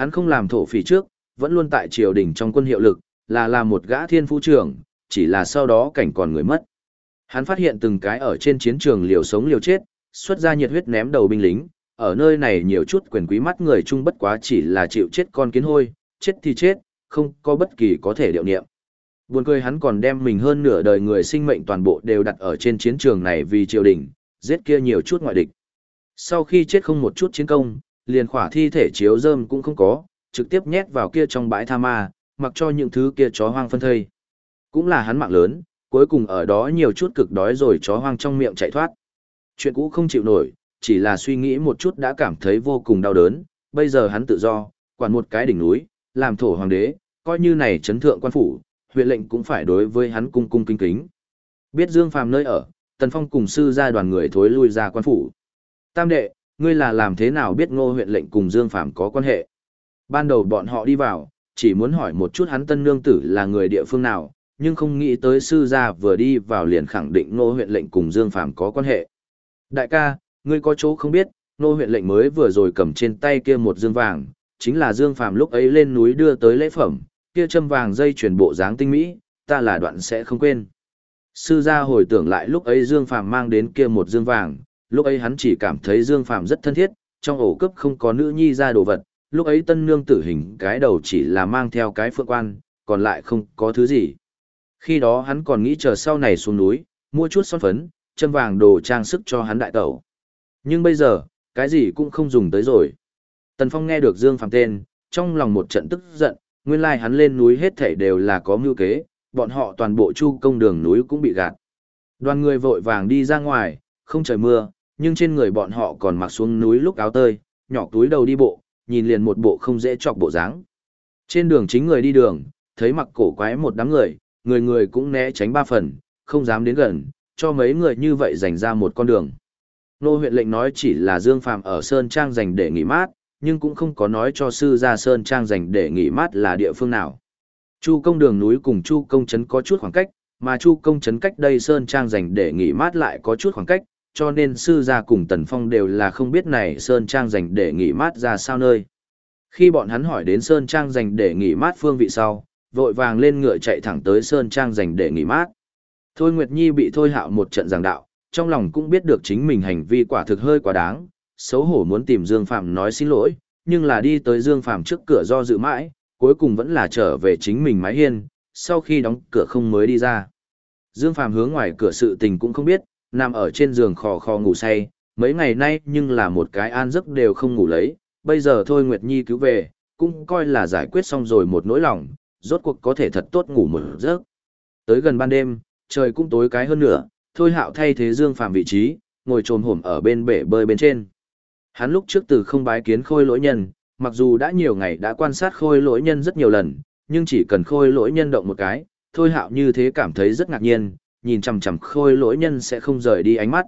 Hắn không làm thổ phỉ trước, vẫn luôn tại triều đình trong quân hiệu lực, là làm một gã thiên phú trưởng, chỉ là sau đó cảnh còn người mất. Hắn phát hiện từng cái ở trên chiến trường liều sống liều chết, xuất ra nhiệt huyết ném đầu binh lính, ở nơi này nhiều chút quyền quý mắt người chung bất quá chỉ là chịu chết con kiến hôi, chết thì chết, không có bất kỳ có thể điệu niệm. Buồn cười hắn còn đem mình hơn nửa đời người sinh mệnh toàn bộ đều đặt ở trên chiến trường này vì triều đình, giết kia nhiều chút ngoại địch. Sau khi chết không một chút chiến công, liền khỏa thi thể chiếu rơm cũng không có, trực tiếp nhét vào kia trong bãi tha ma, mặc cho những thứ kia chó hoang phân thây. Cũng là hắn mạng lớn, cuối cùng ở đó nhiều chút cực đói rồi chó hoang trong miệng chạy thoát. Chuyện cũ không chịu nổi, chỉ là suy nghĩ một chút đã cảm thấy vô cùng đau đớn, bây giờ hắn tự do, quản một cái đỉnh núi, làm thổ hoàng đế, coi như này chấn thượng quan phủ, huyện lệnh cũng phải đối với hắn cung cung kính kính. Biết Dương Phàm nơi ở, Tần Phong cùng sư gia đoàn người thối lui ra quan phủ. Tam đệ, ngươi là làm thế nào biết ngô huyện lệnh cùng Dương Phạm có quan hệ? Ban đầu bọn họ đi vào, chỉ muốn hỏi một chút hắn tân nương tử là người địa phương nào, nhưng không nghĩ tới sư gia vừa đi vào liền khẳng định ngô huyện lệnh cùng Dương Phạm có quan hệ. Đại ca, ngươi có chỗ không biết, ngô huyện lệnh mới vừa rồi cầm trên tay kia một dương vàng, chính là Dương Phạm lúc ấy lên núi đưa tới lễ phẩm, kia châm vàng dây chuyển bộ dáng tinh mỹ, ta là đoạn sẽ không quên. Sư gia hồi tưởng lại lúc ấy Dương Phạm mang đến kia một dương vàng, lúc ấy hắn chỉ cảm thấy Dương Phàm rất thân thiết, trong ổ cấp không có nữ nhi ra đồ vật, lúc ấy tân nương tử hình cái đầu chỉ là mang theo cái phượng quan, còn lại không có thứ gì. Khi đó hắn còn nghĩ chờ sau này xuống núi, mua chút son phấn, chân vàng đồ trang sức cho hắn đại tẩu. Nhưng bây giờ, cái gì cũng không dùng tới rồi. Tần Phong nghe được Dương Phàm tên, trong lòng một trận tức giận, nguyên lai hắn lên núi hết thảy đều là có mưu kế, bọn họ toàn bộ chu công đường núi cũng bị gạt. Đoàn người vội vàng đi ra ngoài, không trời mưa, nhưng trên người bọn họ còn mặc xuống núi lúc áo tơi, nhỏ túi đầu đi bộ, nhìn liền một bộ không dễ chọc bộ dáng. Trên đường chính người đi đường, thấy mặc cổ quái một đám người, người người cũng né tránh ba phần, không dám đến gần, cho mấy người như vậy dành ra một con đường. Nô huyện lệnh nói chỉ là Dương Phàm ở Sơn Trang dành để nghỉ mát, nhưng cũng không có nói cho sư ra Sơn Trang dành để nghỉ mát là địa phương nào. Chu công đường núi cùng Chu công trấn có chút khoảng cách, mà Chu công trấn cách đây Sơn Trang dành để nghỉ mát lại có chút khoảng cách, cho nên sư gia cùng Tần Phong đều là không biết này Sơn Trang dành để nghỉ mát ra sao nơi. Khi bọn hắn hỏi đến Sơn Trang dành để nghỉ mát phương vị sau, vội vàng lên ngựa chạy thẳng tới Sơn Trang dành để nghỉ mát. Thôi Nguyệt Nhi bị Thôi Hạo một trận giảng đạo, trong lòng cũng biết được chính mình hành vi quả thực hơi quá đáng, xấu hổ muốn tìm Dương Phạm nói xin lỗi, nhưng là đi tới Dương Phạm trước cửa do dự mãi, cuối cùng vẫn là trở về chính mình mái hiên, sau khi đóng cửa không mới đi ra. Dương Phạm hướng ngoài cửa sự tình cũng không biết, nằm ở trên giường khò khò ngủ say, mấy ngày nay nhưng là một cái an giấc đều không ngủ lấy, bây giờ thôi Nguyệt Nhi cứu về, cũng coi là giải quyết xong rồi một nỗi lòng, rốt cuộc có thể thật tốt ngủ một giấc. Tới gần ban đêm, trời cũng tối cái hơn nữa, thôi hạo thay thế Dương Phạm vị trí, ngồi trồm hổm ở bên bể bơi bên trên. Hắn lúc trước từ không bái kiến khôi lỗi nhân, mặc dù đã nhiều ngày đã quan sát khôi lỗi nhân rất nhiều lần, nhưng chỉ cần khôi lỗi nhân động một cái, thôi hạo như thế cảm thấy rất ngạc nhiên, nhìn chằm chằm khôi lỗi nhân sẽ không rời đi ánh mắt.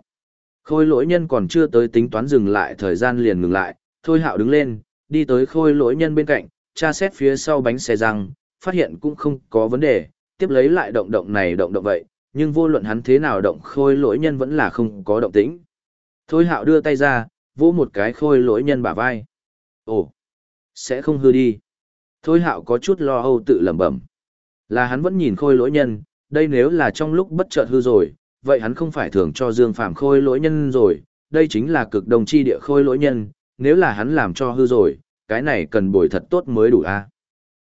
Khôi lỗi nhân còn chưa tới tính toán dừng lại thời gian liền ngừng lại, thôi hạo đứng lên, đi tới khôi lỗi nhân bên cạnh, tra xét phía sau bánh xe răng, phát hiện cũng không có vấn đề, tiếp lấy lại động động này động động vậy, nhưng vô luận hắn thế nào động khôi lỗi nhân vẫn là không có động tĩnh. Thôi hạo đưa tay ra, vỗ một cái khôi lỗi nhân bả vai. Ồ, sẽ không hư đi. Thôi hạo có chút lo âu tự lẩm bẩm. Là hắn vẫn nhìn khôi lỗi nhân, đây nếu là trong lúc bất chợt hư rồi, vậy hắn không phải thường cho Dương Phàm khôi lỗi nhân rồi, đây chính là cực đồng chi địa khôi lỗi nhân, nếu là hắn làm cho hư rồi, cái này cần bồi thật tốt mới đủ a.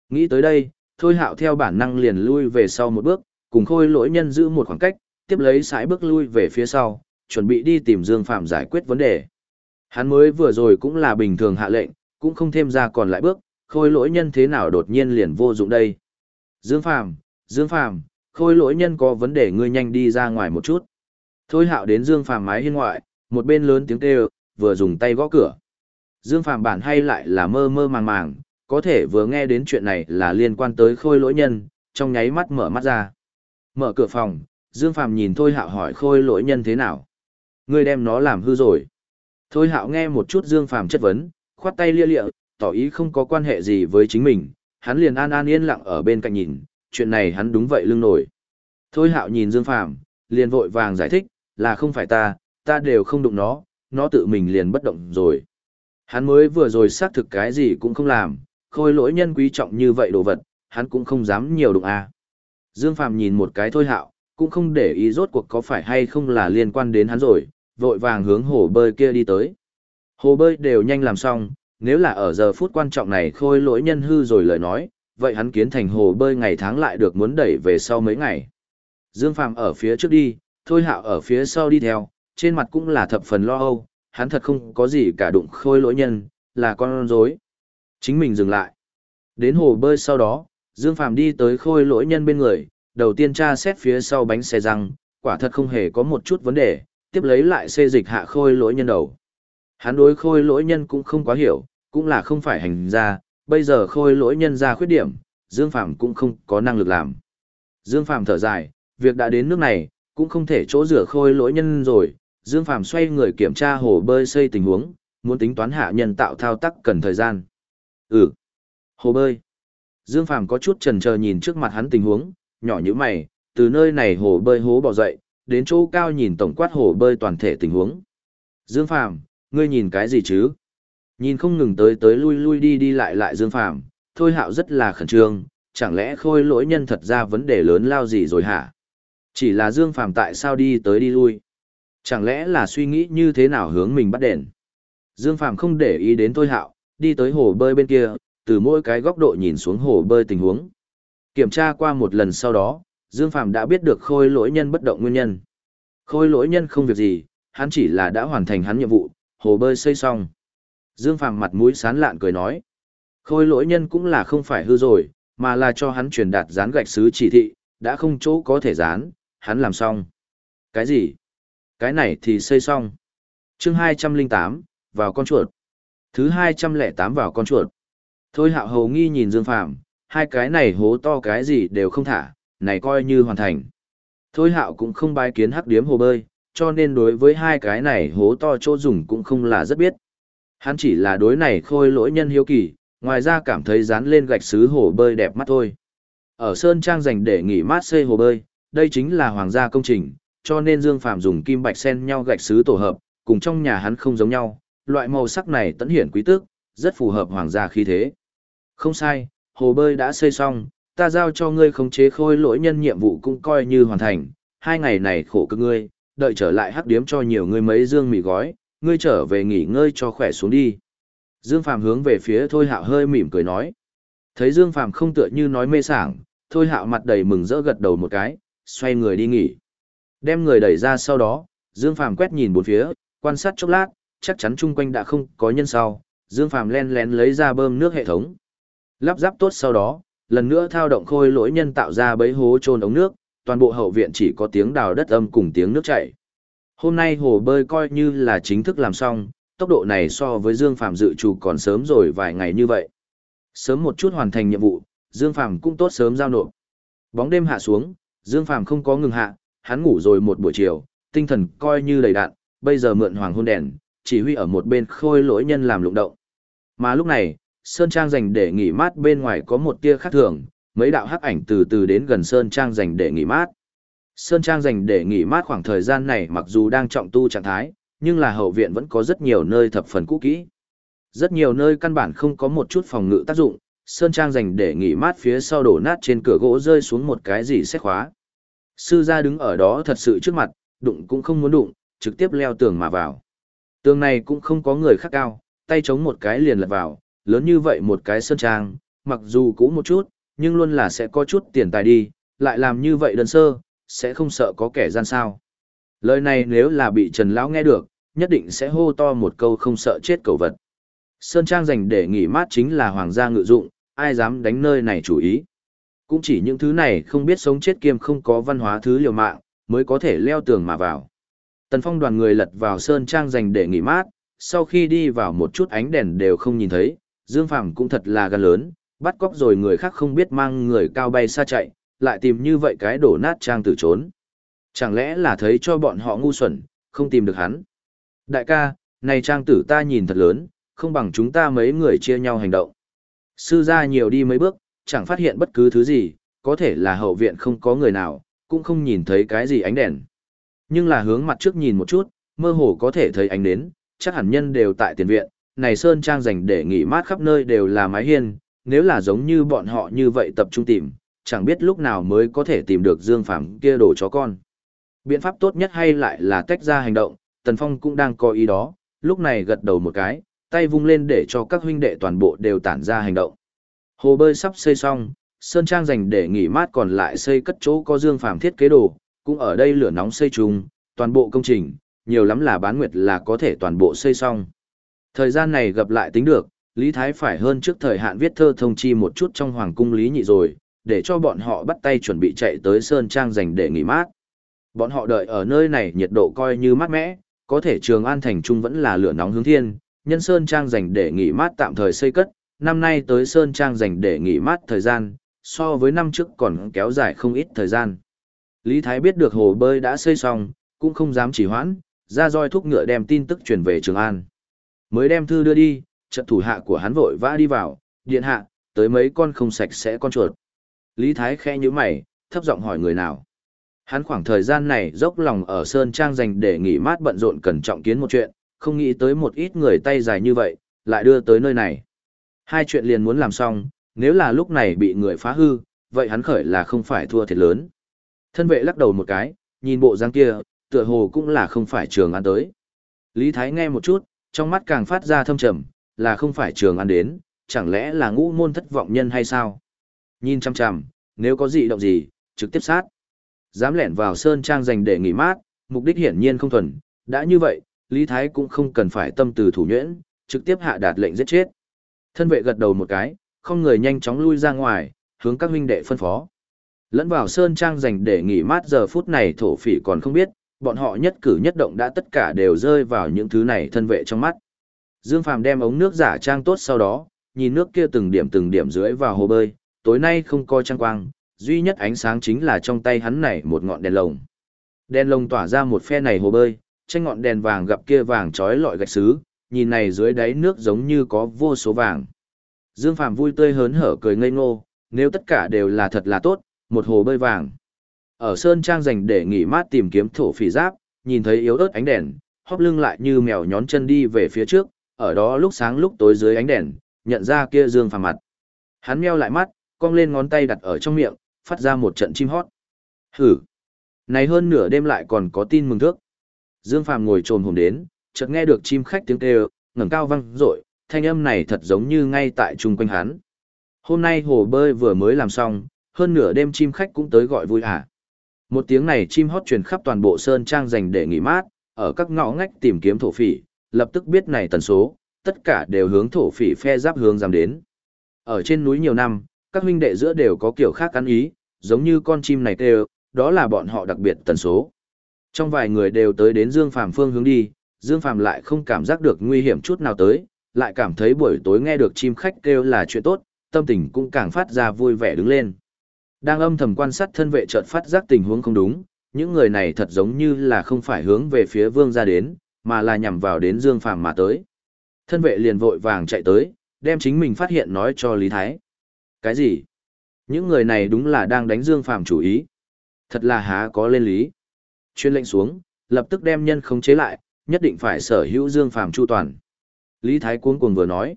Nghĩ tới đây, Thôi Hạo theo bản năng liền lui về sau một bước, cùng khôi lỗi nhân giữ một khoảng cách, tiếp lấy sải bước lui về phía sau, chuẩn bị đi tìm Dương Phàm giải quyết vấn đề. Hắn mới vừa rồi cũng là bình thường hạ lệnh, cũng không thêm ra còn lại bước, khôi lỗi nhân thế nào đột nhiên liền vô dụng đây. Dương Phàm, Dương Phàm, khôi lỗi nhân có vấn đề ngươi nhanh đi ra ngoài một chút. Thôi hạo đến Dương Phàm mái hiên ngoại, một bên lớn tiếng kêu, vừa dùng tay gõ cửa. Dương Phàm bản hay lại là mơ mơ màng màng, có thể vừa nghe đến chuyện này là liên quan tới khôi lỗi nhân, trong nháy mắt mở mắt ra. Mở cửa phòng, Dương Phàm nhìn Thôi Hạo hỏi khôi lỗi nhân thế nào. Ngươi đem nó làm hư rồi. Thôi Hạo nghe một chút Dương Phàm chất vấn, khoát tay lia lịa, tỏ ý không có quan hệ gì với chính mình, hắn liền an an yên lặng ở bên cạnh nhìn, chuyện này hắn đúng vậy lưng nổi. Thôi hạo nhìn Dương Phàm liền vội vàng giải thích, là không phải ta, ta đều không đụng nó, nó tự mình liền bất động rồi. Hắn mới vừa rồi xác thực cái gì cũng không làm, khôi lỗi nhân quý trọng như vậy đồ vật, hắn cũng không dám nhiều đụng à. Dương Phàm nhìn một cái thôi hạo, cũng không để ý rốt cuộc có phải hay không là liên quan đến hắn rồi, vội vàng hướng hồ bơi kia đi tới. Hồ bơi đều nhanh làm xong, nếu là ở giờ phút quan trọng này khôi lỗi nhân hư rồi lời nói, vậy hắn kiến thành hồ bơi ngày tháng lại được muốn đẩy về sau mấy ngày. Dương Phàm ở phía trước đi, Thôi Hạo ở phía sau đi theo, trên mặt cũng là thập phần lo âu, hắn thật không có gì cả đụng khôi lỗi nhân, là con rối. Chính mình dừng lại. Đến hồ bơi sau đó, Dương Phàm đi tới khôi lỗi nhân bên người, đầu tiên tra xét phía sau bánh xe răng, quả thật không hề có một chút vấn đề, tiếp lấy lại xê dịch hạ khôi lỗi nhân đầu. Hắn đối khôi lỗi nhân cũng không quá hiểu, cũng là không phải hành ra, bây giờ khôi lỗi nhân ra khuyết điểm, Dương Phàm cũng không có năng lực làm. Dương Phàm thở dài, việc đã đến nước này, cũng không thể chỗ rửa khôi lỗi nhân rồi. Dương Phàm xoay người kiểm tra hồ bơi xây tình huống, muốn tính toán hạ nhân tạo thao tác cần thời gian. Ừ. Hồ bơi. Dương Phàm có chút chần chờ nhìn trước mặt hắn tình huống, nhỏ như mày, từ nơi này hồ bơi hố bò dậy, đến chỗ cao nhìn tổng quát hồ bơi toàn thể tình huống. Dương Phàm, ngươi nhìn cái gì chứ? Nhìn không ngừng tới tới lui lui đi đi lại lại Dương Phàm, Thôi Hạo rất là khẩn trương, chẳng lẽ khôi lỗi nhân thật ra vấn đề lớn lao gì rồi hả? Chỉ là Dương Phàm tại sao đi tới đi lui? Chẳng lẽ là suy nghĩ như thế nào hướng mình bắt đền? Dương Phàm không để ý đến Thôi Hạo, đi tới hồ bơi bên kia, từ mỗi cái góc độ nhìn xuống hồ bơi tình huống. Kiểm tra qua một lần sau đó, Dương Phàm đã biết được khôi lỗi nhân bất động nguyên nhân. Khôi lỗi nhân không việc gì, hắn chỉ là đã hoàn thành hắn nhiệm vụ, hồ bơi xây xong. Dương Phàm mặt mũi sán lạn cười nói. Khôi lỗi nhân cũng là không phải hư rồi, mà là cho hắn truyền đạt dán gạch sứ chỉ thị, đã không chỗ có thể dán, hắn làm xong. Cái gì? Cái này thì xây xong. chương 208, vào con chuột. Thứ 208 vào con chuột. Thôi hạo hầu nghi nhìn Dương Phàm hai cái này hố to cái gì đều không thả, này coi như hoàn thành. Thôi hạo cũng không bái kiến hắc điếm hồ bơi, cho nên đối với hai cái này hố to chỗ dùng cũng không là rất biết. Hắn chỉ là đối này khôi lỗi nhân hiếu kỳ, ngoài ra cảm thấy dán lên gạch xứ hồ bơi đẹp mắt thôi. Ở Sơn Trang dành để nghỉ mát xây hồ bơi, đây chính là hoàng gia công trình, cho nên Dương Phạm dùng kim bạch sen nhau gạch xứ tổ hợp, cùng trong nhà hắn không giống nhau, loại màu sắc này tẫn hiển quý tước, rất phù hợp hoàng gia khí thế. Không sai, hồ bơi đã xây xong, ta giao cho ngươi khống chế khôi lỗi nhân nhiệm vụ cũng coi như hoàn thành, hai ngày này khổ cực ngươi, đợi trở lại hắc điếm cho nhiều ngươi mấy dương mì gói, ngươi trở về nghỉ ngơi cho khỏe xuống đi. Dương Phạm hướng về phía Thôi Hạo hơi mỉm cười nói. Thấy Dương Phạm không tựa như nói mê sảng, Thôi Hạo mặt đầy mừng rỡ gật đầu một cái, xoay người đi nghỉ. Đem người đẩy ra sau đó, Dương Phạm quét nhìn bốn phía, quan sát chốc lát, chắc chắn chung quanh đã không có nhân sau, Dương Phạm len lén lấy ra bơm nước hệ thống. Lắp ráp tốt sau đó, lần nữa thao động khôi lỗi nhân tạo ra bấy hố trôn ống nước, toàn bộ hậu viện chỉ có tiếng đào đất âm cùng tiếng nước chảy. Hôm nay hồ bơi coi như là chính thức làm xong, tốc độ này so với Dương Phạm dự trù còn sớm rồi vài ngày như vậy. Sớm một chút hoàn thành nhiệm vụ, Dương Phạm cũng tốt sớm giao nộp. Bóng đêm hạ xuống, Dương Phạm không có ngừng hạ, hắn ngủ rồi một buổi chiều, tinh thần coi như đầy đạn, bây giờ mượn hoàng hôn đèn, chỉ huy ở một bên khôi lỗi nhân làm lụng động. Mà lúc này, Sơn Trang dành để nghỉ mát bên ngoài có một tia khác thường, mấy đạo hắc ảnh từ từ đến gần Sơn Trang dành để nghỉ mát. Sơn Trang dành để nghỉ mát khoảng thời gian này mặc dù đang trọng tu trạng thái, nhưng là hậu viện vẫn có rất nhiều nơi thập phần cũ kỹ. Rất nhiều nơi căn bản không có một chút phòng ngự tác dụng, Sơn Trang dành để nghỉ mát phía sau đổ nát trên cửa gỗ rơi xuống một cái gì xét khóa. Sư gia đứng ở đó thật sự trước mặt, đụng cũng không muốn đụng, trực tiếp leo tường mà vào. Tường này cũng không có người khác cao, tay chống một cái liền lật vào, lớn như vậy một cái Sơn Trang, mặc dù cũ một chút, nhưng luôn là sẽ có chút tiền tài đi, lại làm như vậy đơn sơ, sẽ không sợ có kẻ gian sao. Lời này nếu là bị Trần Lão nghe được, nhất định sẽ hô to một câu không sợ chết cầu vật. Sơn Trang dành để nghỉ mát chính là hoàng gia ngự dụng, ai dám đánh nơi này chủ ý. Cũng chỉ những thứ này không biết sống chết kiêm không có văn hóa thứ liều mạng, mới có thể leo tường mà vào. Tần Phong đoàn người lật vào Sơn Trang dành để nghỉ mát, sau khi đi vào một chút ánh đèn đều không nhìn thấy, Dương Phàm cũng thật là gan lớn, bắt cóc rồi người khác không biết mang người cao bay xa chạy, lại tìm như vậy cái đổ nát trang tử trốn. Chẳng lẽ là thấy cho bọn họ ngu xuẩn, không tìm được hắn. Đại ca, này trang tử ta nhìn thật lớn, không bằng chúng ta mấy người chia nhau hành động. Sư gia nhiều đi mấy bước, chẳng phát hiện bất cứ thứ gì, có thể là hậu viện không có người nào, cũng không nhìn thấy cái gì ánh đèn. Nhưng là hướng mặt trước nhìn một chút, mơ hồ có thể thấy ánh nến, chắc hẳn nhân đều tại tiền viện, này sơn trang dành để nghỉ mát khắp nơi đều là mái hiên, nếu là giống như bọn họ như vậy tập trung tìm, chẳng biết lúc nào mới có thể tìm được Dương Phàm kia đồ chó con. Biện pháp tốt nhất hay lại là tách ra hành động, Tần Phong cũng đang có ý đó, lúc này gật đầu một cái, tay vung lên để cho các huynh đệ toàn bộ đều tản ra hành động. Hồ bơi sắp xây xong, Sơn Trang dành để nghỉ mát còn lại xây cất chỗ có Dương Phàm thiết kế đồ, cũng ở đây lửa nóng xây chung, toàn bộ công trình, nhiều lắm là bán nguyệt là có thể toàn bộ xây xong. Thời gian này gặp lại tính được, Lý Thái phải hơn trước thời hạn viết thơ thông chi một chút trong Hoàng cung Lý Nhị rồi, để cho bọn họ bắt tay chuẩn bị chạy tới Sơn Trang dành để nghỉ mát. Bọn họ đợi ở nơi này nhiệt độ coi như mát mẻ, có thể Trường An Thành Trung vẫn là lửa nóng hướng thiên, nhân Sơn Trang dành để nghỉ mát tạm thời xây cất, năm nay tới Sơn Trang dành để nghỉ mát thời gian, so với năm trước còn kéo dài không ít thời gian. Lý Thái biết được hồ bơi đã xây xong, cũng không dám chỉ hoãn, ra roi thúc ngựa đem tin tức truyền về Trường An. Mới đem thư đưa đi, trận thủ hạ của hắn vội vã đi vào, điện hạ, tới mấy con không sạch sẽ con chuột. Lý Thái khẽ như mày, thấp giọng hỏi người nào. Hắn khoảng thời gian này dốc lòng ở Sơn Trang dành để nghỉ mát bận rộn cẩn trọng kiến một chuyện, không nghĩ tới một ít người tay dài như vậy, lại đưa tới nơi này. Hai chuyện liền muốn làm xong, nếu là lúc này bị người phá hư, vậy hắn khởi là không phải thua thiệt lớn. Thân vệ lắc đầu một cái, nhìn bộ dáng kia, tựa hồ cũng là không phải trường ăn tới. Lý Thái nghe một chút, trong mắt càng phát ra thâm trầm, là không phải trường ăn đến, chẳng lẽ là ngũ môn thất vọng nhân hay sao? Nhìn chăm chằm, nếu có gì động gì, trực tiếp sát. Dám lẻn vào sơn trang dành để nghỉ mát, mục đích hiển nhiên không thuần, đã như vậy, Lý Thái cũng không cần phải tâm từ thủ nhuyễn, trực tiếp hạ đạt lệnh giết chết. Thân vệ gật đầu một cái, không người nhanh chóng lui ra ngoài, hướng các huynh đệ phân phó. Lẫn vào sơn trang dành để nghỉ mát giờ phút này thổ phỉ còn không biết, bọn họ nhất cử nhất động đã tất cả đều rơi vào những thứ này thân vệ trong mắt. Dương Phàm đem ống nước giả trang tốt sau đó, nhìn nước kia từng điểm từng điểm dưới vào hồ bơi, tối nay không coi trăng quang, duy nhất ánh sáng chính là trong tay hắn này một ngọn đèn lồng. Đèn lồng tỏa ra một phe này hồ bơi, trên ngọn đèn vàng gặp kia vàng trói lọi gạch xứ, nhìn này dưới đáy nước giống như có vô số vàng. Dương Phàm vui tươi hớn hở cười ngây ngô, nếu tất cả đều là thật là tốt, một hồ bơi vàng. Ở Sơn Trang dành để nghỉ mát tìm kiếm thổ phỉ giáp, nhìn thấy yếu ớt ánh đèn, hóp lưng lại như mèo nhón chân đi về phía trước, ở đó lúc sáng lúc tối dưới ánh đèn, nhận ra kia Dương Phàm mặt. Hắn meo lại mắt, cong lên ngón tay đặt ở trong miệng, phát ra một trận chim hót. Hử! Này hơn nửa đêm lại còn có tin mừng thước. Dương Phàm ngồi trồn hồn đến, chợt nghe được chim khách tiếng kêu, ngẩng cao vang dội, thanh âm này thật giống như ngay tại chung quanh hắn. Hôm nay hồ bơi vừa mới làm xong, hơn nửa đêm chim khách cũng tới gọi vui à. Một tiếng này chim hót truyền khắp toàn bộ sơn trang dành để nghỉ mát, ở các ngõ ngách tìm kiếm thổ phỉ, lập tức biết này tần số, tất cả đều hướng thổ phỉ phe giáp hướng giảm đến. Ở trên núi nhiều năm, các huynh đệ giữa đều có kiểu khác ăn ý, giống như con chim này kêu, đó là bọn họ đặc biệt tần số. Trong vài người đều tới đến Dương Phàm phương hướng đi, Dương Phàm lại không cảm giác được nguy hiểm chút nào tới, lại cảm thấy buổi tối nghe được chim khách kêu là chuyện tốt, tâm tình cũng càng phát ra vui vẻ đứng lên. Đang âm thầm quan sát thân vệ chợt phát giác tình huống không đúng, những người này thật giống như là không phải hướng về phía vương ra đến, mà là nhằm vào đến Dương Phàm mà tới. Thân vệ liền vội vàng chạy tới, đem chính mình phát hiện nói cho Lý Thái. Cái gì? Những người này đúng là đang đánh Dương Phàm chủ ý. Thật là há có lên lý. Chuyên lệnh xuống, lập tức đem nhân khống chế lại, nhất định phải sở hữu Dương Phàm chu toàn. Lý Thái cuống cuồng vừa nói.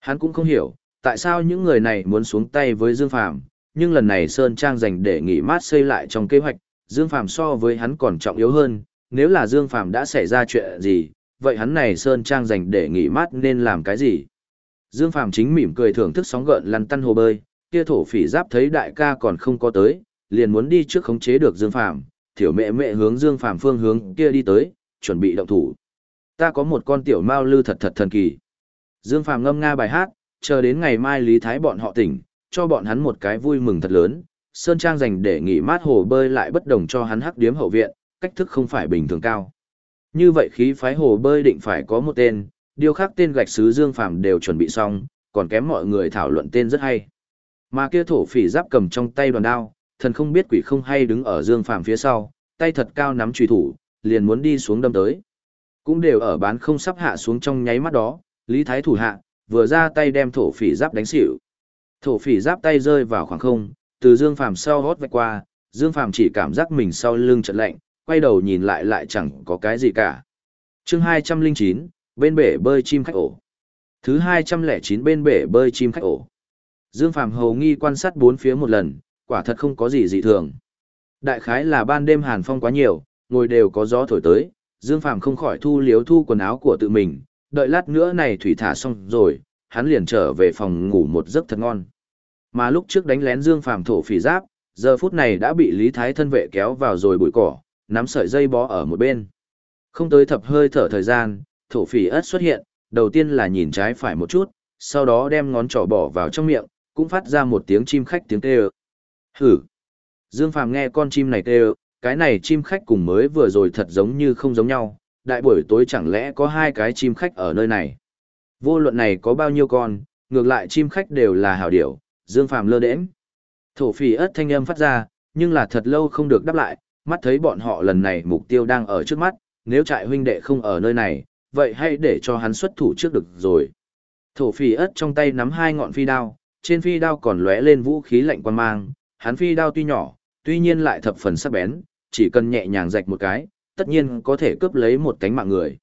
Hắn cũng không hiểu, tại sao những người này muốn xuống tay với Dương Phàm nhưng lần này Sơn Trang dành để nghỉ mát xây lại trong kế hoạch, Dương Phàm so với hắn còn trọng yếu hơn, nếu là Dương Phàm đã xảy ra chuyện gì, vậy hắn này Sơn Trang dành để nghỉ mát nên làm cái gì? Dương Phàm chính mỉm cười thưởng thức sóng gợn lăn tăn hồ bơi, kia thổ phỉ giáp thấy đại ca còn không có tới, liền muốn đi trước khống chế được Dương Phàm, tiểu mẹ mẹ hướng Dương Phàm phương hướng kia đi tới, chuẩn bị động thủ. Ta có một con tiểu mao lư thật thật thần kỳ. Dương Phàm ngâm nga bài hát, chờ đến ngày mai Lý Thái bọn họ tỉnh, cho bọn hắn một cái vui mừng thật lớn. Sơn Trang dành để nghỉ mát hồ bơi lại bất đồng cho hắn hắc điếm hậu viện, cách thức không phải bình thường cao. Như vậy khí phái hồ bơi định phải có một tên, điều khác tên gạch sứ Dương Phàm đều chuẩn bị xong, còn kém mọi người thảo luận tên rất hay. Mà kia thổ phỉ giáp cầm trong tay đoàn đao, thần không biết quỷ không hay đứng ở Dương Phàm phía sau, tay thật cao nắm chùy thủ, liền muốn đi xuống đâm tới. Cũng đều ở bán không sắp hạ xuống trong nháy mắt đó, Lý Thái thủ hạ, vừa ra tay đem thổ phỉ giáp đánh xỉu. Thổ phỉ giáp tay rơi vào khoảng không, từ Dương Phàm sau hót vạch qua, Dương Phàm chỉ cảm giác mình sau lưng chợt lạnh, quay đầu nhìn lại lại chẳng có cái gì cả. Chương 209, bên bể bơi chim khách ổ. Thứ 209 bên bể bơi chim khách ổ. Dương Phàm hầu nghi quan sát bốn phía một lần, quả thật không có gì dị thường. Đại khái là ban đêm hàn phong quá nhiều, ngồi đều có gió thổi tới, Dương Phàm không khỏi thu liếu thu quần áo của tự mình, đợi lát nữa này thủy thả xong rồi, hắn liền trở về phòng ngủ một giấc thật ngon. Mà lúc trước đánh lén Dương Phàm thổ phỉ giáp, giờ phút này đã bị Lý Thái thân vệ kéo vào rồi bụi cỏ, nắm sợi dây bó ở một bên. Không tới thập hơi thở thời gian, thổ phỉ ớt xuất hiện, đầu tiên là nhìn trái phải một chút, sau đó đem ngón trỏ bỏ vào trong miệng, cũng phát ra một tiếng chim khách tiếng kêu. Hử! Dương Phàm nghe con chim này kêu, cái này chim khách cùng mới vừa rồi thật giống như không giống nhau, đại buổi tối chẳng lẽ có hai cái chim khách ở nơi này. Vô luận này có bao nhiêu con, ngược lại chim khách đều là hảo điểu, Dương Phàm lơ đễnh. Thổ phỉ ớt thanh âm phát ra, nhưng là thật lâu không được đáp lại, mắt thấy bọn họ lần này mục tiêu đang ở trước mắt, nếu trại huynh đệ không ở nơi này, vậy hãy để cho hắn xuất thủ trước được rồi. Thổ phỉ ớt trong tay nắm hai ngọn phi đao, trên phi đao còn lóe lên vũ khí lạnh quan mang, hắn phi đao tuy nhỏ, tuy nhiên lại thập phần sắc bén, chỉ cần nhẹ nhàng rạch một cái, tất nhiên có thể cướp lấy một cánh mạng người.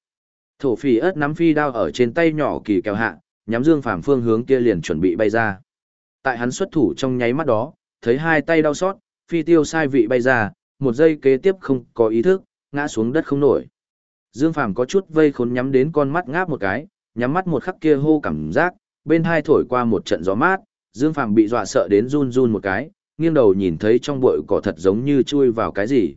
Thổ phỉ ớt nắm phi đao ở trên tay nhỏ kỳ kéo hạ, nhắm Dương Phàm phương hướng kia liền chuẩn bị bay ra. Tại hắn xuất thủ trong nháy mắt đó, thấy hai tay đau xót, phi tiêu sai vị bay ra, một giây kế tiếp không có ý thức, ngã xuống đất không nổi. Dương Phàm có chút vây khốn nhắm đến con mắt ngáp một cái, nhắm mắt một khắc kia hô cảm giác, bên hai thổi qua một trận gió mát, Dương Phàm bị dọa sợ đến run run một cái, nghiêng đầu nhìn thấy trong bụi cỏ thật giống như chui vào cái gì.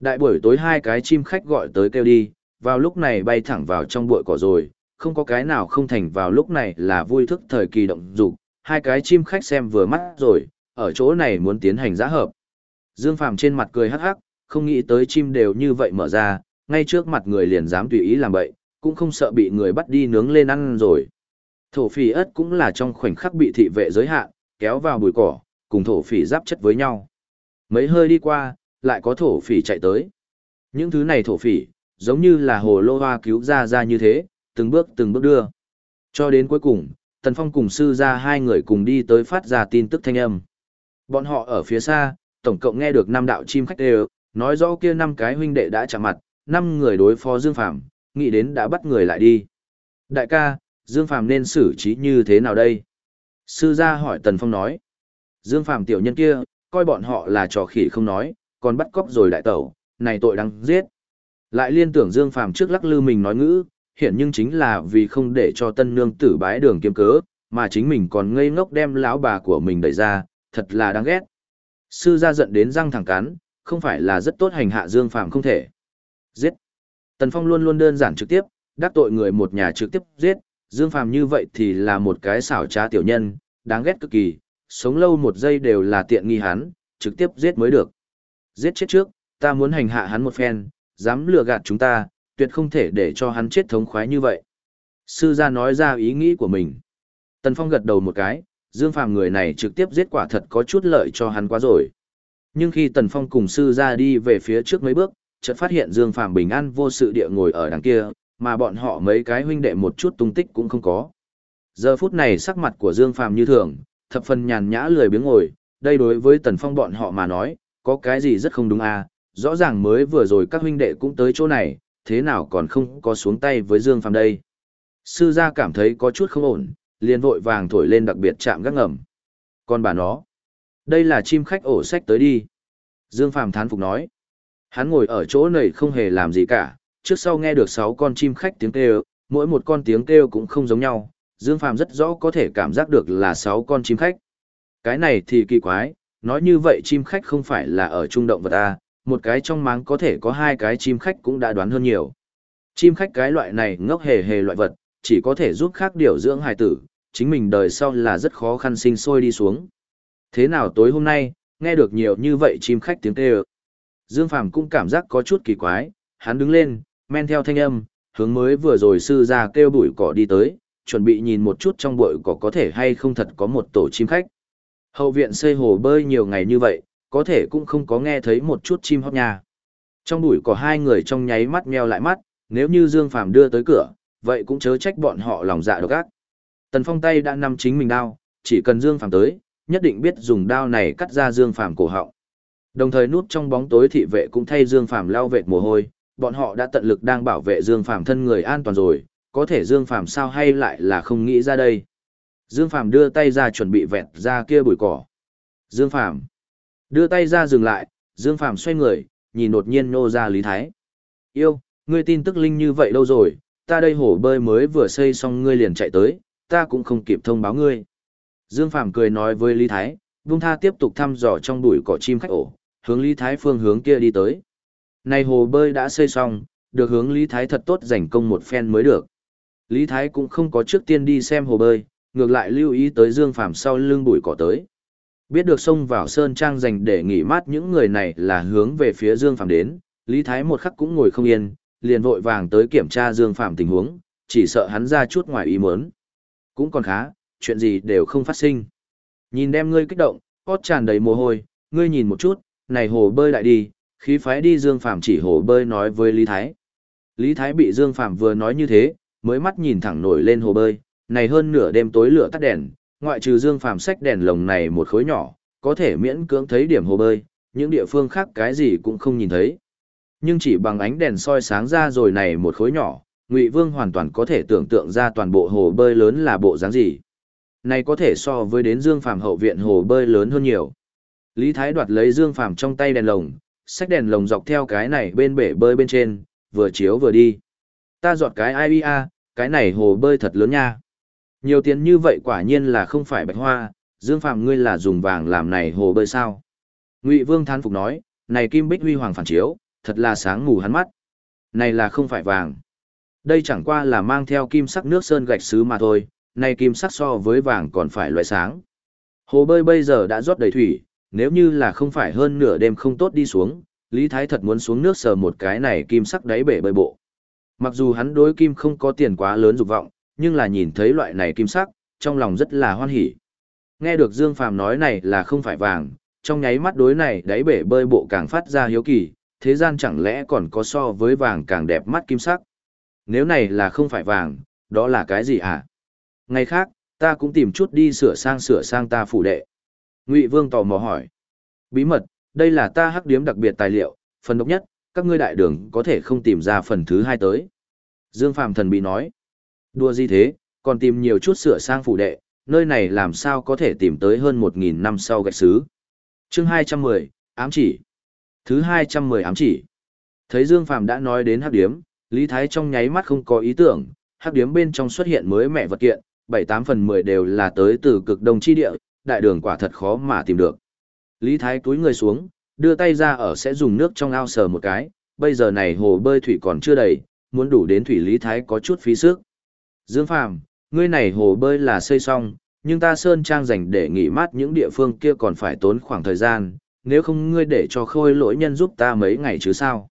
Đại buổi tối hai cái chim khách gọi tới kêu đi, vào lúc này bay thẳng vào trong bụi cỏ rồi, không có cái nào không thành vào lúc này là vui thức thời kỳ động dục, hai cái chim khách xem vừa mắt rồi, ở chỗ này muốn tiến hành giã hợp. Dương Phàm trên mặt cười hắc hắc, không nghĩ tới chim đều như vậy mở ra, ngay trước mặt người liền dám tùy ý làm bậy, cũng không sợ bị người bắt đi nướng lên ăn rồi. Thổ phỉ ớt cũng là trong khoảnh khắc bị thị vệ giới hạn, kéo vào bụi cỏ, cùng thổ phỉ giáp chất với nhau. Mấy hơi đi qua, lại có thổ phỉ chạy tới. Những thứ này thổ phỉ, giống như là hồ lô hoa cứu ra ra như thế, từng bước từng bước đưa. Cho đến cuối cùng, Tần Phong cùng sư ra hai người cùng đi tới phát ra tin tức thanh âm. Bọn họ ở phía xa, tổng cộng nghe được năm đạo chim khách đều, nói rõ kia năm cái huynh đệ đã chạm mặt, năm người đối phó Dương Phàm, nghĩ đến đã bắt người lại đi. Đại ca, Dương Phàm nên xử trí như thế nào đây? Sư gia hỏi Tần Phong nói. Dương Phàm tiểu nhân kia, coi bọn họ là trò khỉ không nói, còn bắt cóc rồi đại tẩu, này tội đáng giết. Lại liên tưởng Dương Phàm trước lắc lư mình nói ngữ, hiện nhưng chính là vì không để cho tân nương tử bái đường kiếm cớ, mà chính mình còn ngây ngốc đem lão bà của mình đẩy ra, thật là đáng ghét. Sư gia giận đến răng thẳng cắn, không phải là rất tốt hành hạ Dương Phàm không thể. Giết. Tần Phong luôn luôn đơn giản trực tiếp, đắc tội người một nhà trực tiếp giết, Dương Phàm như vậy thì là một cái xảo trá tiểu nhân, đáng ghét cực kỳ, sống lâu một giây đều là tiện nghi hắn, trực tiếp giết mới được. Giết chết trước, ta muốn hành hạ hắn một phen, dám lừa gạt chúng ta, tuyệt không thể để cho hắn chết thống khoái như vậy. Sư gia nói ra ý nghĩ của mình. Tần Phong gật đầu một cái, Dương Phàm người này trực tiếp giết quả thật có chút lợi cho hắn quá rồi. Nhưng khi Tần Phong cùng sư gia đi về phía trước mấy bước, chợt phát hiện Dương Phàm bình an vô sự địa ngồi ở đằng kia, mà bọn họ mấy cái huynh đệ một chút tung tích cũng không có. Giờ phút này sắc mặt của Dương Phàm như thường, thập phần nhàn nhã lười biếng ngồi, đây đối với Tần Phong bọn họ mà nói, có cái gì rất không đúng à, rõ ràng mới vừa rồi các huynh đệ cũng tới chỗ này, thế nào còn không có xuống tay với Dương Phàm đây. Sư gia cảm thấy có chút không ổn, liền vội vàng thổi lên đặc biệt chạm gác ngầm. Còn bà nó, đây là chim khách ổ sách tới đi. Dương Phàm thán phục nói. Hắn ngồi ở chỗ này không hề làm gì cả, trước sau nghe được sáu con chim khách tiếng kêu, mỗi một con tiếng kêu cũng không giống nhau, Dương Phàm rất rõ có thể cảm giác được là sáu con chim khách. Cái này thì kỳ quái, nói như vậy chim khách không phải là ở trung động vật A, một cái trong máng có thể có hai cái chim khách cũng đã đoán hơn nhiều. Chim khách cái loại này ngốc hề hề loại vật, chỉ có thể giúp khác điều dưỡng hài tử, chính mình đời sau là rất khó khăn sinh sôi đi xuống. Thế nào tối hôm nay, nghe được nhiều như vậy chim khách tiếng kêu. Dương Phàm cũng cảm giác có chút kỳ quái, hắn đứng lên, men theo thanh âm, hướng mới vừa rồi sư ra kêu bụi cỏ đi tới, chuẩn bị nhìn một chút trong bụi cỏ có thể hay không thật có một tổ chim khách. Hậu viện xây hồ bơi nhiều ngày như vậy, có thể cũng không có nghe thấy một chút chim hót nhà. Trong bụi cỏ hai người trong nháy mắt meo lại mắt, nếu như Dương Phàm đưa tới cửa, vậy cũng chớ trách bọn họ lòng dạ độc ác. Tần Phong tay đã nắm chính mình đao, chỉ cần Dương Phàm tới, nhất định biết dùng đao này cắt ra Dương Phàm cổ họng. Đồng thời núp trong bóng tối thị vệ cũng thay Dương Phàm lao vệt mồ hôi, bọn họ đã tận lực đang bảo vệ Dương Phàm thân người an toàn rồi, có thể Dương Phàm sao hay lại là không nghĩ ra đây. Dương Phàm đưa tay ra chuẩn bị vẹt ra kia bụi cỏ. Dương Phàm đưa tay ra dừng lại, Dương Phàm xoay người, nhìn đột nhiên nô ra Lý Thái. Yêu, ngươi tin tức linh như vậy lâu rồi, ta đây hồ bơi mới vừa xây xong ngươi liền chạy tới, ta cũng không kịp thông báo ngươi. Dương Phàm cười nói với Lý Thái, vung tha tiếp tục thăm dò trong bụi cỏ chim khách ổ, hướng Lý Thái phương hướng kia đi tới. Này hồ bơi đã xây xong, được hướng Lý Thái thật tốt dành công một phen mới được. Lý Thái cũng không có trước tiên đi xem hồ bơi, ngược lại lưu ý tới Dương Phàm sau lưng bụi cỏ tới. Biết được xông vào sơn trang dành để nghỉ mát những người này là hướng về phía Dương Phàm đến, Lý Thái một khắc cũng ngồi không yên, liền vội vàng tới kiểm tra Dương Phàm tình huống, chỉ sợ hắn ra chút ngoài ý muốn. Cũng còn khá, chuyện gì đều không phát sinh. Nhìn đem ngươi kích động, hót tràn đầy mồ hôi, ngươi nhìn một chút, này hồ bơi lại đi, khí phái đi Dương Phàm chỉ hồ bơi nói với Lý Thái. Lý Thái bị Dương Phàm vừa nói như thế, mới mắt nhìn thẳng nổi lên hồ bơi, này hơn nửa đêm tối lửa tắt đèn, ngoại trừ Dương Phàm sách đèn lồng này một khối nhỏ, có thể miễn cưỡng thấy điểm hồ bơi, những địa phương khác cái gì cũng không nhìn thấy. Nhưng chỉ bằng ánh đèn soi sáng ra rồi này một khối nhỏ, Ngụy Vương hoàn toàn có thể tưởng tượng ra toàn bộ hồ bơi lớn là bộ dáng gì. Này có thể so với đến Dương Phàm hậu viện hồ bơi lớn hơn nhiều. Lý Thái đoạt lấy Dương Phàm trong tay đèn lồng, xách đèn lồng dọc theo cái này bên bể bơi bên trên, vừa chiếu vừa đi. Ta dọt cái ai a, cái này hồ bơi thật lớn nha. Nhiều tiền như vậy quả nhiên là không phải bạch hoa, Dương Phạm ngươi là dùng vàng làm này hồ bơi sao. Ngụy Vương thán phục nói, này kim bích huy hoàng phản chiếu, thật là sáng mù hắn mắt. Này là không phải vàng. Đây chẳng qua là mang theo kim sắc nước sơn gạch sứ mà thôi, này kim sắc so với vàng còn phải loại sáng. Hồ bơi bây giờ đã rót đầy thủy, nếu như là không phải hơn nửa đêm không tốt đi xuống, Lý Thái thật muốn xuống nước sờ một cái này kim sắc đáy bể bơi bộ. Mặc dù hắn đối kim không có tiền quá lớn dục vọng, nhưng là nhìn thấy loại này kim sắc, trong lòng rất là hoan hỉ. Nghe được Dương Phàm nói này là không phải vàng, trong nháy mắt đối này đáy bể bơi bộ càng phát ra hiếu kỳ, thế gian chẳng lẽ còn có so với vàng càng đẹp mắt kim sắc. Nếu này là không phải vàng, đó là cái gì hả? Ngày khác, ta cũng tìm chút đi sửa sang sửa sang ta phủ đệ. Ngụy Vương tò mò hỏi. Bí mật, đây là ta hắc điếm đặc biệt tài liệu, phần độc nhất, các ngươi đại đường có thể không tìm ra phần thứ hai tới. Dương Phạm thần bị nói. Đùa gì thế, còn tìm nhiều chút sửa sang phủ đệ, nơi này làm sao có thể tìm tới hơn 1.000 năm sau gạch xứ. chương 210, ám chỉ. Thứ 210 ám chỉ. Thấy Dương Phạm đã nói đến hắc điếm, Lý Thái trong nháy mắt không có ý tưởng, hắc điếm bên trong xuất hiện mới mẹ vật kiện, 7-8 phần 10 đều là tới từ cực đông chi địa, đại đường quả thật khó mà tìm được. Lý Thái túi người xuống, đưa tay ra ở sẽ dùng nước trong ao sờ một cái, bây giờ này hồ bơi thủy còn chưa đầy, muốn đủ đến thủy Lý Thái có chút phí sức. Dương Phàm, ngươi này hồ bơi là xây xong, nhưng ta sơn trang dành để nghỉ mát những địa phương kia còn phải tốn khoảng thời gian, nếu không ngươi để cho khôi lỗi nhân giúp ta mấy ngày chứ sao.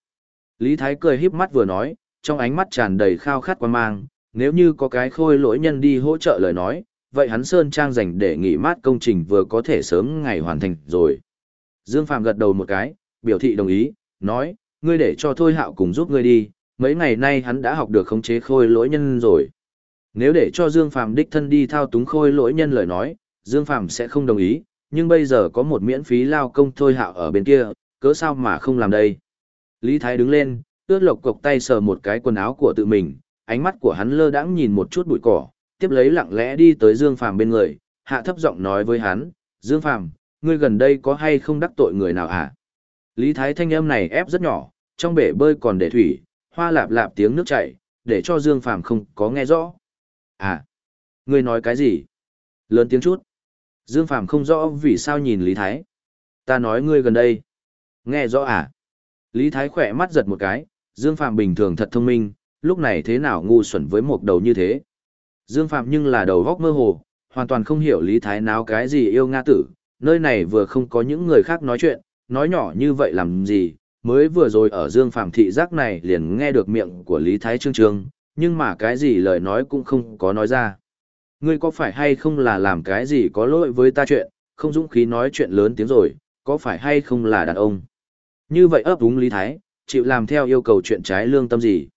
Lý Thái cười híp mắt vừa nói, trong ánh mắt tràn đầy khao khát quan mang, nếu như có cái khôi lỗi nhân đi hỗ trợ lời nói, vậy hắn sơn trang dành để nghỉ mát công trình vừa có thể sớm ngày hoàn thành rồi. Dương Phạm gật đầu một cái, biểu thị đồng ý, nói, ngươi để cho Thôi Hạo cùng giúp ngươi đi, mấy ngày nay hắn đã học được khống chế khôi lỗi nhân rồi. Nếu để cho Dương Phạm đích thân đi thao túng khôi lỗi nhân lời nói, Dương Phạm sẽ không đồng ý, nhưng bây giờ có một miễn phí lao công Thôi Hạo ở bên kia, cớ sao mà không làm đây. Lý Thái đứng lên, ướt lộc cộc tay sờ một cái quần áo của tự mình, ánh mắt của hắn lơ đãng nhìn một chút bụi cỏ, tiếp lấy lặng lẽ đi tới Dương Phàm bên người, hạ thấp giọng nói với hắn, Dương Phàm, ngươi gần đây có hay không đắc tội người nào hả? Lý Thái thanh âm này ép rất nhỏ, trong bể bơi còn để thủy, hoa lạp lạp tiếng nước chảy, để cho Dương Phàm không có nghe rõ. À, ngươi nói cái gì? Lớn tiếng chút. Dương Phàm không rõ vì sao nhìn Lý Thái. Ta nói ngươi gần đây. Nghe rõ à? Lý Thái khỏe mắt giật một cái, Dương Phàm bình thường thật thông minh, lúc này thế nào ngu xuẩn với một đầu như thế. Dương Phạm nhưng là đầu góc mơ hồ, hoàn toàn không hiểu Lý Thái náo cái gì yêu Nga tử, nơi này vừa không có những người khác nói chuyện, nói nhỏ như vậy làm gì, mới vừa rồi ở Dương Phạm thị giác này liền nghe được miệng của Lý Thái Trương Trương, nhưng mà cái gì lời nói cũng không có nói ra. Ngươi có phải hay không là làm cái gì có lỗi với ta chuyện, không dũng khí nói chuyện lớn tiếng rồi, có phải hay không là đàn ông. Như vậy ấp đúng Lý Thái, chịu làm theo yêu cầu chuyện trái lương tâm gì.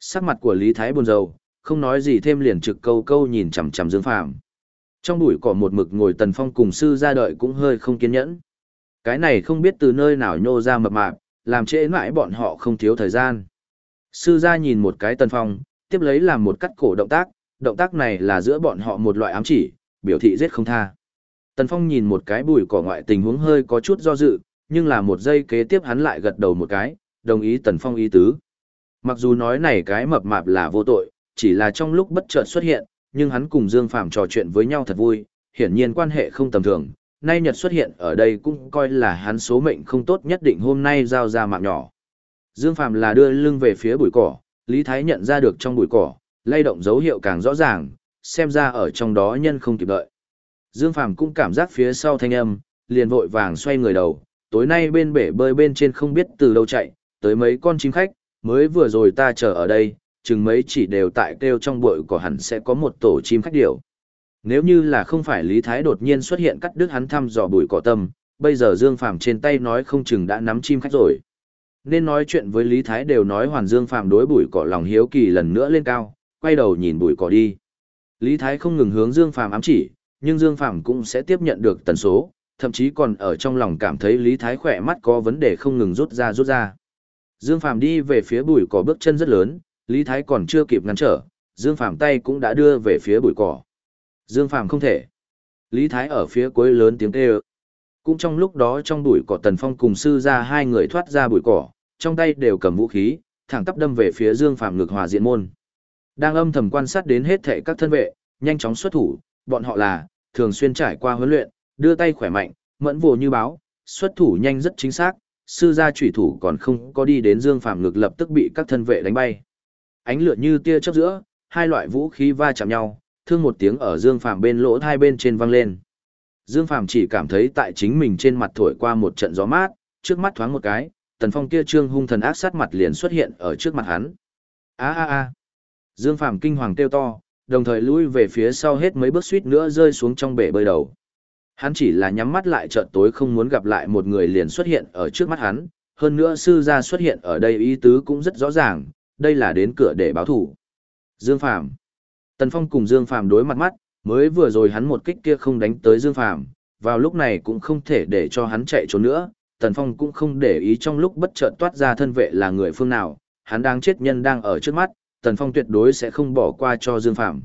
Sắc mặt của Lý Thái buồn rầu, không nói gì thêm liền trực câu câu nhìn chằm chằm Dương Phàm. Trong bụi cỏ một mực ngồi Tần Phong cùng sư ra đợi cũng hơi không kiên nhẫn. Cái này không biết từ nơi nào nhô ra mập mạp, làm trễ mãi bọn họ không thiếu thời gian. Sư gia nhìn một cái Tần Phong, tiếp lấy làm một cắt cổ động tác, động tác này là giữa bọn họ một loại ám chỉ, biểu thị giết không tha. Tần Phong nhìn một cái bụi cỏ ngoại tình huống hơi có chút do dự, nhưng là một giây kế tiếp hắn lại gật đầu một cái, đồng ý Tần Phong ý tứ. Mặc dù nói này cái mập mạp là vô tội, chỉ là trong lúc bất chợt xuất hiện, nhưng hắn cùng Dương Phàm trò chuyện với nhau thật vui, hiển nhiên quan hệ không tầm thường. Nay Nhật xuất hiện ở đây cũng coi là hắn số mệnh không tốt nhất định hôm nay giao ra mạng nhỏ. Dương Phàm là đưa lưng về phía bụi cỏ, Lý Thái nhận ra được trong bụi cỏ, lay động dấu hiệu càng rõ ràng, xem ra ở trong đó nhân không kịp đợi. Dương Phàm cũng cảm giác phía sau thanh âm, liền vội vàng xoay người đầu, tối nay bên bể bơi bên trên không biết từ đâu chạy, tới mấy con chim khách, mới vừa rồi ta chờ ở đây, chừng mấy chỉ đều tại kêu trong bụi cỏ hẳn sẽ có một tổ chim khách điểu. Nếu như là không phải Lý Thái đột nhiên xuất hiện cắt đứt hắn thăm dò bụi cỏ tâm, bây giờ Dương Phàm trên tay nói không chừng đã nắm chim khách rồi. Nên nói chuyện với Lý Thái đều nói Hoàn Dương Phàm đối bụi cỏ lòng hiếu kỳ lần nữa lên cao, quay đầu nhìn bụi cỏ đi. Lý Thái không ngừng hướng Dương Phàm ám chỉ, nhưng Dương Phàm cũng sẽ tiếp nhận được tần số, thậm chí còn ở trong lòng cảm thấy Lý Thái khỏe mắt có vấn đề không ngừng rút ra rút ra. Dương Phàm đi về phía bụi cỏ bước chân rất lớn, Lý Thái còn chưa kịp ngăn trở, Dương Phàm tay cũng đã đưa về phía bụi cỏ. Dương Phàm không thể. Lý Thái ở phía cuối lớn tiếng kêu. Cũng trong lúc đó trong bụi cỏ Tần Phong cùng sư ra hai người thoát ra bụi cỏ, trong tay đều cầm vũ khí, thẳng tắp đâm về phía Dương Phàm ngược hòa diện môn. Đang âm thầm quan sát đến hết thảy các thân vệ, nhanh chóng xuất thủ, bọn họ là thường xuyên trải qua huấn luyện, đưa tay khỏe mạnh, mẫn vồ như báo, xuất thủ nhanh rất chính xác, sư gia chủy thủ còn không có đi đến Dương Phàm ngược lập tức bị các thân vệ đánh bay. Ánh lửa như tia chớp giữa, hai loại vũ khí va chạm nhau, thương một tiếng ở Dương Phàm bên lỗ hai bên trên vang lên. Dương Phàm chỉ cảm thấy tại chính mình trên mặt thổi qua một trận gió mát, trước mắt thoáng một cái, Tần Phong kia trương hung thần ác sát mặt liền xuất hiện ở trước mặt hắn. A a a. Dương Phàm kinh hoàng kêu to, đồng thời lui về phía sau hết mấy bước suýt nữa rơi xuống trong bể bơi đầu. Hắn chỉ là nhắm mắt lại chợt tối không muốn gặp lại một người liền xuất hiện ở trước mắt hắn, hơn nữa sư gia xuất hiện ở đây ý tứ cũng rất rõ ràng, đây là đến cửa để báo thủ. Dương Phàm Tần Phong cùng Dương Phàm đối mặt mắt, mới vừa rồi hắn một kích kia không đánh tới Dương Phàm vào lúc này cũng không thể để cho hắn chạy trốn nữa, Tần Phong cũng không để ý trong lúc bất chợt toát ra thân vệ là người phương nào, hắn đang chết nhân đang ở trước mắt, Tần Phong tuyệt đối sẽ không bỏ qua cho Dương Phàm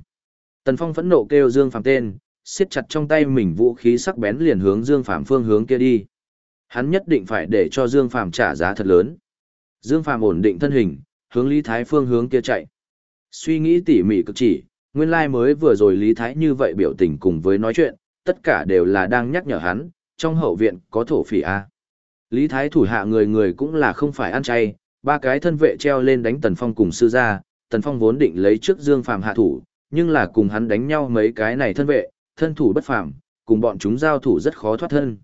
Tần Phong phẫn nộ kêu Dương Phàm tên, siết chặt trong tay mình vũ khí sắc bén liền hướng Dương Phàm phương hướng kia đi. Hắn nhất định phải để cho Dương Phàm trả giá thật lớn. Dương Phàm ổn định thân hình, hướng Lý Thái phương hướng kia chạy. Suy nghĩ tỉ mỉ cực chỉ, nguyên lai mới vừa rồi Lý Thái như vậy biểu tình cùng với nói chuyện, tất cả đều là đang nhắc nhở hắn, trong hậu viện có thổ phỉ A. Lý Thái thủ hạ người người cũng là không phải ăn chay, ba cái thân vệ treo lên đánh Tần Phong cùng sư gia, Tần Phong vốn định lấy trước Dương Phàm hạ thủ, nhưng là cùng hắn đánh nhau mấy cái này thân vệ, thân thủ bất phàm, cùng bọn chúng giao thủ rất khó thoát thân.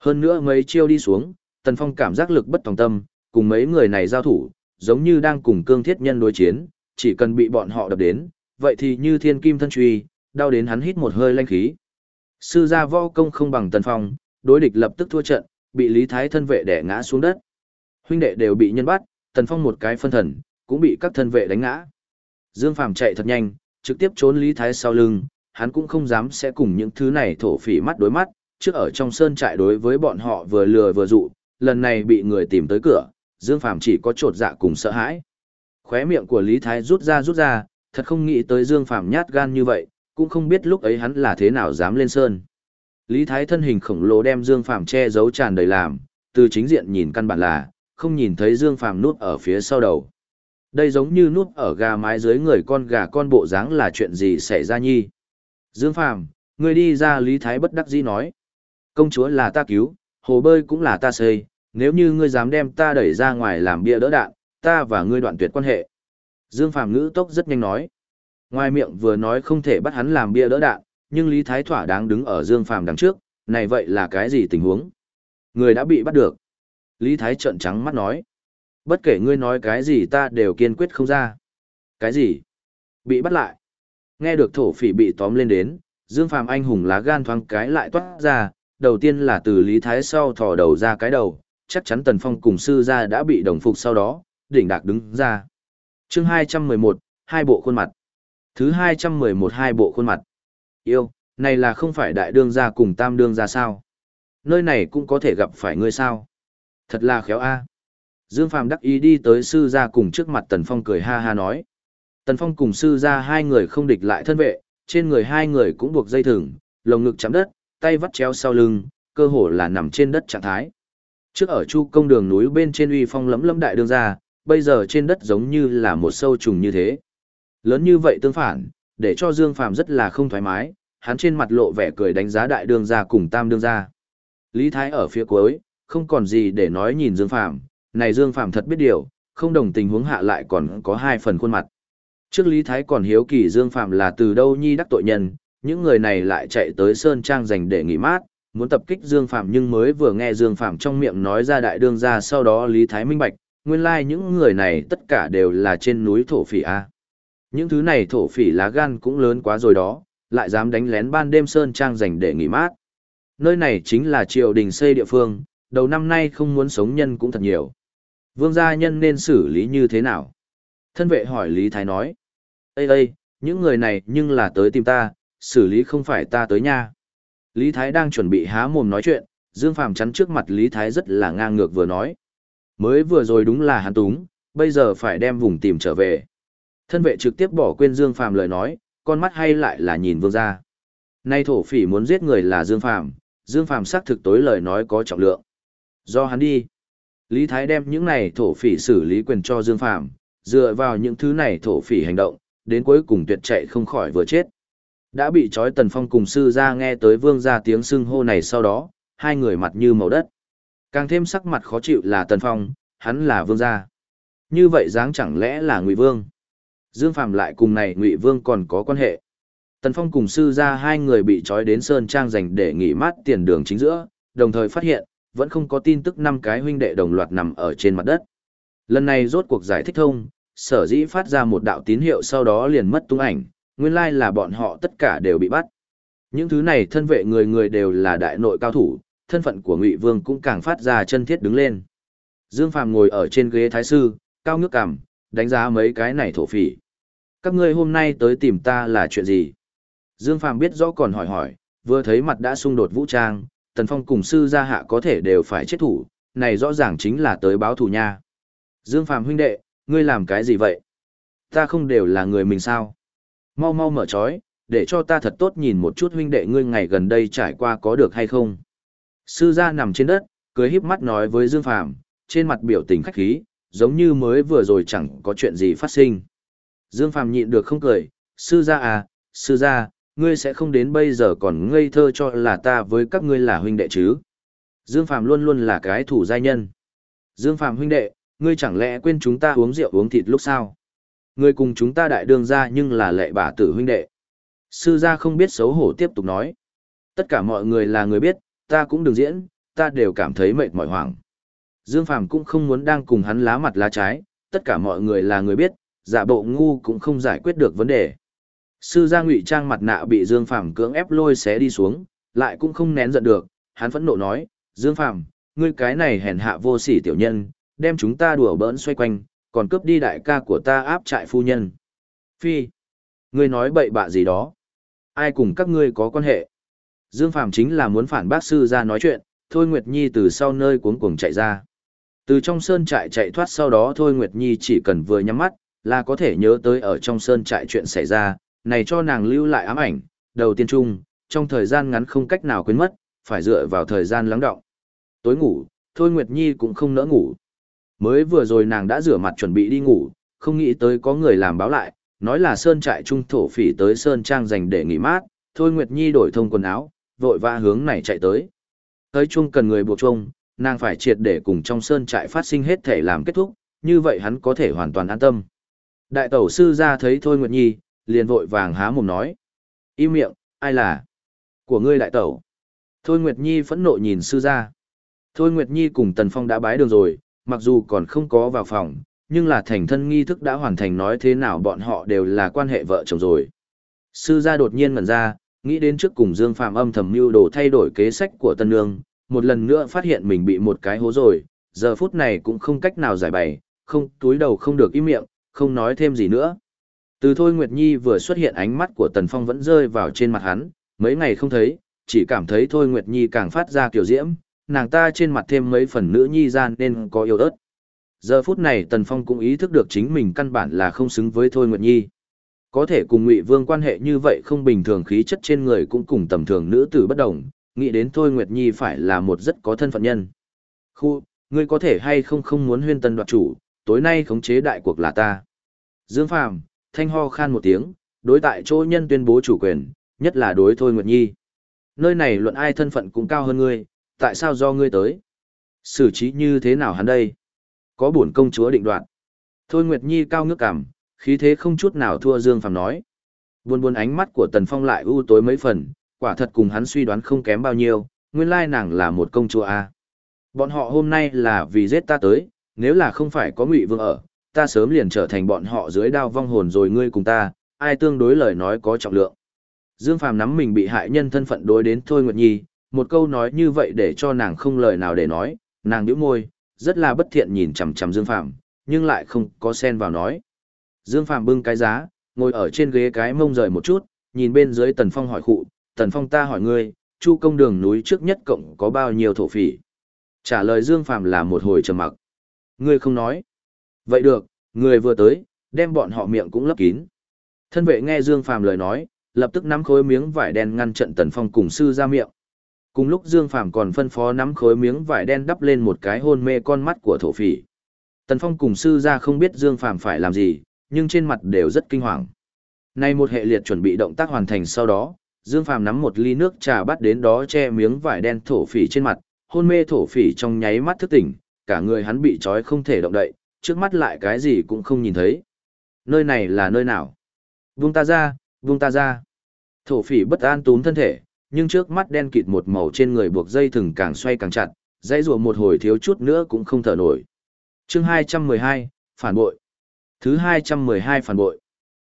Hơn nữa mấy chiêu đi xuống, Tần Phong cảm giác lực bất tòng tâm, cùng mấy người này giao thủ, giống như đang cùng cương thiết nhân đối chiến, chỉ cần bị bọn họ đập đến, vậy thì như thiên kim thân truy, đau đến hắn hít một hơi lanh khí. Sư gia võ công không bằng Tần Phong, đối địch lập tức thua trận, bị Lý Thái thân vệ đè ngã xuống đất. Huynh đệ đều bị nhân bắt, Tần Phong một cái phân thần, cũng bị các thân vệ đánh ngã. Dương Phàm chạy thật nhanh, trực tiếp trốn Lý Thái sau lưng, hắn cũng không dám sẽ cùng những thứ này thổ phỉ mắt đối mắt, trước ở trong sơn trại đối với bọn họ vừa lừa vừa dụ, lần này bị người tìm tới cửa, Dương Phàm chỉ có trột dạ cùng sợ hãi. Khóe miệng của Lý Thái rút ra rút ra, thật không nghĩ tới Dương Phàm nhát gan như vậy, cũng không biết lúc ấy hắn là thế nào dám lên sơn. Lý Thái thân hình khổng lồ đem Dương Phàm che giấu tràn đầy làm, từ chính diện nhìn căn bản là, không nhìn thấy Dương Phàm núp ở phía sau đầu. Đây giống như núp ở gà mái dưới người con gà con bộ dáng là chuyện gì xảy ra nhi. Dương Phàm, người đi ra Lý Thái bất đắc dĩ nói. Công chúa là ta cứu, hồ bơi cũng là ta xây, nếu như ngươi dám đem ta đẩy ra ngoài làm bia đỡ đạn, ta và ngươi đoạn tuyệt quan hệ. Dương Phàm ngữ tốc rất nhanh nói. Ngoài miệng vừa nói không thể bắt hắn làm bia đỡ đạn, nhưng Lý Thái thỏa đáng đứng ở Dương Phàm đằng trước, này vậy là cái gì tình huống? Người đã bị bắt được. Lý Thái trợn trắng mắt nói. Bất kể ngươi nói cái gì ta đều kiên quyết không ra. Cái gì? Bị bắt lại. Nghe được thổ phỉ bị tóm lên đến, Dương Phàm anh hùng lá gan thoáng cái lại toát ra, đầu tiên là từ Lý Thái sau thò đầu ra cái đầu, chắc chắn Tần Phong cùng sư gia đã bị đồng phục sau đó, đỉnh đạc đứng ra. Chương 211, hai bộ khuôn mặt. Thứ 211 hai bộ khuôn mặt. Yêu, này là không phải đại đương gia cùng tam đương gia sao? Nơi này cũng có thể gặp phải ngươi sao? Thật là khéo a. Dương Phàm đắc ý đi tới sư gia cùng trước mặt Tần Phong cười ha ha nói. Tần Phong cùng sư gia hai người không địch lại thân vệ, trên người hai người cũng buộc dây thừng, lồng ngực chạm đất, tay vắt chéo sau lưng, cơ hồ là nằm trên đất trạng thái. Trước ở chu công đường núi bên trên uy phong lấm lấm đại đương ra, bây giờ trên đất giống như là một sâu trùng như thế. Lớn như vậy tương phản, để cho Dương Phàm rất là không thoải mái, hắn trên mặt lộ vẻ cười đánh giá đại đương gia cùng tam đương gia. Lý Thái ở phía cuối, không còn gì để nói nhìn Dương Phàm, này Dương Phàm thật biết điều, không đồng tình huống hạ lại còn có hai phần khuôn mặt. Trước Lý Thái còn hiếu kỳ Dương Phàm là từ đâu nhi đắc tội nhân, những người này lại chạy tới Sơn Trang dành để nghỉ mát, muốn tập kích Dương phạm nhưng mới vừa nghe Dương phạm trong miệng nói ra đại đương gia sau đó Lý Thái minh bạch, nguyên lai like những người này tất cả đều là trên núi thổ phỉ A. Những thứ này thổ phỉ lá gan cũng lớn quá rồi đó, lại dám đánh lén ban đêm Sơn Trang dành để nghỉ mát. Nơi này chính là triều đình xây địa phương, đầu năm nay không muốn sống nhân cũng thật nhiều. Vương gia nhân nên xử lý như thế nào? Thân vệ hỏi Lý Thái nói. Ê ê, những người này nhưng là tới tìm ta, xử lý không phải ta tới nha. Lý Thái đang chuẩn bị há mồm nói chuyện, Dương Phàm chắn trước mặt Lý Thái rất là ngang ngược vừa nói. Mới vừa rồi đúng là hắn túng, bây giờ phải đem vùng tìm trở về. Thân vệ trực tiếp bỏ quên Dương Phàm lời nói, con mắt hay lại là nhìn vương gia. Nay thổ phỉ muốn giết người là Dương Phàm, Dương Phàm xác thực tối lời nói có trọng lượng. Do hắn đi. Lý Thái đem những này thổ phỉ xử lý quyền cho Dương Phàm, dựa vào những thứ này thổ phỉ hành động, đến cuối cùng tuyệt chạy không khỏi vừa chết. Đã bị trói Tần Phong cùng sư ra nghe tới vương gia tiếng xưng hô này sau đó, hai người mặt như màu đất. Càng thêm sắc mặt khó chịu là Tần Phong, hắn là vương gia. Như vậy dáng chẳng lẽ là Ngụy Vương? Dương Phàm lại cùng này Ngụy Vương còn có quan hệ. Tần Phong cùng sư ra hai người bị trói đến Sơn Trang dành để nghỉ mát tiền đường chính giữa, đồng thời phát hiện, vẫn không có tin tức năm cái huynh đệ đồng loạt nằm ở trên mặt đất. Lần này rốt cuộc giải thích thông, sở dĩ phát ra một đạo tín hiệu sau đó liền mất tung ảnh, nguyên lai là bọn họ tất cả đều bị bắt. Những thứ này thân vệ người người đều là đại nội cao thủ, thân phận của Ngụy Vương cũng càng phát ra chân thiết đứng lên. Dương Phàm ngồi ở trên ghế thái sư, cao ngước cằm, đánh giá mấy cái này thổ phỉ. Các ngươi hôm nay tới tìm ta là chuyện gì? Dương Phàm biết rõ còn hỏi hỏi, vừa thấy mặt đã xung đột vũ trang, Tần Phong cùng sư gia hạ có thể đều phải chết thủ, này rõ ràng chính là tới báo thù nha. Dương Phàm huynh đệ, ngươi làm cái gì vậy? Ta không đều là người mình sao? Mau mau mở trói, để cho ta thật tốt nhìn một chút huynh đệ ngươi ngày gần đây trải qua có được hay không. Sư gia nằm trên đất, cười híp mắt nói với Dương Phàm, trên mặt biểu tình khách khí, giống như mới vừa rồi chẳng có chuyện gì phát sinh. Dương Phàm nhịn được không cười, sư gia à, sư gia, ngươi sẽ không đến bây giờ còn ngây thơ cho là ta với các ngươi là huynh đệ chứ. Dương Phàm luôn luôn là cái thủ giai nhân. Dương Phàm huynh đệ, ngươi chẳng lẽ quên chúng ta uống rượu uống thịt lúc sao? Ngươi cùng chúng ta đại đương ra nhưng là lệ bà tử huynh đệ. Sư gia không biết xấu hổ tiếp tục nói. Tất cả mọi người là người biết, ta cũng đừng diễn, ta đều cảm thấy mệt mỏi hoảng. Dương Phàm cũng không muốn đang cùng hắn lá mặt lá trái, tất cả mọi người là người biết, giả bộ ngu cũng không giải quyết được vấn đề. Sư gia ngụy trang mặt nạ bị Dương Phàm cưỡng ép lôi xé đi xuống, lại cũng không nén giận được, hắn phẫn nộ nói, Dương Phàm, ngươi cái này hèn hạ vô sỉ tiểu nhân, đem chúng ta đùa bỡn xoay quanh, còn cướp đi đại ca của ta áp trại phu nhân. Phi, ngươi nói bậy bạ gì đó? Ai cùng các ngươi có quan hệ? Dương Phàm chính là muốn phản bác sư ra nói chuyện, Thôi Nguyệt Nhi từ sau nơi cuống cuồng chạy ra. Từ trong sơn trại chạy thoát sau đó Thôi Nguyệt Nhi chỉ cần vừa nhắm mắt, là có thể nhớ tới ở trong sơn trại chuyện xảy ra, này cho nàng lưu lại ám ảnh, đầu tiên chung, trong thời gian ngắn không cách nào quên mất, phải dựa vào thời gian lắng động. Tối ngủ, Thôi Nguyệt Nhi cũng không nỡ ngủ. Mới vừa rồi nàng đã rửa mặt chuẩn bị đi ngủ, không nghĩ tới có người làm báo lại, nói là sơn trại trung thổ phỉ tới sơn trang dành để nghỉ mát, Thôi Nguyệt Nhi đổi thông quần áo, vội vã hướng này chạy tới. Tới chung cần người buộc chung, nàng phải triệt để cùng trong sơn trại phát sinh hết thể làm kết thúc, như vậy hắn có thể hoàn toàn an tâm. Đại tẩu sư ra thấy Thôi Nguyệt Nhi, liền vội vàng há mồm nói. Im miệng, ai là? Của ngươi đại tẩu. Thôi Nguyệt Nhi phẫn nộ nhìn sư ra. Thôi Nguyệt Nhi cùng Tần Phong đã bái đường rồi, mặc dù còn không có vào phòng, nhưng là thành thân nghi thức đã hoàn thành nói thế nào bọn họ đều là quan hệ vợ chồng rồi. Sư gia đột nhiên ngẩn ra, nghĩ đến trước cùng Dương Phạm âm thầm mưu đồ thay đổi kế sách của Tân Nương, một lần nữa phát hiện mình bị một cái hố rồi, giờ phút này cũng không cách nào giải bày, không túi đầu không được im miệng, không nói thêm gì nữa. Từ Thôi Nguyệt Nhi vừa xuất hiện ánh mắt của Tần Phong vẫn rơi vào trên mặt hắn, mấy ngày không thấy, chỉ cảm thấy Thôi Nguyệt Nhi càng phát ra kiểu diễm, nàng ta trên mặt thêm mấy phần nữ nhi gian nên có yêu ớt. Giờ phút này Tần Phong cũng ý thức được chính mình căn bản là không xứng với Thôi Nguyệt Nhi. Có thể cùng Ngụy Vương quan hệ như vậy không bình thường khí chất trên người cũng cùng tầm thường nữ tử bất đồng, nghĩ đến Thôi Nguyệt Nhi phải là một rất có thân phận nhân. Khu, ngươi có thể hay không không muốn huyên tân đoạt chủ, tối nay khống chế đại cuộc là ta. Dương Phàm, thanh ho khan một tiếng, đối tại chỗ nhân tuyên bố chủ quyền, nhất là đối Thôi Nguyệt Nhi. Nơi này luận ai thân phận cũng cao hơn ngươi, tại sao do ngươi tới? Xử trí như thế nào hắn đây? Có bổn công chúa định đoạt. Thôi Nguyệt Nhi cao ngước cảm, khí thế không chút nào thua Dương Phàm nói. Buồn buồn ánh mắt của Tần Phong lại u tối mấy phần, quả thật cùng hắn suy đoán không kém bao nhiêu, nguyên lai nàng là một công chúa a. Bọn họ hôm nay là vì giết ta tới, nếu là không phải có Ngụy Vương ở, ta sớm liền trở thành bọn họ dưới đao vong hồn rồi ngươi cùng ta, ai tương đối lời nói có trọng lượng. Dương Phàm nắm mình bị hại nhân thân phận đối đến Thôi Nguyệt Nhi, một câu nói như vậy để cho nàng không lời nào để nói, nàng nhíu môi, rất là bất thiện nhìn chằm chằm Dương Phàm, nhưng lại không có xen vào nói. Dương Phàm bưng cái giá, ngồi ở trên ghế cái mông rời một chút, nhìn bên dưới Tần Phong hỏi khụ, Tần Phong ta hỏi ngươi, chu công đường núi trước nhất cộng có bao nhiêu thổ phỉ? Trả lời Dương Phàm là một hồi trầm mặc. Ngươi không nói. Vậy được, người vừa tới, đem bọn họ miệng cũng lấp kín. Thân vệ nghe Dương Phàm lời nói, lập tức nắm khối miếng vải đen ngăn trận Tần Phong cùng sư ra miệng. Cùng lúc Dương Phàm còn phân phó nắm khối miếng vải đen đắp lên một cái hôn mê con mắt của thổ phỉ. Tần Phong cùng sư ra không biết Dương Phàm phải làm gì, nhưng trên mặt đều rất kinh hoàng. Nay một hệ liệt chuẩn bị động tác hoàn thành sau đó, Dương Phàm nắm một ly nước trà bắt đến đó che miếng vải đen thổ phỉ trên mặt, hôn mê thổ phỉ trong nháy mắt thức tỉnh, cả người hắn bị trói không thể động đậy, trước mắt lại cái gì cũng không nhìn thấy. Nơi này là nơi nào? Vung ta ra, vung ta ra. Thổ phỉ bất an túm thân thể, nhưng trước mắt đen kịt một màu trên người buộc dây thừng càng xoay càng chặt, dãy rùa một hồi thiếu chút nữa cũng không thở nổi. chương 212, phản bội. Thứ 212 phản bội.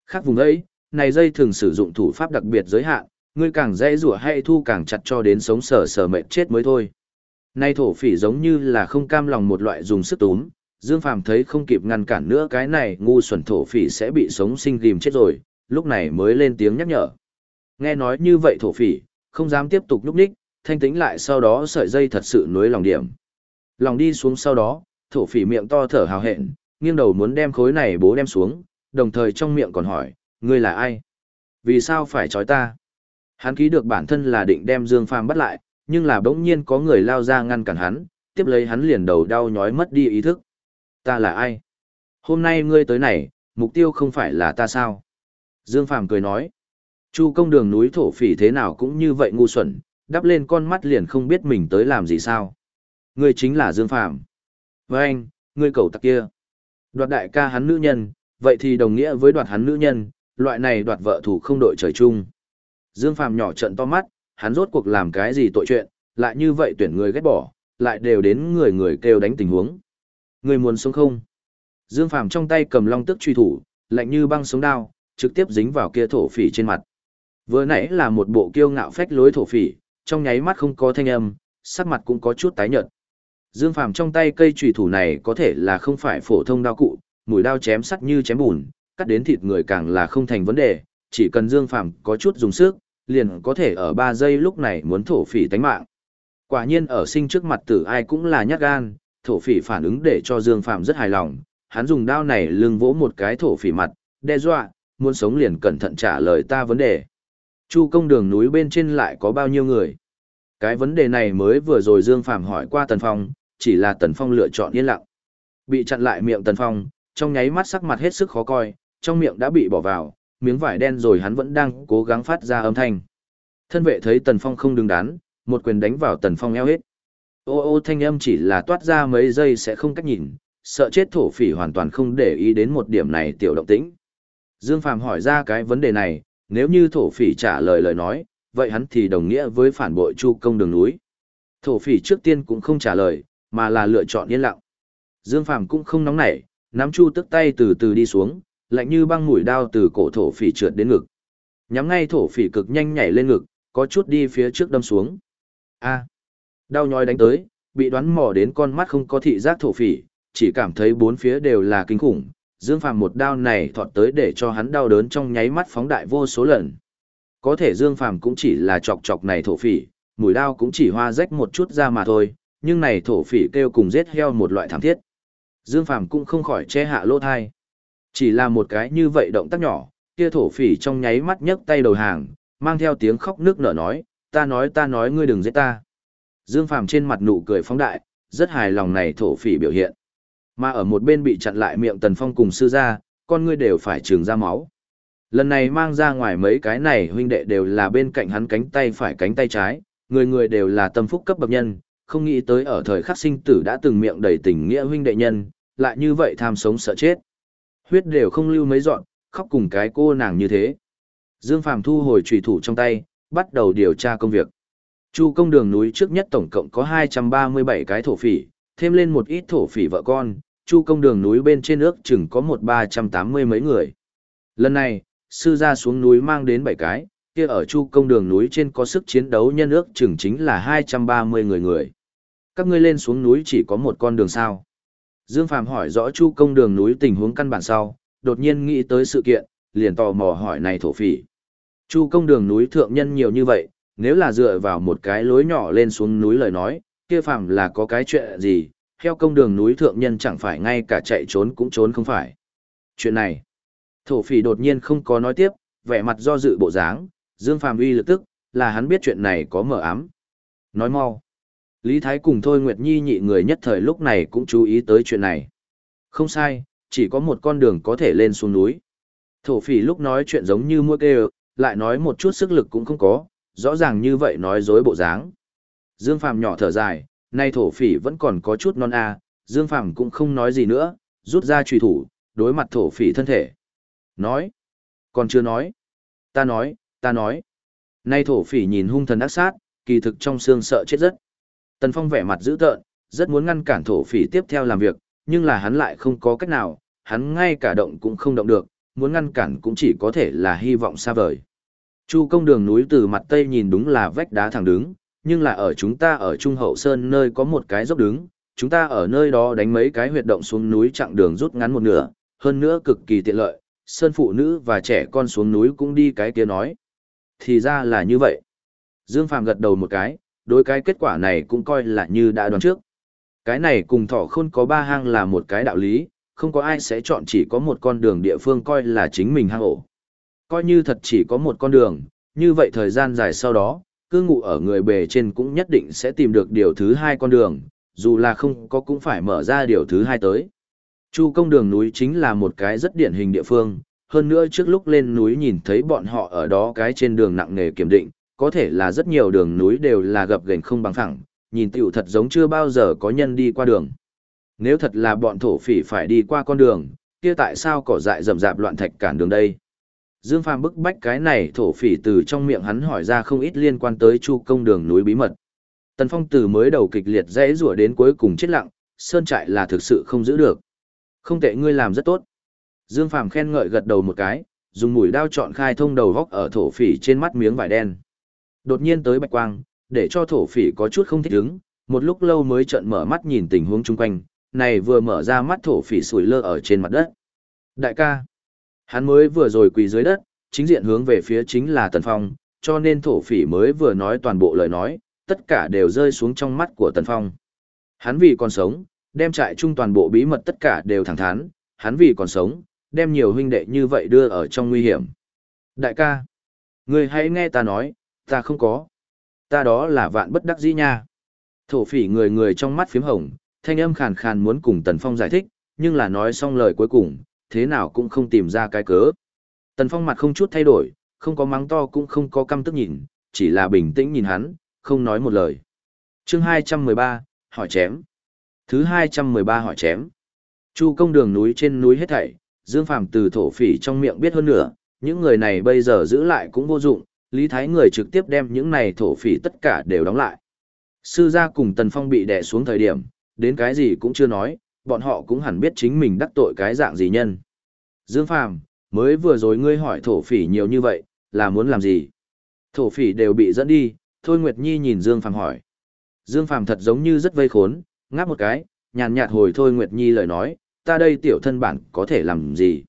Khác vùng ấy, này dây thường sử dụng thủ pháp đặc biệt giới hạn, ngươi càng dãy rùa hay thu càng chặt cho đến sống sờ sờ mệt chết mới thôi. Nay thổ phỉ giống như là không cam lòng một loại dùng sức túm, Dương Phàm thấy không kịp ngăn cản nữa cái này ngu xuẩn thổ phỉ sẽ bị sống sinh ghim chết rồi, lúc này mới lên tiếng nhắc nhở. Nghe nói như vậy thổ phỉ, không dám tiếp tục nhúc nhích, thanh tĩnh lại sau đó sợi dây thật sự nối lòng điểm. Lòng đi xuống sau đó, thổ phỉ miệng to thở hào hẹn, nghiêng đầu muốn đem khối này bố đem xuống, đồng thời trong miệng còn hỏi, ngươi là ai? Vì sao phải trói ta? Hắn ký được bản thân là định đem Dương Phàm bắt lại, nhưng là bỗng nhiên có người lao ra ngăn cản hắn, tiếp lấy hắn liền đầu đau nhói mất đi ý thức. Ta là ai? Hôm nay ngươi tới này, mục tiêu không phải là ta sao? Dương Phàm cười nói. Chu công đường núi thổ phỉ thế nào cũng như vậy ngu xuẩn, đắp lên con mắt liền không biết mình tới làm gì sao. Ngươi chính là Dương Phàm Với anh, ngươi cầu tặc kia. Đoạt đại ca hắn nữ nhân, vậy thì đồng nghĩa với đoạt hắn nữ nhân, loại này đoạt vợ thủ không đội trời chung. Dương Phàm nhỏ trận to mắt, hắn rốt cuộc làm cái gì tội chuyện, lại như vậy tuyển người ghét bỏ, lại đều đến người người kêu đánh tình huống. Người muốn sống không? Dương Phàm trong tay cầm long tức truy thủ, lạnh như băng sống đao, trực tiếp dính vào kia thổ phỉ trên mặt. Vừa nãy là một bộ kiêu ngạo phách lối thổ phỉ, trong nháy mắt không có thanh âm, sắc mặt cũng có chút tái nhợt. Dương Phàm trong tay cây chùy thủ này có thể là không phải phổ thông đao cụ, mũi đao chém sắt như chém bùn, cắt đến thịt người càng là không thành vấn đề, chỉ cần Dương Phàm có chút dùng sức, liền có thể ở 3 giây lúc này muốn thổ phỉ tánh mạng. Quả nhiên ở sinh trước mặt tử ai cũng là nhát gan, thổ phỉ phản ứng để cho Dương Phàm rất hài lòng, hắn dùng đao này lưng vỗ một cái thổ phỉ mặt, đe dọa, muốn sống liền cẩn thận trả lời ta vấn đề. Chu công đường núi bên trên lại có bao nhiêu người? Cái vấn đề này mới vừa rồi Dương Phàm hỏi qua Tần Phong, chỉ là Tần Phong lựa chọn yên lặng. Bị chặn lại miệng Tần Phong, trong nháy mắt sắc mặt hết sức khó coi, trong miệng đã bị bỏ vào, miếng vải đen rồi hắn vẫn đang cố gắng phát ra âm thanh. Thân vệ thấy Tần Phong không đứng đắn, một quyền đánh vào Tần Phong eo hết. Ô ô thanh âm chỉ là toát ra mấy giây sẽ không cách nhìn, sợ chết thổ phỉ hoàn toàn không để ý đến một điểm này tiểu động tĩnh. Dương Phàm hỏi ra cái vấn đề này, nếu như thổ phỉ trả lời lời nói, vậy hắn thì đồng nghĩa với phản bội chu công đường núi. Thổ phỉ trước tiên cũng không trả lời, mà là lựa chọn yên lặng. Dương Phàm cũng không nóng nảy, nắm chu tức tay từ từ đi xuống, lạnh như băng mũi đao từ cổ thổ phỉ trượt đến ngực. Nhắm ngay thổ phỉ cực nhanh nhảy lên ngực, có chút đi phía trước đâm xuống. A. đau nhói đánh tới, bị đoán mò đến con mắt không có thị giác thổ phỉ, chỉ cảm thấy bốn phía đều là kinh khủng. Dương Phàm một đao này thọt tới để cho hắn đau đớn trong nháy mắt phóng đại vô số lần. Có thể Dương Phàm cũng chỉ là chọc chọc này thổ phỉ, mũi đao cũng chỉ hoa rách một chút ra mà thôi, nhưng này thổ phỉ kêu cùng giết heo một loại thảm thiết. Dương Phàm cũng không khỏi che hạ lỗ thai. Chỉ là một cái như vậy động tác nhỏ, kia thổ phỉ trong nháy mắt nhấc tay đầu hàng, mang theo tiếng khóc nước nở nói, ta nói ta nói ngươi đừng giết ta. Dương Phàm trên mặt nụ cười phóng đại, rất hài lòng này thổ phỉ biểu hiện. Mà ở một bên bị chặn lại miệng Tần Phong cùng sư gia, con ngươi đều phải trường ra máu. Lần này mang ra ngoài mấy cái này huynh đệ đều là bên cạnh hắn cánh tay phải cánh tay trái, người người đều là tâm phúc cấp bậc nhân, không nghĩ tới ở thời khắc sinh tử đã từng miệng đầy tình nghĩa huynh đệ nhân, lại như vậy tham sống sợ chết. Huyết đều không lưu mấy dọn, khóc cùng cái cô nàng như thế. Dương Phàm thu hồi trùy thủ trong tay, bắt đầu điều tra công việc. Chu công đường núi trước nhất tổng cộng có 237 cái thổ phỉ, thêm lên một ít thổ phỉ vợ con, chu công đường núi bên trên ước chừng có một ba trăm tám mươi mấy người. Lần này, sư gia xuống núi mang đến 7 cái, kia ở chu công đường núi trên có sức chiến đấu nhân ước chừng chính là 230 người người. Các ngươi lên xuống núi chỉ có một con đường sao. Dương Phàm hỏi rõ chu công đường núi tình huống căn bản sau, đột nhiên nghĩ tới sự kiện, liền tò mò hỏi này thổ phỉ. Chu công đường núi thượng nhân nhiều như vậy, nếu là dựa vào một cái lối nhỏ lên xuống núi lời nói, kia phàm là có cái chuyện gì, theo công đường núi thượng nhân chẳng phải ngay cả chạy trốn cũng trốn không phải. Chuyện này, thổ phỉ đột nhiên không có nói tiếp, vẻ mặt do dự bộ dáng, Dương Phàm uy lực tức, là hắn biết chuyện này có mở ám. Nói mau. Lý Thái cùng Thôi Nguyệt Nhi nhị người nhất thời lúc này cũng chú ý tới chuyện này. Không sai, chỉ có một con đường có thể lên xuống núi. Thổ phỉ lúc nói chuyện giống như mua kêu, lại nói một chút sức lực cũng không có, rõ ràng như vậy nói dối bộ dáng. Dương Phàm nhỏ thở dài, nay thổ phỉ vẫn còn có chút non a, Dương Phàm cũng không nói gì nữa, rút ra trùy thủ, đối mặt thổ phỉ thân thể. Nói, còn chưa nói. Ta nói, ta nói. Nay thổ phỉ nhìn hung thần ác sát, kỳ thực trong xương sợ chết rất. Tần Phong vẻ mặt dữ tợn, rất muốn ngăn cản thổ phỉ tiếp theo làm việc, nhưng là hắn lại không có cách nào, hắn ngay cả động cũng không động được, muốn ngăn cản cũng chỉ có thể là hy vọng xa vời. Chu công đường núi từ mặt tây nhìn đúng là vách đá thẳng đứng, nhưng là ở chúng ta ở Trung Hậu Sơn nơi có một cái dốc đứng, chúng ta ở nơi đó đánh mấy cái huyệt động xuống núi chặng đường rút ngắn một nửa, hơn nữa cực kỳ tiện lợi, sơn phụ nữ và trẻ con xuống núi cũng đi cái kia nói. Thì ra là như vậy. Dương Phàm gật đầu một cái, đối cái kết quả này cũng coi là như đã đoán trước. Cái này cùng thỏ khôn có ba hang là một cái đạo lý, không có ai sẽ chọn chỉ có một con đường địa phương coi là chính mình hang ổ. Coi như thật chỉ có một con đường, như vậy thời gian dài sau đó, cư ngụ ở người bề trên cũng nhất định sẽ tìm được điều thứ hai con đường, dù là không có cũng phải mở ra điều thứ hai tới. Chu công đường núi chính là một cái rất điển hình địa phương, hơn nữa trước lúc lên núi nhìn thấy bọn họ ở đó cái trên đường nặng nề kiểm định, có thể là rất nhiều đường núi đều là gập ghềnh không bằng phẳng, nhìn tiểu thật giống chưa bao giờ có nhân đi qua đường. Nếu thật là bọn thổ phỉ phải đi qua con đường, kia tại sao cỏ dại rậm rạp loạn thạch cản đường đây? Dương Phàm bức bách cái này thổ phỉ từ trong miệng hắn hỏi ra không ít liên quan tới chu công đường núi bí mật. Tần Phong từ mới đầu kịch liệt dễ rủa đến cuối cùng chết lặng, sơn trại là thực sự không giữ được. Không tệ ngươi làm rất tốt. Dương Phàm khen ngợi gật đầu một cái, dùng mũi đao chọn khai thông đầu góc ở thổ phỉ trên mắt miếng vải đen. Đột nhiên tới bạch quang, để cho thổ phỉ có chút không thích ứng, một lúc lâu mới trợn mở mắt nhìn tình huống chung quanh, này vừa mở ra mắt thổ phỉ sủi lơ ở trên mặt đất. Đại ca, hắn mới vừa rồi quỳ dưới đất, chính diện hướng về phía chính là Tần Phong, cho nên thổ phỉ mới vừa nói toàn bộ lời nói, tất cả đều rơi xuống trong mắt của Tần Phong. Hắn vì còn sống, đem trại chung toàn bộ bí mật tất cả đều thẳng thắn, hắn vì còn sống, đem nhiều huynh đệ như vậy đưa ở trong nguy hiểm. Đại ca, người hãy nghe ta nói, ta không có. Ta đó là vạn bất đắc dĩ nha. Thổ phỉ người người trong mắt phím hồng, thanh âm khàn khàn muốn cùng Tần Phong giải thích, nhưng là nói xong lời cuối cùng, thế nào cũng không tìm ra cái cớ. Tần Phong mặt không chút thay đổi, không có mắng to cũng không có căm tức nhìn, chỉ là bình tĩnh nhìn hắn, không nói một lời. chương 213, hỏi chém. Thứ 213 hỏi chém. Chu công đường núi trên núi hết thảy, Dương Phàm từ thổ phỉ trong miệng biết hơn nữa, những người này bây giờ giữ lại cũng vô dụng, Lý Thái người trực tiếp đem những này thổ phỉ tất cả đều đóng lại. Sư gia cùng Tần Phong bị đè xuống thời điểm, đến cái gì cũng chưa nói, bọn họ cũng hẳn biết chính mình đắc tội cái dạng gì nhân. Dương Phàm, mới vừa rồi ngươi hỏi thổ phỉ nhiều như vậy, là muốn làm gì? Thổ phỉ đều bị dẫn đi, Thôi Nguyệt Nhi nhìn Dương Phàm hỏi. Dương Phàm thật giống như rất vây khốn, ngáp một cái, nhàn nhạt hồi Thôi Nguyệt Nhi lời nói, ta đây tiểu thân bản có thể làm gì?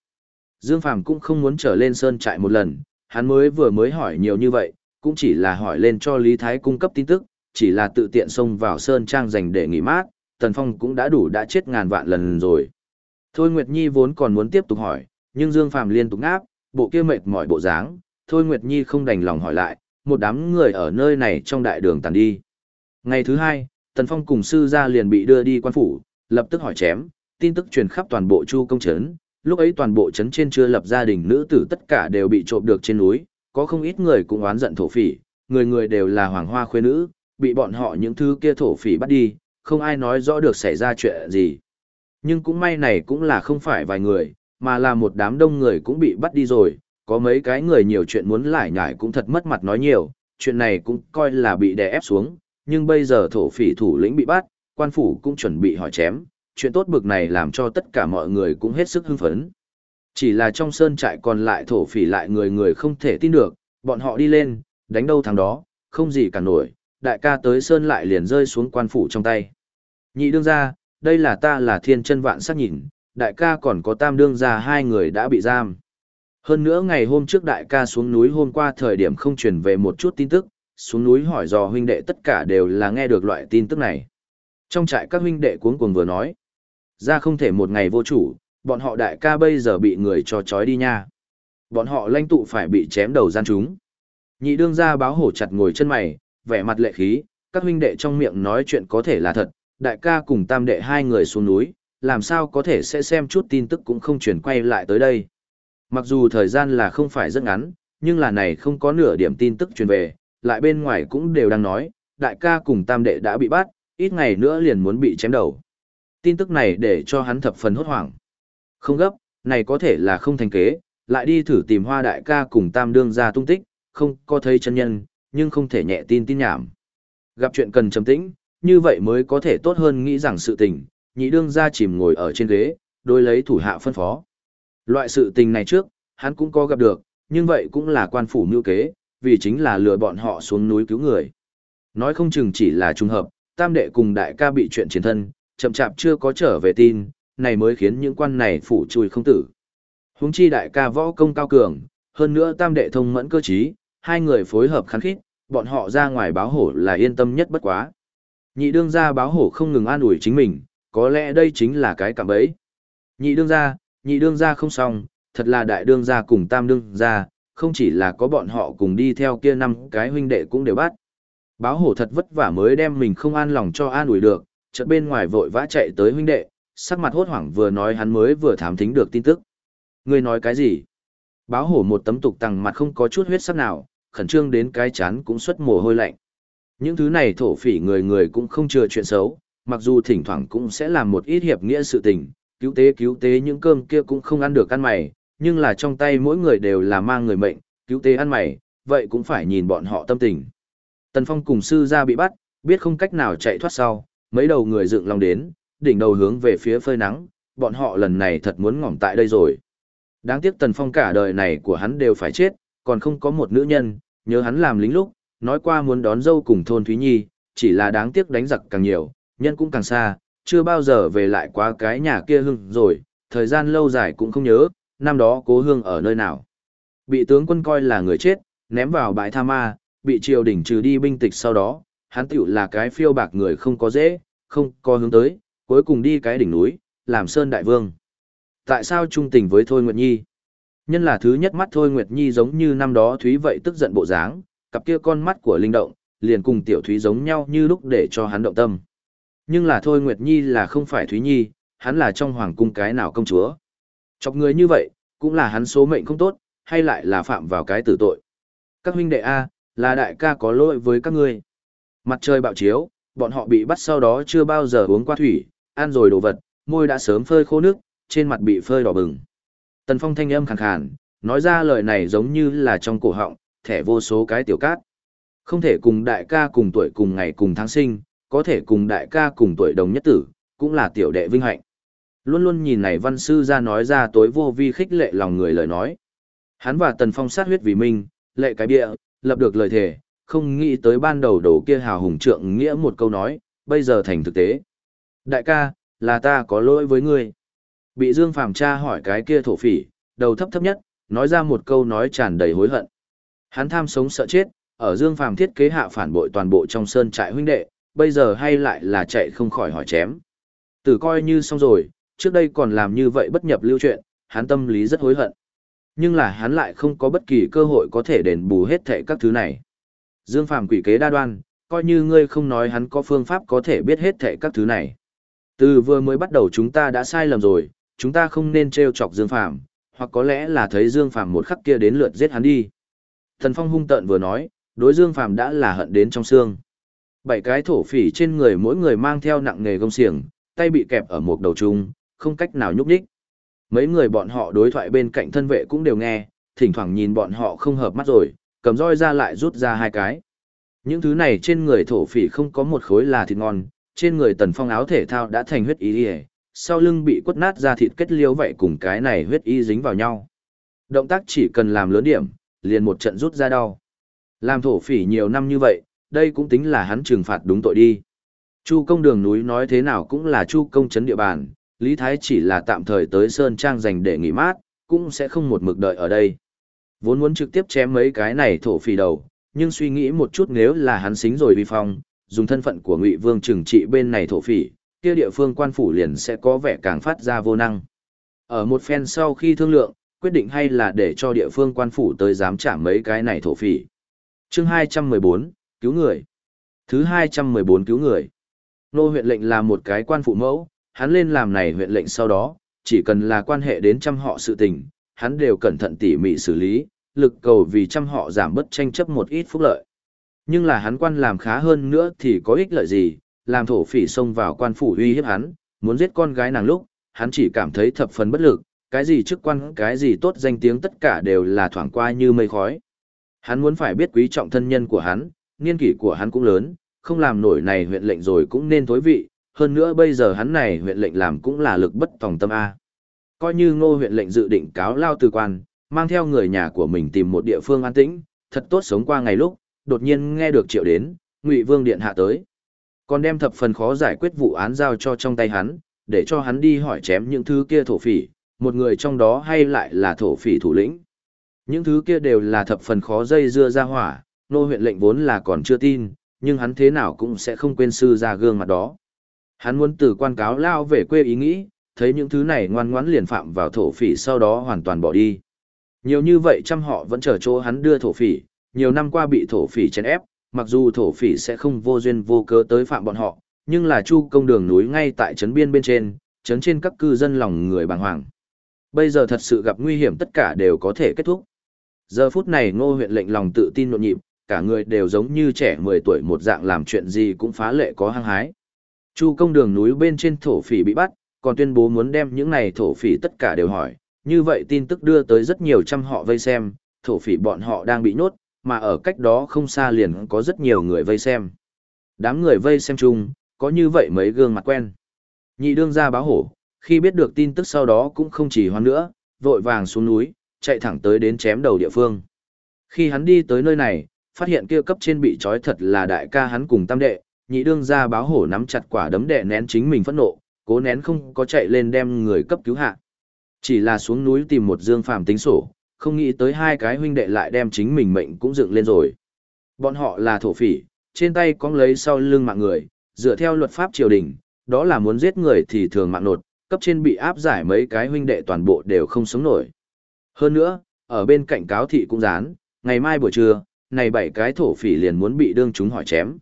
Dương Phàm cũng không muốn trở lên sơn trại một lần, hắn mới vừa mới hỏi nhiều như vậy, cũng chỉ là hỏi lên cho Lý Thái cung cấp tin tức, chỉ là tự tiện xông vào sơn trang dành để nghỉ mát, Tần Phong cũng đã đủ đã chết ngàn vạn lần rồi. Thôi Nguyệt Nhi vốn còn muốn tiếp tục hỏi, nhưng Dương Phàm liên tục ngáp, Bộ kia mệt mỏi bộ dáng, Thôi Nguyệt Nhi không đành lòng hỏi lại, một đám người ở nơi này trong đại đường tàn đi. Ngày thứ hai, Tần Phong cùng sư gia liền bị đưa đi quan phủ, lập tức hỏi chém, tin tức truyền khắp toàn bộ Chu công trấn, lúc ấy toàn bộ trấn trên chưa lập gia đình nữ tử tất cả đều bị trộm được trên núi, có không ít người cũng oán giận thổ phỉ, người người đều là hoàng hoa khuê nữ, bị bọn họ những thứ kia thổ phỉ bắt đi, không ai nói rõ được xảy ra chuyện gì. Nhưng cũng may này cũng là không phải vài người, mà là một đám đông người cũng bị bắt đi rồi, có mấy cái người nhiều chuyện muốn lại nhải cũng thật mất mặt nói nhiều, chuyện này cũng coi là bị đè ép xuống, nhưng bây giờ thổ phỉ thủ lĩnh bị bắt, quan phủ cũng chuẩn bị hỏi chém, chuyện tốt bực này làm cho tất cả mọi người cũng hết sức hưng phấn. Chỉ là trong sơn trại còn lại thổ phỉ lại người người không thể tin được, bọn họ đi lên, đánh đâu thằng đó, không gì cả nổi, đại ca tới sơn lại liền rơi xuống quan phủ trong tay. Nhị đương gia, đây là ta là thiên chân vạn sắc nhìn, đại ca còn có tam đương gia, hai người đã bị giam. Hơn nữa ngày hôm trước đại ca xuống núi hôm qua thời điểm không truyền về một chút tin tức, xuống núi hỏi dò huynh đệ tất cả đều là nghe được loại tin tức này. Trong trại các huynh đệ cuống cuồng vừa nói, ra không thể một ngày vô chủ, bọn họ đại ca bây giờ bị người cho trói đi nha. Bọn họ lãnh tụ phải bị chém đầu gian chúng. Nhị đương gia báo hổ chặt ngồi chân mày, vẻ mặt lệ khí, các huynh đệ trong miệng nói chuyện có thể là thật, đại ca cùng tam đệ hai người xuống núi, làm sao có thể sẽ xem chút tin tức cũng không chuyển quay lại tới đây. Mặc dù thời gian là không phải rất ngắn, nhưng là này không có nửa điểm tin tức truyền về, lại bên ngoài cũng đều đang nói, đại ca cùng tam đệ đã bị bắt, ít ngày nữa liền muốn bị chém đầu. Tin tức này để cho hắn thập phần hốt hoảng. Không gấp, này có thể là không thành kế, lại đi thử tìm hoa đại ca cùng tam đương ra tung tích, không có thấy chân nhân, nhưng không thể nhẹ tin tin nhảm. Gặp chuyện cần trầm tĩnh, như vậy mới có thể tốt hơn nghĩ rằng sự tình, nhị đương ra chìm ngồi ở trên ghế, đối lấy thủ hạ phân phó. Loại sự tình này trước, hắn cũng có gặp được, nhưng vậy cũng là quan phủ mưu kế, vì chính là lừa bọn họ xuống núi cứu người. Nói không chừng chỉ là trùng hợp, tam đệ cùng đại ca bị chuyện chiến thân, chậm chạp chưa có trở về tin, này mới khiến những quan này phủ chui không tử. Huống chi đại ca võ công cao cường, hơn nữa tam đệ thông mẫn cơ trí, hai người phối hợp khán khít, bọn họ ra ngoài báo hổ là yên tâm nhất bất quá. Nhị đương gia báo hổ không ngừng an ủi chính mình, có lẽ đây chính là cái cạm bẫy. Nhị đương gia, nhị đương gia không xong, thật là đại đương gia cùng tam đương gia, không chỉ là có bọn họ cùng đi theo kia năm cái huynh đệ cũng đều bắt. Báo hổ thật vất vả mới đem mình không an lòng cho an ủi được, chợt bên ngoài vội vã chạy tới huynh đệ, sắc mặt hốt hoảng vừa nói hắn mới vừa thám thính được tin tức. Ngươi nói cái gì? Báo hổ một tấm tục tằng mặt không có chút huyết sắc nào, khẩn trương đến cái chán cũng xuất mồ hôi lạnh. Những thứ này thổ phỉ người người cũng không chừa chuyện xấu, mặc dù thỉnh thoảng cũng sẽ làm một ít hiệp nghĩa sự tình, cứu tế cứu tế những cơm kia cũng không ăn được ăn mày, nhưng là trong tay mỗi người đều là mang người mệnh, cứu tế ăn mày, vậy cũng phải nhìn bọn họ tâm tình. Tần Phong cùng sư gia bị bắt, biết không cách nào chạy thoát sau, mấy đầu người dựng lòng đến, đỉnh đầu hướng về phía phơi nắng, bọn họ lần này thật muốn ngỏm tại đây rồi. Đáng tiếc Tần Phong cả đời này của hắn đều phải chết, còn không có một nữ nhân, nhớ hắn làm lính lúc, nói qua muốn đón dâu cùng thôn Thúy Nhi, chỉ là đáng tiếc đánh giặc càng nhiều, nhân cũng càng xa, chưa bao giờ về lại qua cái nhà kia hưng rồi, thời gian lâu dài cũng không nhớ, năm đó cố hương ở nơi nào. Bị tướng quân coi là người chết, ném vào bãi tha ma, bị triều đình trừ đi binh tịch sau đó, hắn tiểu là cái phiêu bạc người không có dễ, không có hướng tới, cuối cùng đi cái đỉnh núi, làm sơn đại vương. Tại sao trung tình với Thôi Nguyệt Nhi? Nhân là thứ nhất mắt Thôi Nguyệt Nhi giống như năm đó Thúy vậy tức giận bộ dáng, cặp kia con mắt của linh động, liền cùng tiểu Thúy giống nhau như lúc để cho hắn động tâm. Nhưng là Thôi Nguyệt Nhi là không phải Thúy Nhi, hắn là trong hoàng cung cái nào công chúa. Chọc người như vậy, cũng là hắn số mệnh không tốt, hay lại là phạm vào cái tử tội. Các huynh đệ A, là đại ca có lỗi với các ngươi. Mặt trời bạo chiếu, bọn họ bị bắt sau đó chưa bao giờ uống qua thủy, ăn rồi đồ vật, môi đã sớm phơi khô nước, trên mặt bị phơi đỏ bừng. Tần Phong thanh âm khàn khàn, nói ra lời này giống như là trong cổ họng, thẻ vô số cái tiểu cát. Không thể cùng đại ca cùng tuổi cùng ngày cùng tháng sinh, có thể cùng đại ca cùng tuổi đồng nhất tử, cũng là tiểu đệ vinh hạnh. Luôn luôn nhìn này văn sư ra nói ra tối vô vi khích lệ lòng người lời nói. Hắn và Tần Phong sát huyết vì mình, lệ cái bịa, lập được lời thề, không nghĩ tới ban đầu đầu kia hào hùng trượng nghĩa một câu nói, bây giờ thành thực tế. Đại ca, là ta có lỗi với ngươi. Bị Dương Phàm tra hỏi cái kia thổ phỉ, đầu thấp thấp nhất, nói ra một câu nói tràn đầy hối hận. Hắn tham sống sợ chết, ở Dương Phàm thiết kế hạ phản bội toàn bộ trong sơn trại huynh đệ, bây giờ hay lại là chạy không khỏi hỏi chém. Tử coi như xong rồi, trước đây còn làm như vậy bất nhập lưu chuyện, hắn tâm lý rất hối hận. Nhưng là hắn lại không có bất kỳ cơ hội có thể đền bù hết thệ các thứ này. Dương Phàm quỷ kế đa đoan, coi như ngươi không nói hắn có phương pháp có thể biết hết thệ các thứ này. Từ vừa mới bắt đầu chúng ta đã sai lầm rồi, chúng ta không nên trêu chọc Dương Phàm, hoặc có lẽ là thấy Dương Phàm một khắc kia đến lượt giết hắn đi. Thần Phong hung tợn vừa nói, đối Dương Phàm đã là hận đến trong xương. Bảy cái thổ phỉ trên người mỗi người mang theo nặng nghề gông xiềng, tay bị kẹp ở một đầu chung, không cách nào nhúc nhích. Mấy người bọn họ đối thoại bên cạnh thân vệ cũng đều nghe, thỉnh thoảng nhìn bọn họ không hợp mắt rồi, cầm roi ra lại rút ra hai cái. Những thứ này trên người thổ phỉ không có một khối là thịt ngon, trên người tần phong áo thể thao đã thành huyết y ỉa sau lưng bị quất nát ra thịt kết liêu vậy cùng cái này huyết y dính vào nhau động tác chỉ cần làm lớn điểm liền một trận rút ra đau. Làm thổ phỉ nhiều năm như vậy đây cũng tính là hắn trừng phạt đúng tội đi. Chu công đường núi nói thế nào cũng là chu công chấn địa bàn lý thái chỉ là tạm thời tới sơn trang dành để nghỉ mát cũng sẽ không một mực đợi ở đây. Vốn muốn trực tiếp chém mấy cái này thổ phỉ đầu nhưng suy nghĩ một chút nếu là hắn xính rồi vi phong dùng thân phận của ngụy vương trừng trị bên này thổ phỉ kia địa phương quan phủ liền sẽ có vẻ càng phát ra vô năng. Ở một phen sau khi thương lượng, quyết định hay là để cho địa phương quan phủ tới dám trả mấy cái này thổ phỉ. Chương 214, cứu người. Thứ 214 cứu người. Nô huyện lệnh là một cái quan phụ mẫu, hắn lên làm này huyện lệnh sau đó, chỉ cần là quan hệ đến trăm họ sự tình, hắn đều cẩn thận tỉ mỉ xử lý, lực cầu vì trăm họ giảm bất tranh chấp một ít phúc lợi. Nhưng là hắn quan làm khá hơn nữa thì có ích lợi gì, làm thổ phỉ xông vào quan phủ uy hiếp hắn, muốn giết con gái nàng lúc, hắn chỉ cảm thấy thập phần bất lực, cái gì chức quan, cái gì tốt danh tiếng tất cả đều là thoảng qua như mây khói. Hắn muốn phải biết quý trọng thân nhân của hắn, niên kỷ của hắn cũng lớn, không làm nổi này huyện lệnh rồi cũng nên thối vị, hơn nữa bây giờ hắn này huyện lệnh làm cũng là lực bất tòng tâm A. Coi như ngô huyện lệnh dự định cáo lao từ quan, mang theo người nhà của mình tìm một địa phương an tĩnh, thật tốt sống qua ngày lúc, đột nhiên nghe được triệu đến, ngụy vương điện hạ tới. Còn đem thập phần khó giải quyết vụ án giao cho trong tay hắn, để cho hắn đi hỏi chém những thứ kia thổ phỉ, một người trong đó hay lại là thổ phỉ thủ lĩnh. Những thứ kia đều là thập phần khó dây dưa ra hỏa, nô huyện lệnh vốn là còn chưa tin, nhưng hắn thế nào cũng sẽ không quên sư ra gương mặt đó. Hắn muốn từ quan cáo lao về quê ý nghĩ, thấy những thứ này ngoan ngoãn liền phạm vào thổ phỉ sau đó hoàn toàn bỏ đi. Nhiều như vậy trăm họ vẫn chờ chỗ hắn đưa thổ phỉ, nhiều năm qua bị thổ phỉ chèn ép, mặc dù thổ phỉ sẽ không vô duyên vô cớ tới phạm bọn họ, nhưng là chu công đường núi ngay tại trấn biên bên trên, trấn trên các cư dân lòng người bàng hoàng. Bây giờ thật sự gặp nguy hiểm tất cả đều có thể kết thúc. Giờ phút này ngô huyện lệnh lòng tự tin nộn nhịp, cả người đều giống như trẻ 10 tuổi một dạng làm chuyện gì cũng phá lệ có hăng hái. Chu công đường núi bên trên thổ phỉ bị bắt, còn tuyên bố muốn đem những này thổ phỉ tất cả đều hỏi, như vậy tin tức đưa tới rất nhiều trăm họ vây xem, thổ phỉ bọn họ đang bị nhốt, mà ở cách đó không xa liền có rất nhiều người vây xem. Đám người vây xem chung, có như vậy mấy gương mặt quen. Nhị đương ra báo hổ, khi biết được tin tức sau đó cũng không chỉ hoan nữa, vội vàng xuống núi, chạy thẳng tới đến chém đầu địa phương. Khi hắn đi tới nơi này, phát hiện kia cấp trên bị trói thật là đại ca hắn cùng tam đệ, nhị đương ra báo hổ nắm chặt quả đấm đệ nén chính mình phẫn nộ, cố nén không có chạy lên đem người cấp cứu hạ. Chỉ là xuống núi tìm một dương phàm tính sổ, không nghĩ tới hai cái huynh đệ lại đem chính mình mệnh cũng dựng lên rồi. Bọn họ là thổ phỉ, trên tay cong lấy sau lưng mạng người, dựa theo luật pháp triều đình, đó là muốn giết người thì thường mạng nột, cấp trên bị áp giải mấy cái huynh đệ toàn bộ đều không sống nổi. Hơn nữa, ở bên cạnh cáo thị cũng dán, ngày mai buổi trưa, này bảy cái thổ phỉ liền muốn bị đương chúng hỏi chém.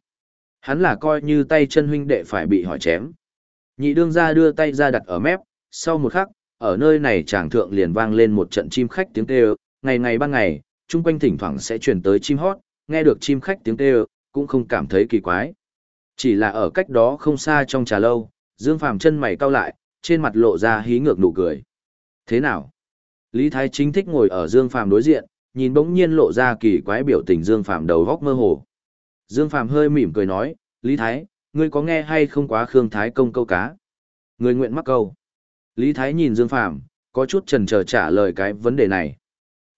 Hắn là coi như tay chân huynh đệ phải bị hỏi chém. Nhị đương ra đưa tay ra đặt ở mép, sau một khắc, ở nơi này chàng thượng liền vang lên một trận chim khách tiếng kêu, ngày ngày ban ngày, chung quanh thỉnh thoảng sẽ truyền tới chim hót, nghe được chim khách tiếng kêu, cũng không cảm thấy kỳ quái. Chỉ là ở cách đó không xa trong trà lâu, Dương Phàm chân mày cau lại, trên mặt lộ ra hí ngược nụ cười. Thế nào? Lý Thái chính thích ngồi ở Dương Phàm đối diện, nhìn bỗng nhiên lộ ra kỳ quái biểu tình Dương Phàm đầu góc mơ hồ. Dương Phàm hơi mỉm cười nói, Lý Thái, ngươi có nghe hay không quá Khương Thái công câu cá? Người nguyện mắc câu. Lý Thái nhìn Dương Phàm có chút chần chờ trả lời cái vấn đề này.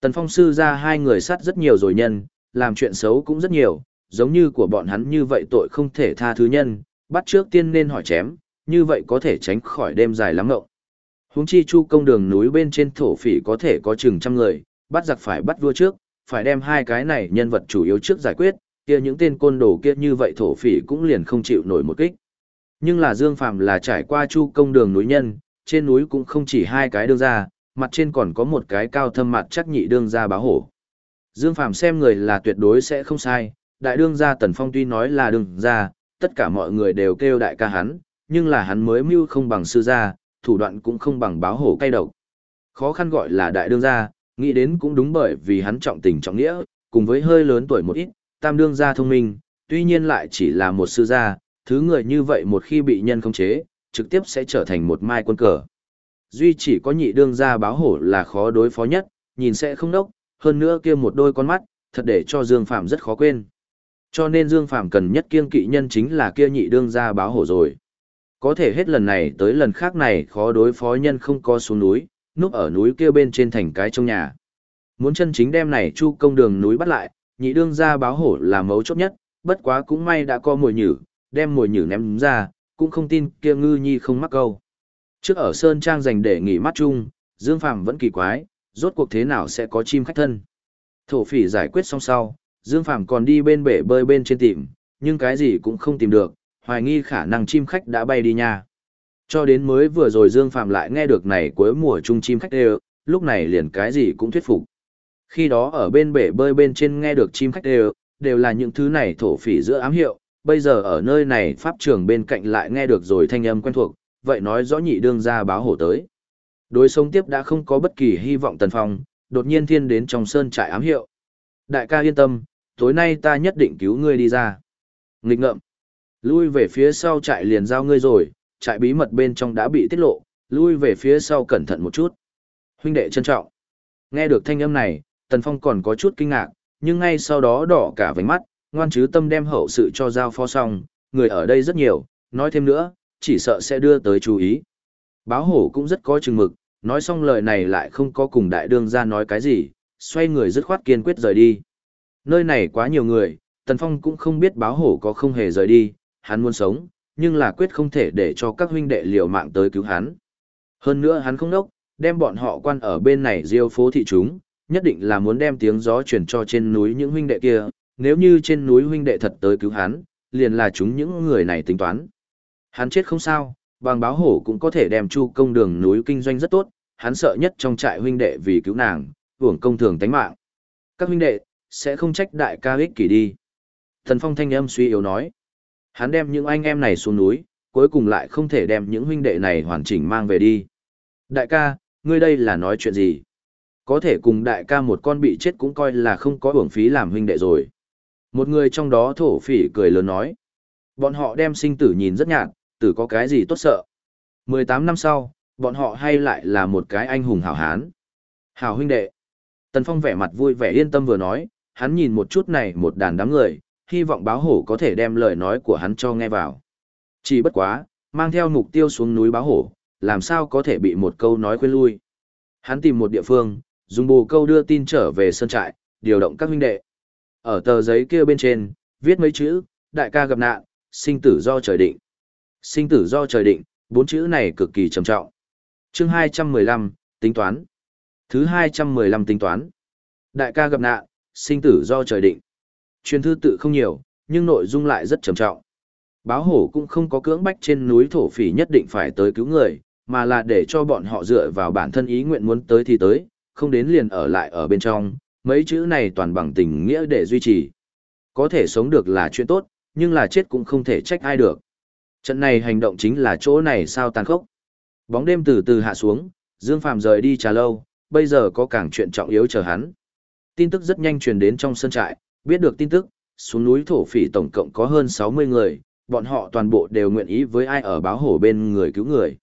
Tần Phong sư ra hai người sát rất nhiều rồi nhân, làm chuyện xấu cũng rất nhiều, giống như của bọn hắn như vậy tội không thể tha thứ nhân, bắt trước tiên nên hỏi chém, như vậy có thể tránh khỏi đêm dài lắm ngộng. Huống chi chu công đường núi bên trên thổ phỉ có thể có chừng trăm người, bắt giặc phải bắt vua trước, phải đem hai cái này nhân vật chủ yếu trước giải quyết, kia những tên côn đồ kia như vậy thổ phỉ cũng liền không chịu nổi một kích. Nhưng là Dương Phàm là trải qua chu công đường núi nhân, trên núi cũng không chỉ hai cái đương ra, mặt trên còn có một cái cao thâm mặt chắc nhị đương gia báo hổ. Dương Phàm xem người là tuyệt đối sẽ không sai, đại đương gia Tần Phong tuy nói là đương gia, tất cả mọi người đều kêu đại ca hắn, nhưng là hắn mới mưu không bằng sư gia, thủ đoạn cũng không bằng báo hổ cay độc. Khó khăn gọi là đại đương gia, nghĩ đến cũng đúng bởi vì hắn trọng tình trọng nghĩa, cùng với hơi lớn tuổi một ít, tam đương gia thông minh, tuy nhiên lại chỉ là một sư gia, thứ người như vậy một khi bị nhân khống chế, trực tiếp sẽ trở thành một mai quân cờ. Duy chỉ có nhị đương gia báo hổ là khó đối phó nhất, nhìn sẽ không đốc, hơn nữa kia một đôi con mắt, thật để cho Dương Phạm rất khó quên. Cho nên Dương Phạm cần nhất kiên kỵ nhân chính là kia nhị đương gia báo hổ rồi. Có thể hết lần này tới lần khác này khó đối phó nhân không có xuống núi, núp ở núi kia bên trên thành cái trong nhà. Muốn chân chính đem này chu công đường núi bắt lại, nhị đương gia báo hổ là mấu chốt nhất, bất quá cũng may đã có mồi nhử, đem mồi nhử ném ra, cũng không tin kia ngư nhi không mắc câu. Trước ở Sơn Trang dành để nghỉ mắt chung, Dương Phàm vẫn kỳ quái, rốt cuộc thế nào sẽ có chim khách thân. Thổ phỉ giải quyết xong sau, Dương Phàm còn đi bên bể bơi bên trên tìm, nhưng cái gì cũng không tìm được, hoài nghi khả năng chim khách đã bay đi nha. Cho đến mới vừa rồi Dương Phạm lại nghe được này cuối mùa chung chim khách đều, lúc này liền cái gì cũng thuyết phục. Khi đó ở bên bể bơi bên trên nghe được chim khách đều, đều là những thứ này thổ phỉ giữa ám hiệu, bây giờ ở nơi này pháp trường bên cạnh lại nghe được rồi thanh âm quen thuộc, vậy nói rõ nhị đương ra báo hổ tới. Đối sống tiếp đã không có bất kỳ hy vọng tần phong, đột nhiên thiên đến trong sơn trại ám hiệu. Đại ca yên tâm, tối nay ta nhất định cứu ngươi đi ra. Nghịch ngợm. Lui về phía sau trại liền giao ngươi rồi, trại bí mật bên trong đã bị tiết lộ, lui về phía sau cẩn thận một chút. Huynh đệ trân trọng. Nghe được thanh âm này, Tần Phong còn có chút kinh ngạc, nhưng ngay sau đó đỏ cả vành mắt, ngoan chứ tâm đem hậu sự cho giao phó xong, người ở đây rất nhiều, nói thêm nữa, chỉ sợ sẽ đưa tới chú ý. Báo hổ cũng rất có chừng mực, nói xong lời này lại không có cùng đại đương ra nói cái gì, xoay người dứt khoát kiên quyết rời đi. Nơi này quá nhiều người, Tần Phong cũng không biết báo hổ có không hề rời đi, hắn muốn sống, nhưng là quyết không thể để cho các huynh đệ liều mạng tới cứu hắn. Hơn nữa hắn không đốc, đem bọn họ quan ở bên này diêu phố thị chúng, nhất định là muốn đem tiếng gió truyền cho trên núi những huynh đệ kia, nếu như trên núi huynh đệ thật tới cứu hắn, liền là chúng những người này tính toán. Hắn chết không sao, bằng báo hổ cũng có thể đem chu công đường núi kinh doanh rất tốt, hắn sợ nhất trong trại huynh đệ vì cứu nàng, hưởng công thường tánh mạng. Các huynh đệ, sẽ không trách đại ca ích kỷ đi. Thần phong thanh âm suy yếu nói. Hắn đem những anh em này xuống núi, cuối cùng lại không thể đem những huynh đệ này hoàn chỉnh mang về đi. Đại ca, ngươi đây là nói chuyện gì? Có thể cùng đại ca một con bị chết cũng coi là không có hưởng phí làm huynh đệ rồi. Một người trong đó thổ phỉ cười lớn nói. Bọn họ đem sinh tử nhìn rất nhạt, tử có cái gì tốt sợ. 18 năm sau, bọn họ hay lại là một cái anh hùng hảo hán. Hảo huynh đệ. Tần Phong vẻ mặt vui vẻ yên tâm vừa nói, hắn nhìn một chút này một đàn đám người, hy vọng báo hổ có thể đem lời nói của hắn cho nghe vào. Chỉ bất quá, mang theo mục tiêu xuống núi báo hổ, làm sao có thể bị một câu nói quên lui. Hắn tìm một địa phương, dùng bồ câu đưa tin trở về sân trại, điều động các huynh đệ. Ở tờ giấy kia bên trên, viết mấy chữ, đại ca gặp nạn, sinh tử do trời định. Sinh tử do trời định, bốn chữ này cực kỳ trầm trọng. Chương 215, tính toán. Thứ 215 tính toán. Đại ca gặp nạn, sinh tử do trời định. Truyền thư tự không nhiều, nhưng nội dung lại rất trầm trọng. Báo hổ cũng không có cưỡng bách trên núi thổ phỉ nhất định phải tới cứu người, mà là để cho bọn họ dựa vào bản thân ý nguyện muốn tới thì tới, không đến liền ở lại ở bên trong, mấy chữ này toàn bằng tình nghĩa để duy trì. Có thể sống được là chuyện tốt, nhưng là chết cũng không thể trách ai được. Trận này hành động chính là chỗ này sao tàn khốc. Bóng đêm từ từ hạ xuống, Dương Phàm rời đi trà lâu, bây giờ có càng chuyện trọng yếu chờ hắn. Tin tức rất nhanh truyền đến trong sân trại, biết được tin tức, xuống núi thổ phỉ tổng cộng có hơn 60 người, bọn họ toàn bộ đều nguyện ý với ai ở báo hổ bên người cứu người.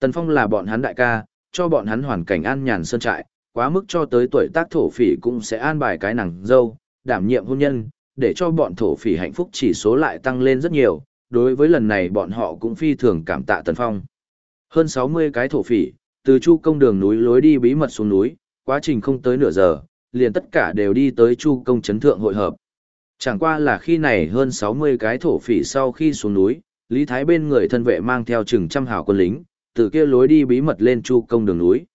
Tần Phong là bọn hắn đại ca, cho bọn hắn hoàn cảnh an nhàn sơn trại, quá mức cho tới tuổi tác thổ phỉ cũng sẽ an bài cái nàng dâu, đảm nhiệm hôn nhân, để cho bọn thổ phỉ hạnh phúc chỉ số lại tăng lên rất nhiều, đối với lần này bọn họ cũng phi thường cảm tạ Tần Phong. Hơn 60 cái thổ phỉ, từ chu công đường núi lối đi bí mật xuống núi, quá trình không tới nửa giờ, liền tất cả đều đi tới chu công chấn thượng hội hợp. Chẳng qua là khi này hơn 60 cái thổ phỉ sau khi xuống núi, Lý Thái bên người thân vệ mang theo chừng trăm hào quân lính, từ kia lối đi bí mật lên chu công đường núi.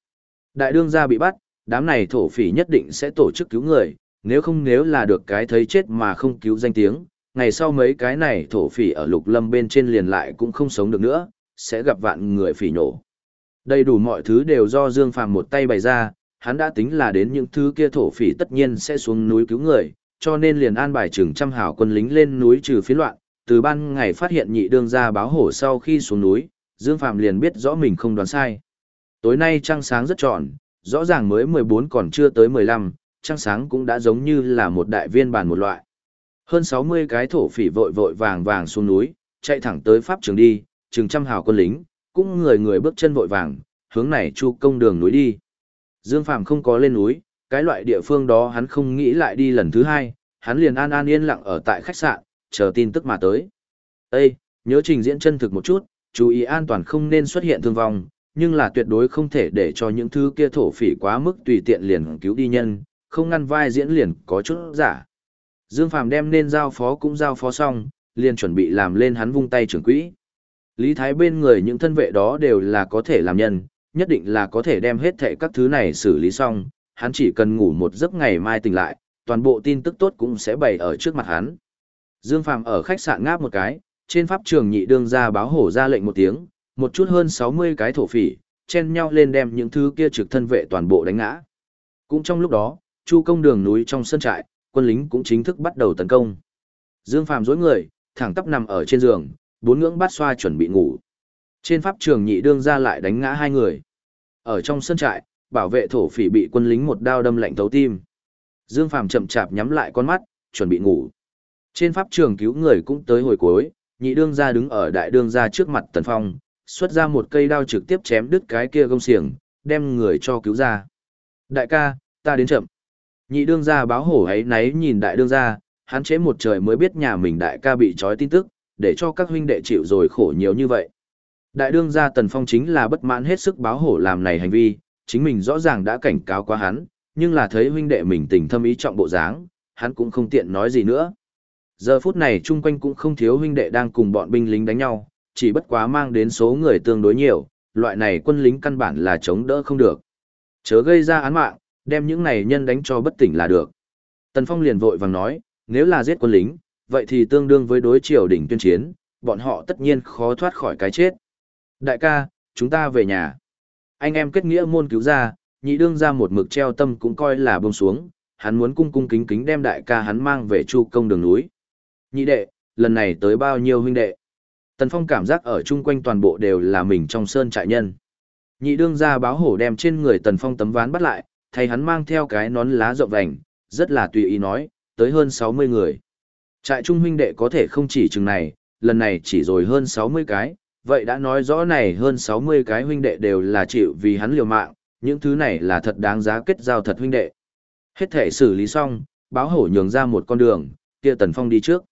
Đại đương gia bị bắt, đám này thổ phỉ nhất định sẽ tổ chức cứu người, nếu không nếu là được cái thấy chết mà không cứu danh tiếng, ngày sau mấy cái này thổ phỉ ở lục lâm bên trên liền lại cũng không sống được nữa, sẽ gặp vạn người phỉ nổ. Đầy đủ mọi thứ đều do Dương Phàm một tay bày ra, hắn đã tính là đến những thứ kia thổ phỉ tất nhiên sẽ xuống núi cứu người, cho nên liền an bài chừng trăm hảo quân lính lên núi trừ phiến loạn, từ ban ngày phát hiện nhị đương ra báo hổ sau khi xuống núi, Dương Phạm liền biết rõ mình không đoán sai. Tối nay trăng sáng rất tròn, rõ ràng mới 14 còn chưa tới 15, trăng sáng cũng đã giống như là một đại viên bàn một loại. Hơn 60 cái thổ phỉ vội vội vàng vàng xuống núi, chạy thẳng tới pháp trường đi, chừng trăm hào quân lính, cũng người người bước chân vội vàng, hướng này chu công đường núi đi. Dương Phàm không có lên núi, cái loại địa phương đó hắn không nghĩ lại đi lần thứ hai, hắn liền an an yên lặng ở tại khách sạn, chờ tin tức mà tới. Ê, nhớ trình diễn chân thực một chút, chú ý an toàn không nên xuất hiện thương vong, nhưng là tuyệt đối không thể để cho những thứ kia thổ phỉ quá mức tùy tiện liền cứu đi nhân, không ngăn vai diễn liền có chút giả. Dương Phàm đem nên giao phó cũng giao phó xong, liền chuẩn bị làm lên hắn vung tay trưởng quỹ. Lý Thái bên người những thân vệ đó đều là có thể làm nhân, nhất định là có thể đem hết thệ các thứ này xử lý xong, hắn chỉ cần ngủ một giấc ngày mai tỉnh lại, toàn bộ tin tức tốt cũng sẽ bày ở trước mặt hắn. Dương Phàm ở khách sạn ngáp một cái, trên pháp trường nhị đương ra báo hổ ra lệnh một tiếng, một chút hơn 60 cái thổ phỉ, chen nhau lên đem những thứ kia trực thân vệ toàn bộ đánh ngã. Cũng trong lúc đó, chu công đường núi trong sân trại, quân lính cũng chính thức bắt đầu tấn công. Dương Phàm dối người, thẳng tắp nằm ở trên giường, bốn ngưỡng bát xoa chuẩn bị ngủ. Trên pháp trường nhị đương ra lại đánh ngã hai người. Ở trong sân trại, bảo vệ thổ phỉ bị quân lính một đao đâm lạnh thấu tim. Dương Phàm chậm chạp nhắm lại con mắt, chuẩn bị ngủ. Trên pháp trường cứu người cũng tới hồi cuối, nhị đương ra đứng ở đại đương ra trước mặt Tần Phong, xuất ra một cây đao trực tiếp chém đứt cái kia gông xiềng, đem người cho cứu ra. Đại ca, ta đến chậm. Nhị đương ra báo hổ ấy náy nhìn đại đương ra, hắn chế một trời mới biết nhà mình đại ca bị trói tin tức, để cho các huynh đệ chịu rồi khổ nhiều như vậy. Đại đương gia Tần Phong chính là bất mãn hết sức báo hổ làm này hành vi, chính mình rõ ràng đã cảnh cáo qua hắn, nhưng là thấy huynh đệ mình tình thâm ý trọng bộ dáng, hắn cũng không tiện nói gì nữa. Giờ phút này chung quanh cũng không thiếu huynh đệ đang cùng bọn binh lính đánh nhau, chỉ bất quá mang đến số người tương đối nhiều, loại này quân lính căn bản là chống đỡ không được. Chớ gây ra án mạng, đem những này nhân đánh cho bất tỉnh là được. Tần Phong liền vội vàng nói, nếu là giết quân lính, vậy thì tương đương với đối triều đỉnh tuyên chiến, bọn họ tất nhiên khó thoát khỏi cái chết. Đại ca, chúng ta về nhà. Anh em kết nghĩa môn cứu ra, nhị đương ra một mực treo tâm cũng coi là bông xuống, hắn muốn cung cung kính kính đem đại ca hắn mang về chu công đường núi. Nhị đệ, lần này tới bao nhiêu huynh đệ? Tần Phong cảm giác ở chung quanh toàn bộ đều là mình trong sơn trại nhân. Nhị đương ra báo hổ đem trên người Tần Phong tấm ván bắt lại, thay hắn mang theo cái nón lá rộng vành, rất là tùy ý nói, tới hơn 60 người. Trại trung huynh đệ có thể không chỉ chừng này, lần này chỉ rồi hơn 60 cái, vậy đã nói rõ này hơn 60 cái huynh đệ đều là chịu vì hắn liều mạng, những thứ này là thật đáng giá kết giao thật huynh đệ. Hết thể xử lý xong, báo hổ nhường ra một con đường, kia Tần Phong đi trước.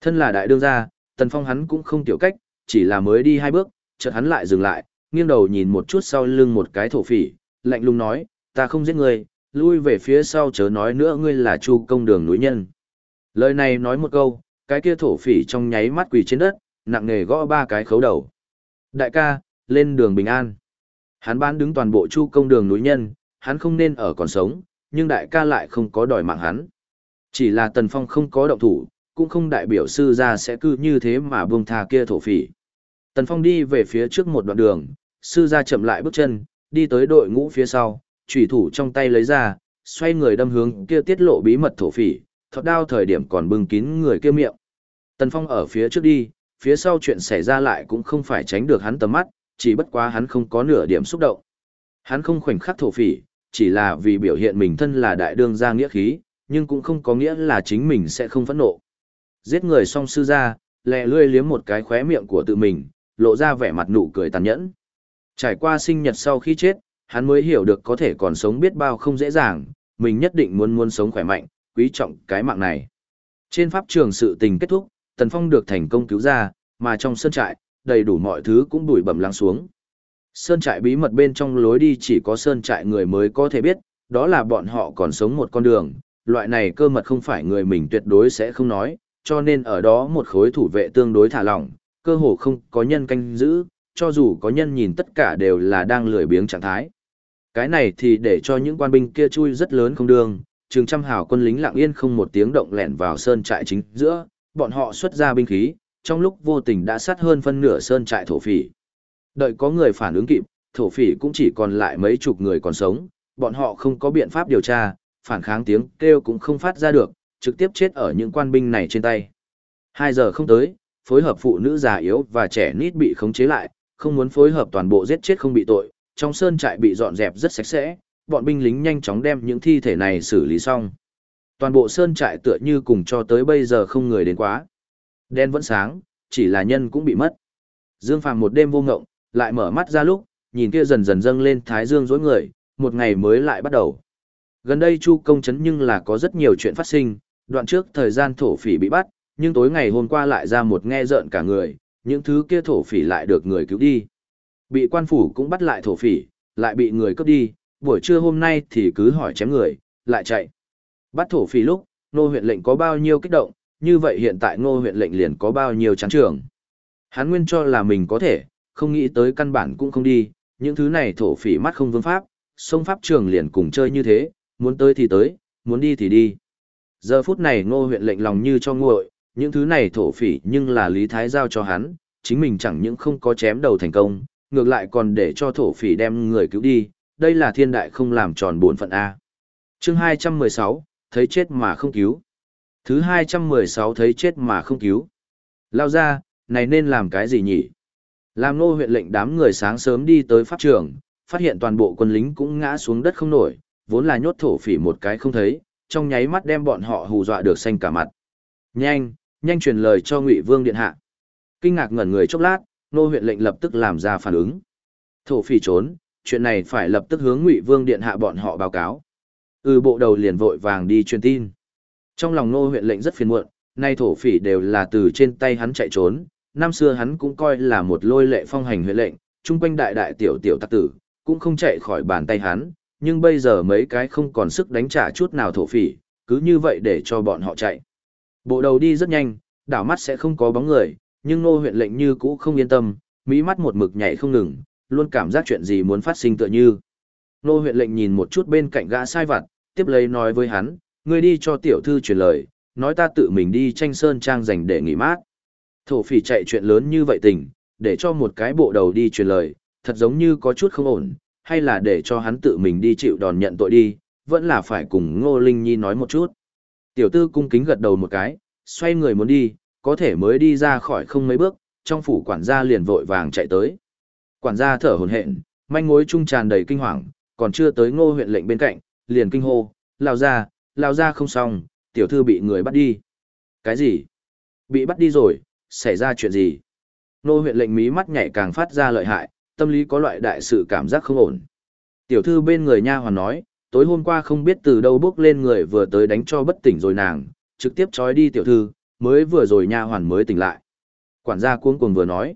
Thân là đại đương gia, Tần Phong hắn cũng không tiểu cách, chỉ là mới đi hai bước, chợt hắn lại dừng lại, nghiêng đầu nhìn một chút sau lưng một cái thổ phỉ, lạnh lùng nói, ta không giết ngươi, lui về phía sau chớ nói nữa ngươi là chu công đường núi nhân. Lời này nói một câu, cái kia thổ phỉ trong nháy mắt quỳ trên đất, nặng nề gõ ba cái khấu đầu. Đại ca, lên đường bình an. Hắn bán đứng toàn bộ chu công đường núi nhân, hắn không nên ở còn sống, nhưng đại ca lại không có đòi mạng hắn. Chỉ là Tần Phong không có động thủ, cũng không đại biểu sư ra sẽ cứ như thế mà buông tha kia thổ phỉ. Tần Phong đi về phía trước một đoạn đường, sư ra chậm lại bước chân, đi tới đội ngũ phía sau, chủy thủ trong tay lấy ra, xoay người đâm hướng kia tiết lộ bí mật thổ phỉ, thọt đao thời điểm còn bưng kín người kia miệng. Tần Phong ở phía trước đi, phía sau chuyện xảy ra lại cũng không phải tránh được hắn tầm mắt, chỉ bất quá hắn không có nửa điểm xúc động. Hắn không khoảnh khắc thổ phỉ, chỉ là vì biểu hiện mình thân là đại đương gia nghĩa khí, nhưng cũng không có nghĩa là chính mình sẽ không phẫn nộ. Giết người xong sư ra, lẹ lươi liếm một cái khóe miệng của tự mình, lộ ra vẻ mặt nụ cười tàn nhẫn. Trải qua sinh nhật sau khi chết, hắn mới hiểu được có thể còn sống biết bao không dễ dàng, mình nhất định muốn muốn sống khỏe mạnh, quý trọng cái mạng này. Trên pháp trường sự tình kết thúc, Tần Phong được thành công cứu ra, mà trong sơn trại, đầy đủ mọi thứ cũng đuổi bẩm lắng xuống. Sơn trại bí mật bên trong lối đi chỉ có sơn trại người mới có thể biết, đó là bọn họ còn sống một con đường, loại này cơ mật không phải người mình tuyệt đối sẽ không nói, cho nên ở đó một khối thủ vệ tương đối thả lỏng, cơ hồ không có nhân canh giữ, cho dù có nhân nhìn tất cả đều là đang lười biếng trạng thái. Cái này thì để cho những quan binh kia chui rất lớn không đường, trường trăm hào quân lính lặng yên không một tiếng động lẻn vào sơn trại chính giữa, bọn họ xuất ra binh khí, trong lúc vô tình đã sát hơn phân nửa sơn trại thổ phỉ. Đợi có người phản ứng kịp, thổ phỉ cũng chỉ còn lại mấy chục người còn sống, bọn họ không có biện pháp điều tra, phản kháng tiếng kêu cũng không phát ra được, trực tiếp chết ở những quan binh này trên tay. Hai giờ không tới, phối hợp phụ nữ già yếu và trẻ nít bị khống chế lại, không muốn phối hợp toàn bộ giết chết không bị tội, trong sơn trại bị dọn dẹp rất sạch sẽ, bọn binh lính nhanh chóng đem những thi thể này xử lý xong. Toàn bộ sơn trại tựa như cùng cho tới bây giờ không người đến quá. Đen vẫn sáng, chỉ là nhân cũng bị mất. Dương Phàm một đêm vô ngộng, lại mở mắt ra lúc, nhìn kia dần dần dâng lên thái dương dối người, một ngày mới lại bắt đầu. Gần đây Chu công chấn nhưng là có rất nhiều chuyện phát sinh, đoạn trước thời gian thổ phỉ bị bắt, nhưng tối ngày hôm qua lại ra một nghe rợn cả người, những thứ kia thổ phỉ lại được người cứu đi. Bị quan phủ cũng bắt lại thổ phỉ, lại bị người cướp đi, buổi trưa hôm nay thì cứ hỏi chém người, lại chạy. Bắt thổ phỉ lúc, nô huyện lệnh có bao nhiêu kích động, như vậy hiện tại ngô huyện lệnh liền có bao nhiêu trắng trường. Hắn nguyên cho là mình có thể, không nghĩ tới căn bản cũng không đi, những thứ này thổ phỉ mắt không vương pháp, sông pháp trường liền cùng chơi như thế, muốn tới thì tới, muốn đi thì đi. Giờ phút này ngô huyện lệnh lòng như cho nguội, những thứ này thổ phỉ nhưng là Lý Thái giao cho hắn, chính mình chẳng những không có chém đầu thành công, ngược lại còn để cho thổ phỉ đem người cứu đi, đây là thiên đại không làm tròn bổn phận A. chương 216, thấy chết mà không cứu. Thứ 216 thấy chết mà không cứu. Lao ra, này nên làm cái gì nhỉ? Làm nô huyện lệnh đám người sáng sớm đi tới pháp trường, phát hiện toàn bộ quân lính cũng ngã xuống đất không nổi, vốn là nhốt thổ phỉ một cái không thấy, trong nháy mắt đem bọn họ hù dọa được xanh cả mặt. Nhanh, nhanh truyền lời cho Ngụy Vương điện hạ. Kinh ngạc ngẩn người chốc lát, nô huyện lệnh lập tức làm ra phản ứng. Thổ phỉ trốn, chuyện này phải lập tức hướng Ngụy Vương điện hạ bọn họ báo cáo. Ừ bộ đầu liền vội vàng đi truyền tin. Trong lòng nô huyện lệnh rất phiền muộn, nay thổ phỉ đều là từ trên tay hắn chạy trốn, năm xưa hắn cũng coi là một lôi lệ phong hành huyện lệnh, chung quanh đại đại tiểu tiểu tắc tử, cũng không chạy khỏi bàn tay hắn, nhưng bây giờ mấy cái không còn sức đánh trả chút nào thổ phỉ, cứ như vậy để cho bọn họ chạy. Bộ đầu đi rất nhanh, đảo mắt sẽ không có bóng người, nhưng nô huyện lệnh như cũ không yên tâm, mỹ mắt một mực nhảy không ngừng, luôn cảm giác chuyện gì muốn phát sinh tựa như. Nô huyện lệnh nhìn một chút bên cạnh gã sai vặt, tiếp lấy nói với hắn, ngươi đi cho tiểu thư truyền lời, nói ta tự mình đi tranh sơn trang dành để nghỉ mát. Thổ phỉ chạy chuyện lớn như vậy tình, để cho một cái bộ đầu đi truyền lời, thật giống như có chút không ổn, hay là để cho hắn tự mình đi chịu đòn nhận tội đi, vẫn là phải cùng Ngô Linh Nhi nói một chút. Tiểu tư cung kính gật đầu một cái, xoay người muốn đi, có thể mới đi ra khỏi không mấy bước, trong phủ quản gia liền vội vàng chạy tới. Quản gia thở hổn hển, manh mối trung tràn đầy kinh hoàng, còn chưa tới Ngô huyện lệnh bên cạnh, liền kinh hô, lao ra, lao ra không xong, tiểu thư bị người bắt đi. Cái gì? Bị bắt đi rồi, xảy ra chuyện gì? Nô huyện lệnh mí mắt nhảy càng phát ra lợi hại, tâm lý có loại đại sự cảm giác không ổn. Tiểu thư bên người nha hoàn nói, tối hôm qua không biết từ đâu bước lên người vừa tới đánh cho bất tỉnh rồi nàng, trực tiếp trói đi tiểu thư, mới vừa rồi nha hoàn mới tỉnh lại. Quản gia cuống cuồng vừa nói,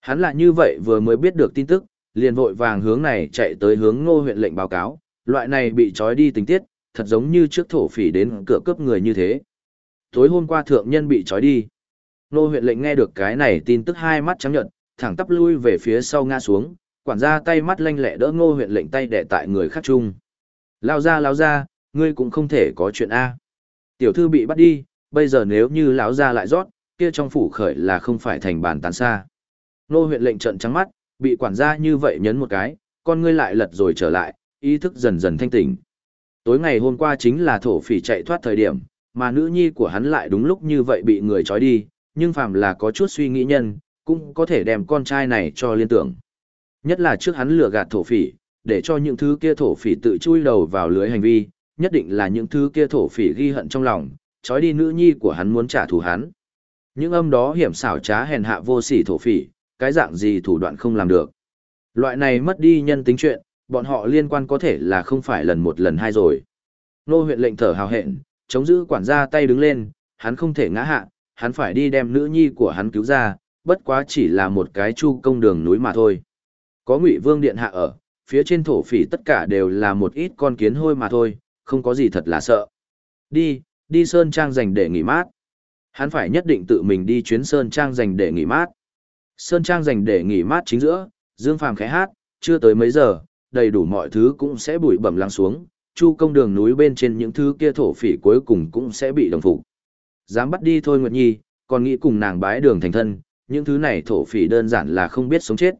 hắn là như vậy vừa mới biết được tin tức, liền vội vàng hướng này chạy tới hướng ngô huyện lệnh báo cáo, loại này bị trói đi tình tiết, thật giống như trước thổ phỉ đến cửa cướp người như thế. Tối hôm qua thượng nhân bị trói đi. Nô huyện lệnh nghe được cái này tin tức hai mắt trắng nhợt, thẳng tắp lui về phía sau ngã xuống, quản gia tay mắt lanh lẹ đỡ ngô huyện lệnh tay đẻ tại người khác chung. Lao ra lao ra, ngươi cũng không thể có chuyện A. Tiểu thư bị bắt đi, bây giờ nếu như lão ra lại rót, kia trong phủ khởi là không phải thành bàn tán xa. Nô huyện lệnh trận trắng mắt, bị quản gia như vậy nhấn một cái, con ngươi lại lật rồi trở lại, ý thức dần dần thanh tỉnh. Tối ngày hôm qua chính là thổ phỉ chạy thoát thời điểm, mà nữ nhi của hắn lại đúng lúc như vậy bị người trói đi, nhưng phàm là có chút suy nghĩ nhân, cũng có thể đem con trai này cho liên tưởng. Nhất là trước hắn lừa gạt thổ phỉ, để cho những thứ kia thổ phỉ tự chui đầu vào lưới hành vi, nhất định là những thứ kia thổ phỉ ghi hận trong lòng, trói đi nữ nhi của hắn muốn trả thù hắn. Những âm đó hiểm xảo trá hèn hạ vô sỉ thổ phỉ, cái dạng gì thủ đoạn không làm được. Loại này mất đi nhân tính chuyện, bọn họ liên quan có thể là không phải lần một lần hai rồi. Nô huyện lệnh thở hào hẹn, chống giữ quản gia tay đứng lên, hắn không thể ngã hạ, hắn phải đi đem nữ nhi của hắn cứu ra, bất quá chỉ là một cái chu công đường núi mà thôi. Có ngụy vương điện hạ ở, phía trên thổ phỉ tất cả đều là một ít con kiến hôi mà thôi, không có gì thật là sợ. Đi, đi Sơn Trang dành để nghỉ mát. Hắn phải nhất định tự mình đi chuyến Sơn Trang dành để nghỉ mát. Sơn Trang dành để nghỉ mát chính giữa, Dương Phàm khẽ hát, chưa tới mấy giờ, đầy đủ mọi thứ cũng sẽ bụi bẩm lắng xuống, chu công đường núi bên trên những thứ kia thổ phỉ cuối cùng cũng sẽ bị đồng phục. Dám bắt đi thôi Nguyệt Nhi, còn nghĩ cùng nàng bái đường thành thân, những thứ này thổ phỉ đơn giản là không biết sống chết.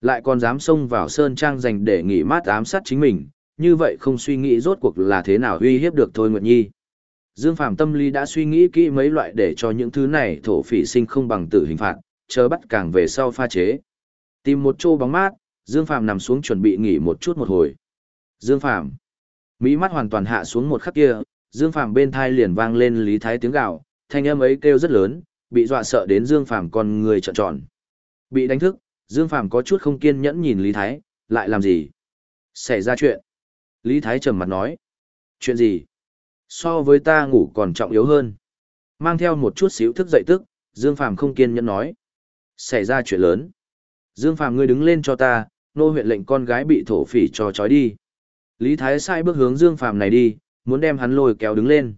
Lại còn dám xông vào Sơn Trang dành để nghỉ mát ám sát chính mình, như vậy không suy nghĩ rốt cuộc là thế nào uy hiếp được Thôi Nguyệt Nhi. Dương Phàm tâm lý đã suy nghĩ kỹ mấy loại để cho những thứ này thổ phỉ sinh không bằng tử hình phạt, chờ bắt càng về sau pha chế. Tìm một chỗ bóng mát, Dương Phàm nằm xuống chuẩn bị nghỉ một chút một hồi. Dương Phàm Mỹ mắt hoàn toàn hạ xuống một khắc kia, Dương Phàm bên thai liền vang lên Lý Thái tiếng gào, thanh âm ấy kêu rất lớn, bị dọa sợ đến Dương Phàm con người trợn tròn. Bị đánh thức, Dương Phàm có chút không kiên nhẫn nhìn Lý Thái, lại làm gì? Xảy ra chuyện. Lý Thái trầm mặt nói. Chuyện gì? So với ta ngủ còn trọng yếu hơn. Mang theo một chút xíu thức dậy tức, Dương Phàm không kiên nhẫn nói. Xảy ra chuyện lớn. Dương Phàm ngươi đứng lên cho ta, nô huyện lệnh con gái bị thổ phỉ cho trói đi. Lý Thái sai bước hướng Dương Phàm này đi, muốn đem hắn lôi kéo đứng lên.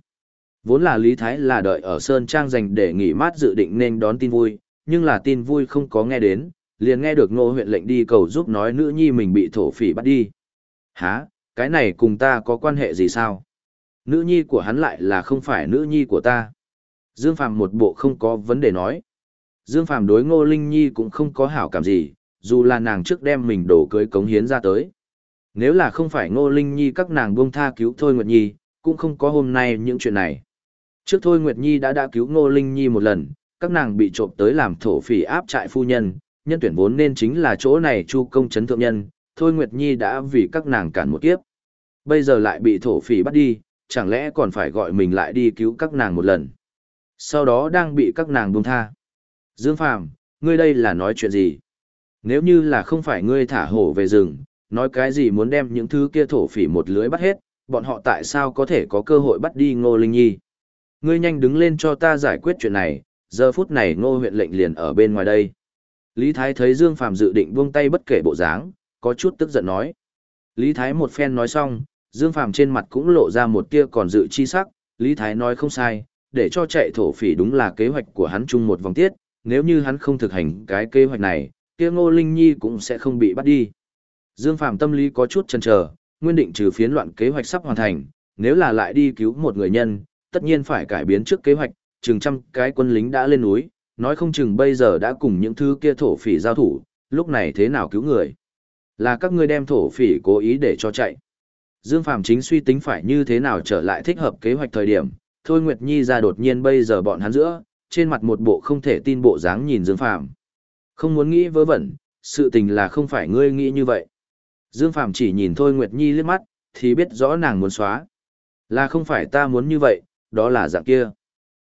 Vốn là Lý Thái là đợi ở Sơn Trang dành để nghỉ mát dự định nên đón tin vui, nhưng là tin vui không có nghe đến, liền nghe được Nô huyện lệnh đi cầu giúp nói nữ nhi mình bị thổ phỉ bắt đi. Hả, cái này cùng ta có quan hệ gì sao? Nữ nhi của hắn lại là không phải nữ nhi của ta. Dương Phàm một bộ không có vấn đề nói. Dương Phàm đối Ngô Linh Nhi cũng không có hảo cảm gì, dù là nàng trước đem mình đổ cưới cống hiến ra tới. Nếu là không phải Ngô Linh Nhi các nàng buông tha cứu Thôi Nguyệt Nhi, cũng không có hôm nay những chuyện này. Trước Thôi Nguyệt Nhi đã đã cứu Ngô Linh Nhi một lần, các nàng bị trộm tới làm thổ phỉ áp trại phu nhân, nhân tuyển vốn nên chính là chỗ này chu công chấn thượng nhân, Thôi Nguyệt Nhi đã vì các nàng cản một kiếp. Bây giờ lại bị thổ phỉ bắt đi, chẳng lẽ còn phải gọi mình lại đi cứu các nàng một lần. Sau đó đang bị các nàng buông tha. Dương Phàm, ngươi đây là nói chuyện gì? Nếu như là không phải ngươi thả hổ về rừng, nói cái gì muốn đem những thứ kia thổ phỉ một lưới bắt hết, bọn họ tại sao có thể có cơ hội bắt đi Ngô Linh Nhi? Ngươi nhanh đứng lên cho ta giải quyết chuyện này, giờ phút này Ngô huyện lệnh liền ở bên ngoài đây. Lý Thái thấy Dương Phàm dự định buông tay bất kể bộ dáng, có chút tức giận nói. Lý Thái một phen nói xong, Dương Phàm trên mặt cũng lộ ra một tia còn dự chi sắc, Lý Thái nói không sai, để cho chạy thổ phỉ đúng là kế hoạch của hắn chung một vòng tiết, nếu như hắn không thực hành cái kế hoạch này, kia Ngô Linh Nhi cũng sẽ không bị bắt đi. Dương Phàm tâm lý có chút chần chờ, nguyên định trừ phiến loạn kế hoạch sắp hoàn thành, nếu là lại đi cứu một người nhân, tất nhiên phải cải biến trước kế hoạch, chừng trăm cái quân lính đã lên núi, nói không chừng bây giờ đã cùng những thứ kia thổ phỉ giao thủ, lúc này thế nào cứu người? Là các ngươi đem thổ phỉ cố ý để cho chạy. Dương Phàm chính suy tính phải như thế nào trở lại thích hợp kế hoạch thời điểm, Thôi Nguyệt Nhi ra đột nhiên bây giờ bọn hắn giữa, trên mặt một bộ không thể tin bộ dáng nhìn Dương Phàm. Không muốn nghĩ vớ vẩn, sự tình là không phải ngươi nghĩ như vậy. Dương Phạm chỉ nhìn Thôi Nguyệt Nhi liếc mắt, thì biết rõ nàng muốn xóa. Là không phải ta muốn như vậy, đó là dạng kia.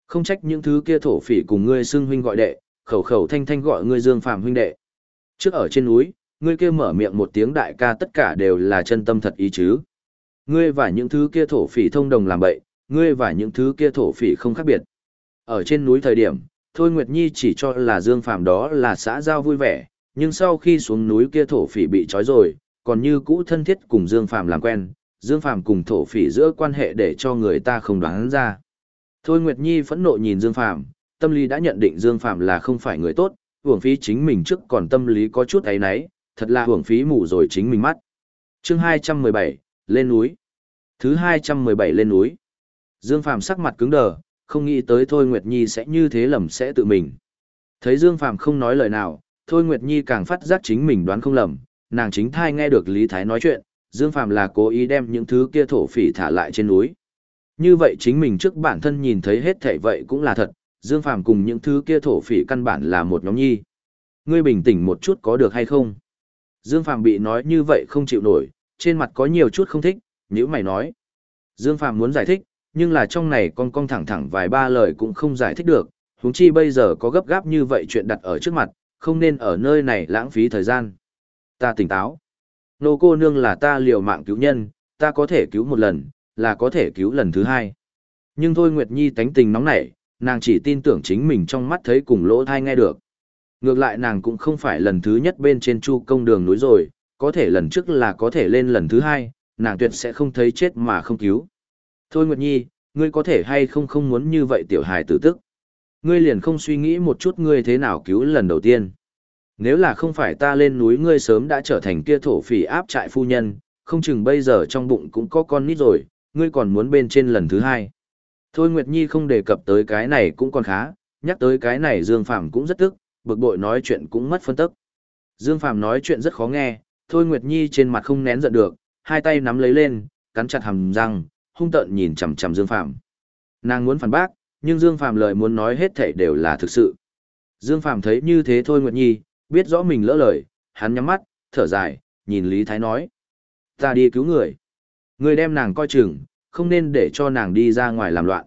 Không trách những thứ kia thổ phỉ cùng ngươi xưng huynh gọi đệ, khẩu khẩu thanh thanh gọi ngươi Dương Phạm huynh đệ. Trước ở trên núi, ngươi kia mở miệng một tiếng đại ca tất cả đều là chân tâm thật ý chứ. Ngươi và những thứ kia thổ phỉ thông đồng làm bậy, ngươi và những thứ kia thổ phỉ không khác biệt. Ở trên núi thời điểm, Thôi Nguyệt Nhi chỉ cho là Dương Phàm đó là xã giao vui vẻ, nhưng sau khi xuống núi kia thổ phỉ bị trói rồi, còn như cũ thân thiết cùng Dương Phàm làm quen, Dương Phàm cùng thổ phỉ giữa quan hệ để cho người ta không đoán ra. Thôi Nguyệt Nhi phẫn nộ nhìn Dương Phàm, tâm lý đã nhận định Dương Phàm là không phải người tốt, hưởng phí chính mình trước còn tâm lý có chút ấy nấy, thật là hưởng phí mù rồi chính mình mắt. Chương 217, lên núi. Thứ 217 lên núi. Dương Phàm sắc mặt cứng đờ, không nghĩ tới Thôi Nguyệt Nhi sẽ như thế lầm sẽ tự mình. Thấy Dương Phàm không nói lời nào, Thôi Nguyệt Nhi càng phát giác chính mình đoán không lầm, nàng chính thai nghe được Lý Thái nói chuyện, Dương Phàm là cố ý đem những thứ kia thổ phỉ thả lại trên núi. Như vậy chính mình trước bản thân nhìn thấy hết thảy vậy cũng là thật, Dương Phàm cùng những thứ kia thổ phỉ căn bản là một nhóm nhi. Ngươi bình tĩnh một chút có được hay không? Dương Phàm bị nói như vậy không chịu nổi, trên mặt có nhiều chút không thích, nhữ mày nói. Dương Phàm muốn giải thích, nhưng là trong này con con thẳng thẳng vài ba lời cũng không giải thích được, huống chi bây giờ có gấp gáp như vậy chuyện đặt ở trước mặt, không nên ở nơi này lãng phí thời gian. Ta tỉnh táo. Nô cô nương là ta liều mạng cứu nhân, ta có thể cứu một lần, là có thể cứu lần thứ hai. Nhưng thôi Nguyệt Nhi tánh tình nóng nảy, nàng chỉ tin tưởng chính mình trong mắt thấy cùng lỗ thai nghe được. Ngược lại nàng cũng không phải lần thứ nhất bên trên chu công đường núi rồi, có thể lần trước là có thể lên lần thứ hai, nàng tuyệt sẽ không thấy chết mà không cứu. Thôi Nguyệt Nhi, ngươi có thể hay không không muốn như vậy tiểu hài tử tức. Ngươi liền không suy nghĩ một chút ngươi thế nào cứu lần đầu tiên. Nếu là không phải ta lên núi ngươi sớm đã trở thành kia thổ phỉ áp trại phu nhân, không chừng bây giờ trong bụng cũng có con nít rồi, ngươi còn muốn bên trên lần thứ hai. Thôi Nguyệt Nhi không đề cập tới cái này cũng còn khá, nhắc tới cái này Dương Phàm cũng rất tức, bực bội nói chuyện cũng mất phân tức. Dương Phàm nói chuyện rất khó nghe, Thôi Nguyệt Nhi trên mặt không nén giận được, hai tay nắm lấy lên, cắn chặt hàm răng, hung tợn nhìn chằm chằm Dương Phàm. Nàng muốn phản bác, nhưng Dương Phàm lời muốn nói hết thảy đều là thực sự. Dương Phàm thấy như thế thôi Nguyệt Nhi, biết rõ mình lỡ lời, hắn nhắm mắt, thở dài, nhìn Lý Thái nói. Ta đi cứu người. Người đem nàng coi chừng, không nên để cho nàng đi ra ngoài làm loạn.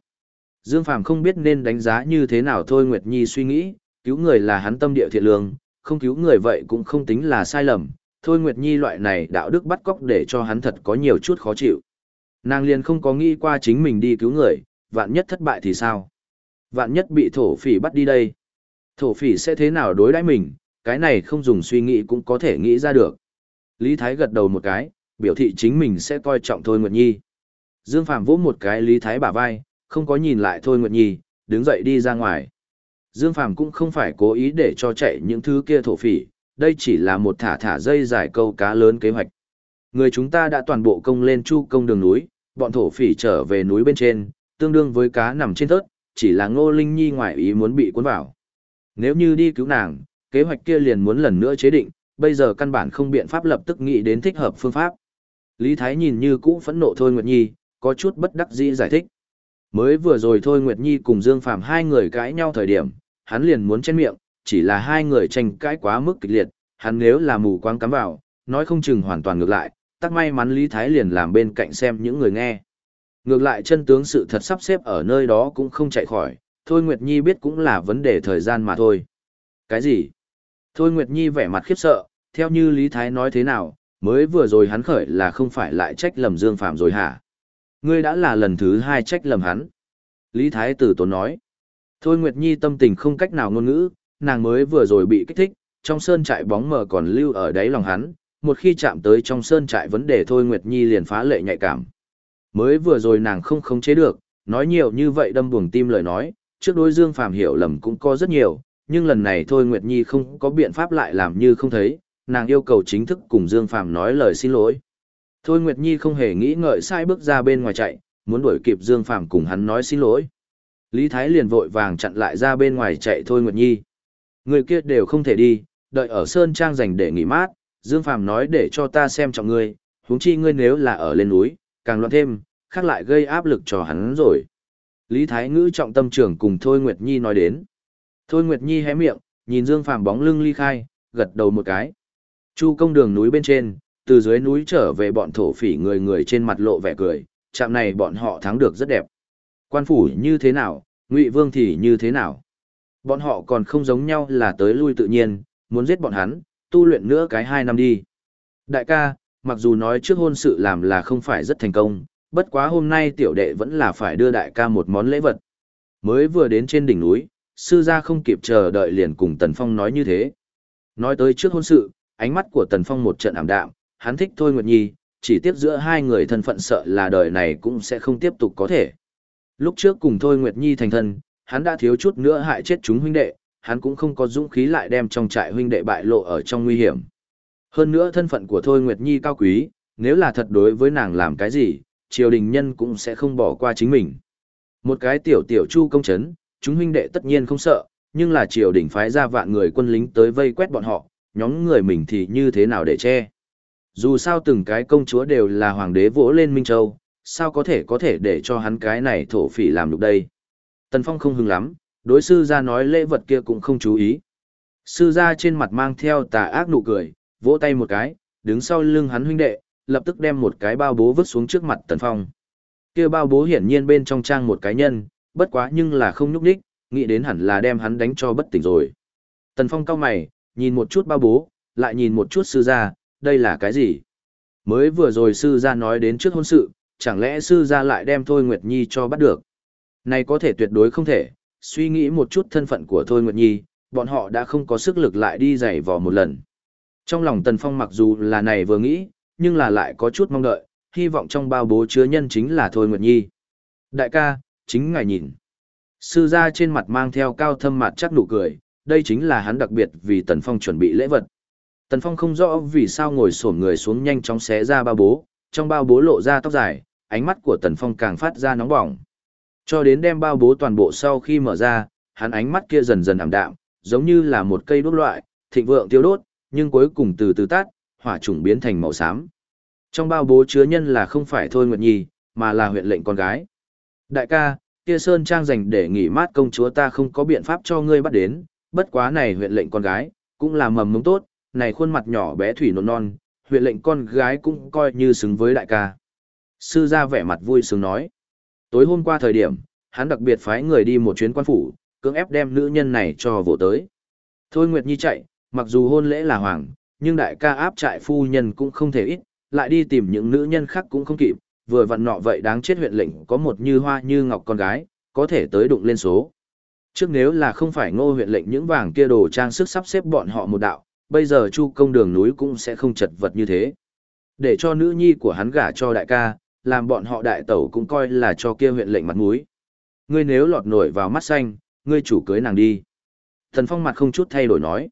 Dương Phàm không biết nên đánh giá như thế nào thôi Nguyệt Nhi suy nghĩ, cứu người là hắn tâm địa thiện lương, không cứu người vậy cũng không tính là sai lầm. Thôi Nguyệt Nhi loại này đạo đức bắt cóc để cho hắn thật có nhiều chút khó chịu. Nàng liền không có nghĩ qua chính mình đi cứu người, vạn nhất thất bại thì sao? Vạn nhất bị thổ phỉ bắt đi đây. Thổ phỉ sẽ thế nào đối đãi mình, cái này không dùng suy nghĩ cũng có thể nghĩ ra được. Lý Thái gật đầu một cái, biểu thị chính mình sẽ coi trọng Thôi Nguyệt Nhi. Dương Phạm vỗ một cái Lý Thái bả vai, không có nhìn lại Thôi Nguyệt Nhi, đứng dậy đi ra ngoài. Dương Phạm cũng không phải cố ý để cho chạy những thứ kia thổ phỉ, đây chỉ là một thả thả dây giải câu cá lớn kế hoạch. Người chúng ta đã toàn bộ công lên chu công đường núi, bọn thổ phỉ trở về núi bên trên, tương đương với cá nằm trên thớt, chỉ là Ngô Linh Nhi ngoại ý muốn bị cuốn vào. Nếu như đi cứu nàng, kế hoạch kia liền muốn lần nữa chế định, bây giờ căn bản không biện pháp lập tức nghĩ đến thích hợp phương pháp. Lý Thái nhìn như cũ phẫn nộ Thôi Nguyệt Nhi, có chút bất đắc dĩ giải thích. Mới vừa rồi Thôi Nguyệt Nhi cùng Dương Phàm hai người cãi nhau thời điểm, hắn liền muốn chen miệng, chỉ là hai người tranh cãi quá mức kịch liệt, hắn nếu là mù quáng cắm vào, nói không chừng hoàn toàn ngược lại, tắc may mắn Lý Thái liền làm bên cạnh xem những người nghe. Ngược lại chân tướng sự thật sắp xếp ở nơi đó cũng không chạy khỏi, Thôi Nguyệt Nhi biết cũng là vấn đề thời gian mà thôi. Cái gì? Thôi Nguyệt Nhi vẻ mặt khiếp sợ, theo như Lý Thái nói thế nào, mới vừa rồi hắn khởi là không phải lại trách lầm Dương Phạm rồi hả? Ngươi đã là lần thứ hai trách lầm hắn. Lý Thái tử tốn nói. Thôi Nguyệt Nhi tâm tình không cách nào ngôn ngữ, nàng mới vừa rồi bị kích thích, trong sơn trại bóng mờ còn lưu ở đáy lòng hắn, một khi chạm tới trong sơn trại vấn đề Thôi Nguyệt Nhi liền phá lệ nhạy cảm. Mới vừa rồi nàng không khống chế được, nói nhiều như vậy đâm buồng tim lời nói, trước đối Dương Phàm hiểu lầm cũng có rất nhiều, nhưng lần này thôi Nguyệt Nhi không có biện pháp lại làm như không thấy, nàng yêu cầu chính thức cùng Dương Phàm nói lời xin lỗi. Thôi Nguyệt Nhi không hề nghĩ ngợi sai bước ra bên ngoài chạy, muốn đuổi kịp Dương Phàm cùng hắn nói xin lỗi. Lý Thái liền vội vàng chặn lại ra bên ngoài chạy Thôi Nguyệt Nhi. Người kia đều không thể đi, đợi ở Sơn Trang dành để nghỉ mát, Dương Phàm nói để cho ta xem trọng ngươi, huống chi ngươi nếu là ở lên núi, càng loạn thêm, khác lại gây áp lực cho hắn rồi. Lý Thái Ngữ trọng tâm trưởng cùng Thôi Nguyệt Nhi nói đến. Thôi Nguyệt Nhi hé miệng, nhìn Dương Phàm bóng lưng ly khai, gật đầu một cái. Chu công đường núi bên trên, từ dưới núi trở về bọn thổ phỉ người người trên mặt lộ vẻ cười, trạm này bọn họ thắng được rất đẹp. Quan phủ như thế nào, Ngụy Vương thì như thế nào. Bọn họ còn không giống nhau là tới lui tự nhiên, muốn giết bọn hắn, tu luyện nữa cái hai năm đi. Đại ca, mặc dù nói trước hôn sự làm là không phải rất thành công, bất quá hôm nay tiểu đệ vẫn là phải đưa đại ca một món lễ vật. Mới vừa đến trên đỉnh núi, sư gia không kịp chờ đợi liền cùng Tần Phong nói như thế. Nói tới trước hôn sự, ánh mắt của Tần Phong một trận ảm đạm, hắn thích Thôi Nguyệt Nhi, chỉ tiếp giữa hai người thân phận sợ là đời này cũng sẽ không tiếp tục có thể. Lúc trước cùng Thôi Nguyệt Nhi thành thân, hắn đã thiếu chút nữa hại chết chúng huynh đệ, hắn cũng không có dũng khí lại đem trong trại huynh đệ bại lộ ở trong nguy hiểm. Hơn nữa thân phận của Thôi Nguyệt Nhi cao quý, nếu là thật đối với nàng làm cái gì, triều đình nhân cũng sẽ không bỏ qua chính mình. Một cái tiểu tiểu chu công chấn, chúng huynh đệ tất nhiên không sợ, nhưng là triều đình phái ra vạn người quân lính tới vây quét bọn họ, nhóm người mình thì như thế nào để che. Dù sao từng cái công chúa đều là hoàng đế vỗ lên Minh Châu, sao có thể có thể để cho hắn cái này thổ phỉ làm được đây. Tần Phong không hưng lắm, đối sư ra nói lễ vật kia cũng không chú ý. Sư ra trên mặt mang theo tà ác nụ cười, vỗ tay một cái, đứng sau lưng hắn huynh đệ, lập tức đem một cái bao bố vứt xuống trước mặt Tần Phong. Kia bao bố hiển nhiên bên trong trang một cái nhân, bất quá nhưng là không nhúc đích, nghĩ đến hẳn là đem hắn đánh cho bất tỉnh rồi. Tần Phong cao mày, nhìn một chút bao bố, lại nhìn một chút sư gia, đây là cái gì? Mới vừa rồi sư gia nói đến trước hôn sự, chẳng lẽ sư gia lại đem Thôi Nguyệt Nhi cho bắt được? Này có thể tuyệt đối không thể, suy nghĩ một chút thân phận của Thôi Nguyệt Nhi, bọn họ đã không có sức lực lại đi giày vò một lần. Trong lòng Tần Phong mặc dù là này vừa nghĩ, nhưng là lại có chút mong đợi, hy vọng trong bao bố chứa nhân chính là Thôi Nguyệt Nhi. Đại ca, chính ngài nhìn. Sư gia trên mặt mang theo cao thâm mặt chắc nụ cười, đây chính là hắn đặc biệt vì Tần Phong chuẩn bị lễ vật. Tần Phong không rõ vì sao ngồi xổm người xuống nhanh chóng xé ra bao bố, trong bao bố lộ ra tóc dài, ánh mắt của Tần Phong càng phát ra nóng bỏng. Cho đến đem bao bố toàn bộ sau khi mở ra, hắn ánh mắt kia dần dần ảm đạm, giống như là một cây đốt loại, thịnh vượng tiêu đốt, nhưng cuối cùng từ từ tắt, hỏa trùng biến thành màu xám. Trong bao bố chứa nhân là không phải Thôi Nguyệt Nhi, mà là huyện lệnh con gái. Đại ca, kia Sơn Trang dành để nghỉ mát công chúa ta không có biện pháp cho ngươi bắt đến, bất quá này huyện lệnh con gái, cũng là mầm mống tốt, này khuôn mặt nhỏ bé thủy nộn non, huyện lệnh con gái cũng coi như xứng với đại ca. Sư gia vẻ mặt vui sướng nói. Tối hôm qua thời điểm, hắn đặc biệt phái người đi một chuyến quan phủ, cưỡng ép đem nữ nhân này cho vỗ tới. Thôi Nguyệt Nhi chạy, mặc dù hôn lễ là hoàng, nhưng đại ca áp trại phu nhân cũng không thể ít, lại đi tìm những nữ nhân khác cũng không kịp, vừa vặn nọ vậy đáng chết huyện lệnh có một như hoa như ngọc con gái, có thể tới đụng lên số. Trước nếu là không phải ngô huyện lệnh những vàng kia đồ trang sức sắp xếp bọn họ một đạo, bây giờ chu công đường núi cũng sẽ không chật vật như thế. Để cho nữ nhi của hắn gả cho đại ca, làm bọn họ đại tẩu cũng coi là cho kia huyện lệnh mặt mũi. Ngươi nếu lọt nổi vào mắt xanh, ngươi chủ cưới nàng đi. Tần Phong mặt không chút thay đổi nói.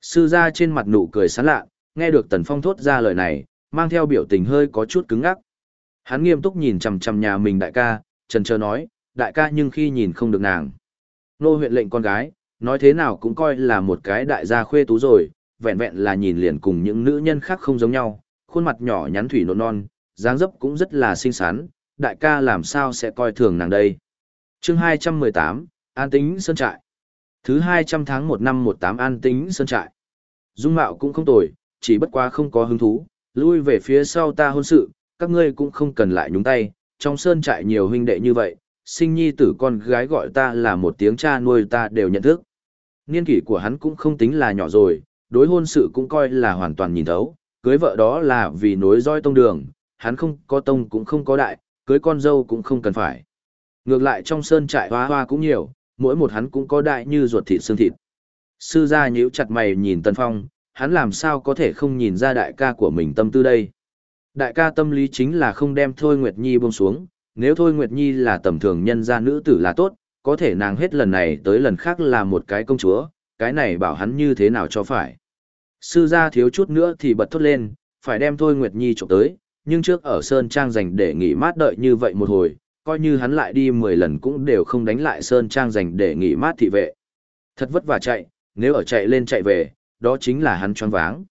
Sư gia trên mặt nụ cười sán lạ, nghe được Tần Phong thốt ra lời này, mang theo biểu tình hơi có chút cứng ngắc. Hắn nghiêm túc nhìn chằm chằm nhà mình đại ca, trần trờ nói, đại ca nhưng khi nhìn không được nàng. Nô huyện lệnh con gái, nói thế nào cũng coi là một cái đại gia khuê tú rồi, vẹn vẹn là nhìn liền cùng những nữ nhân khác không giống nhau, khuôn mặt nhỏ nhắn thủy nộn non, dáng dấp cũng rất là xinh xắn, đại ca làm sao sẽ coi thường nàng đây. chương 218, An Tính Sơn Trại Thứ 200 tháng 1 năm 18 An Tính Sơn Trại Dung mạo cũng không tồi, chỉ bất quá không có hứng thú, lui về phía sau ta hôn sự, các ngươi cũng không cần lại nhúng tay, trong sơn trại nhiều huynh đệ như vậy, sinh nhi tử con gái gọi ta là một tiếng cha nuôi ta đều nhận thức. Niên kỷ của hắn cũng không tính là nhỏ rồi, đối hôn sự cũng coi là hoàn toàn nhìn thấu, cưới vợ đó là vì nối roi tông đường, hắn không có tông cũng không có đại, cưới con dâu cũng không cần phải. Ngược lại trong sơn trại hoa hoa cũng nhiều, mỗi một hắn cũng có đại như ruột thịt xương thịt. Sư gia nhíu chặt mày nhìn Tân Phong, hắn làm sao có thể không nhìn ra đại ca của mình tâm tư đây. Đại ca tâm lý chính là không đem Thôi Nguyệt Nhi buông xuống, nếu Thôi Nguyệt Nhi là tầm thường nhân gia nữ tử là tốt, có thể nàng hết lần này tới lần khác là một cái công chúa, cái này bảo hắn như thế nào cho phải. Sư gia thiếu chút nữa thì bật thốt lên, phải đem Thôi Nguyệt Nhi trộm tới, nhưng trước ở Sơn Trang dành để nghỉ mát đợi như vậy một hồi, coi như hắn lại đi 10 lần cũng đều không đánh lại Sơn Trang dành để nghỉ mát thị vệ. Thật vất vả chạy, nếu ở chạy lên chạy về, đó chính là hắn choáng váng.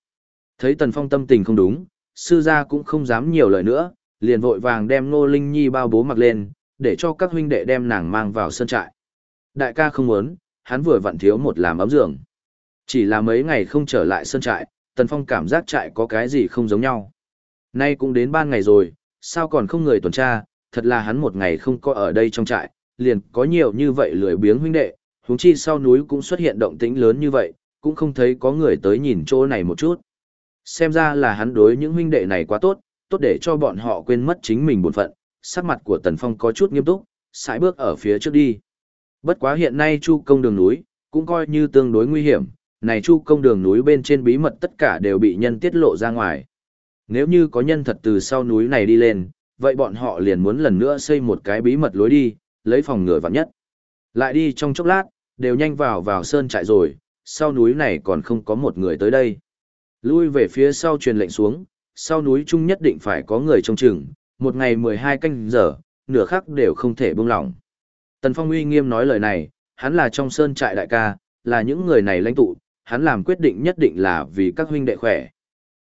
Thấy Tần Phong tâm tình không đúng, sư gia cũng không dám nhiều lời nữa, liền vội vàng đem Ngô Linh Nhi bao bố mặc lên, để cho các huynh đệ đem nàng mang vào sân trại. Đại ca không muốn, hắn vừa vặn thiếu một làm ấm giường. Chỉ là mấy ngày không trở lại sân trại, Tần Phong cảm giác trại có cái gì không giống nhau. Nay cũng đến ban ngày rồi, sao còn không người tuần tra, thật là hắn một ngày không có ở đây trong trại, liền có nhiều như vậy lười biếng huynh đệ, huống chi sau núi cũng xuất hiện động tĩnh lớn như vậy, cũng không thấy có người tới nhìn chỗ này một chút. Xem ra là hắn đối những huynh đệ này quá tốt, tốt để cho bọn họ quên mất chính mình buồn phận, sắc mặt của Tần Phong có chút nghiêm túc, sải bước ở phía trước đi. Bất quá hiện nay chu công đường núi, cũng coi như tương đối nguy hiểm, này chu công đường núi bên trên bí mật tất cả đều bị nhân tiết lộ ra ngoài. Nếu như có nhân thật từ sau núi này đi lên, vậy bọn họ liền muốn lần nữa xây một cái bí mật lối đi, lấy phòng ngừa vạn nhất. Lại đi trong chốc lát, đều nhanh vào vào sơn trại rồi, sau núi này còn không có một người tới đây. Lui về phía sau truyền lệnh xuống, sau núi chung nhất định phải có người trông chừng, một ngày 12 canh giờ, nửa khắc đều không thể buông lỏng. Tần Phong uy nghiêm nói lời này, hắn là trong sơn trại đại ca, là những người này lãnh tụ, hắn làm quyết định nhất định là vì các huynh đệ khỏe.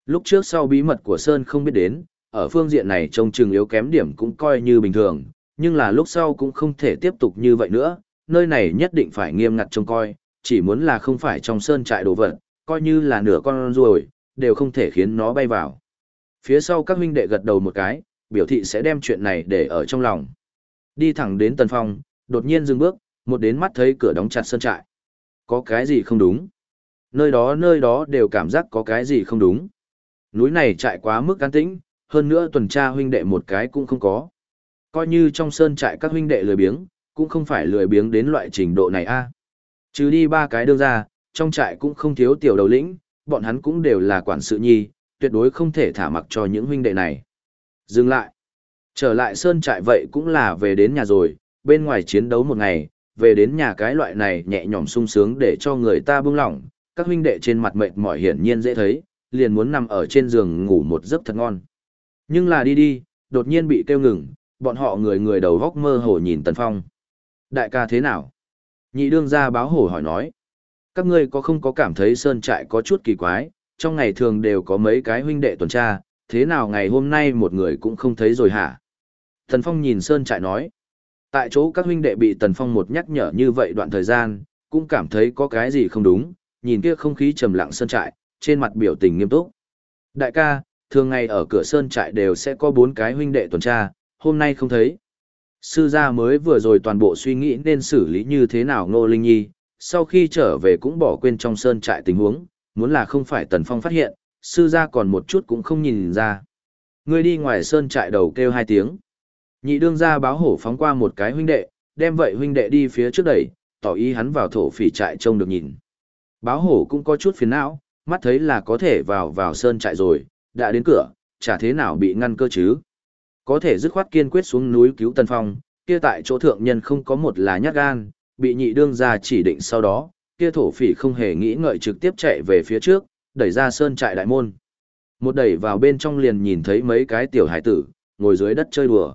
Lúc trước sau bí mật của Sơn không biết đến, ở phương diện này trông chừng yếu kém điểm cũng coi như bình thường, nhưng là lúc sau cũng không thể tiếp tục như vậy nữa, nơi này nhất định phải nghiêm ngặt trông coi, chỉ muốn là không phải trong sơn trại đồ vật, coi như là nửa con ruồi, đều không thể khiến nó bay vào. Phía sau các huynh đệ gật đầu một cái, biểu thị sẽ đem chuyện này để ở trong lòng. Đi thẳng đến tần phong, đột nhiên dừng bước, một đến mắt thấy cửa đóng chặt sơn trại. Có cái gì không đúng? Nơi đó nơi đó đều cảm giác có cái gì không đúng. Núi này trại quá mức an tĩnh, hơn nữa tuần tra huynh đệ một cái cũng không có. Coi như trong sơn trại các huynh đệ lười biếng, cũng không phải lười biếng đến loại trình độ này a. Trừ đi ba cái đương ra, trong trại cũng không thiếu tiểu đầu lĩnh, bọn hắn cũng đều là quản sự nhi, tuyệt đối không thể thả mặc cho những huynh đệ này. Dừng lại. Trở lại sơn trại vậy cũng là về đến nhà rồi, bên ngoài chiến đấu một ngày, về đến nhà cái loại này nhẹ nhõm sung sướng để cho người ta buông lỏng, các huynh đệ trên mặt mệt mỏi hiển nhiên dễ thấy, liền muốn nằm ở trên giường ngủ một giấc thật ngon. Nhưng là đi đi, đột nhiên bị kêu ngừng, bọn họ người người đầu góc mơ hồ nhìn Tần Phong. Đại ca thế nào? Nhị đương gia báo hổ hỏi nói. Các ngươi có không có cảm thấy sơn trại có chút kỳ quái, trong ngày thường đều có mấy cái huynh đệ tuần tra, thế nào ngày hôm nay một người cũng không thấy rồi hả? Tần Phong nhìn Sơn Trại nói. Tại chỗ các huynh đệ bị Tần Phong một nhắc nhở như vậy đoạn thời gian, cũng cảm thấy có cái gì không đúng, nhìn kia không khí trầm lặng Sơn Trại, trên mặt biểu tình nghiêm túc. Đại ca, thường ngày ở cửa Sơn Trại đều sẽ có bốn cái huynh đệ tuần tra, hôm nay không thấy. Sư gia mới vừa rồi toàn bộ suy nghĩ nên xử lý như thế nào Ngô Linh Nhi, sau khi trở về cũng bỏ quên trong Sơn Trại tình huống, muốn là không phải Tần Phong phát hiện, sư gia còn một chút cũng không nhìn ra. Ngươi đi ngoài Sơn Trại đầu kêu hai tiếng. Nhị đương gia báo hổ phóng qua một cái huynh đệ, đem vậy huynh đệ đi phía trước đẩy, tỏ ý hắn vào thổ phỉ trại trông được nhìn. Báo hổ cũng có chút phiền não, mắt thấy là có thể vào vào sơn trại rồi, đã đến cửa, chả thế nào bị ngăn cơ chứ. Có thể dứt khoát kiên quyết xuống núi cứu Tân Phong, kia tại chỗ thượng nhân không có một là nhát gan, bị nhị đương gia chỉ định sau đó, kia thổ phỉ không hề nghĩ ngợi trực tiếp chạy về phía trước, đẩy ra sơn trại đại môn. Một đẩy vào bên trong liền nhìn thấy mấy cái tiểu hải tử, ngồi dưới đất chơi đùa.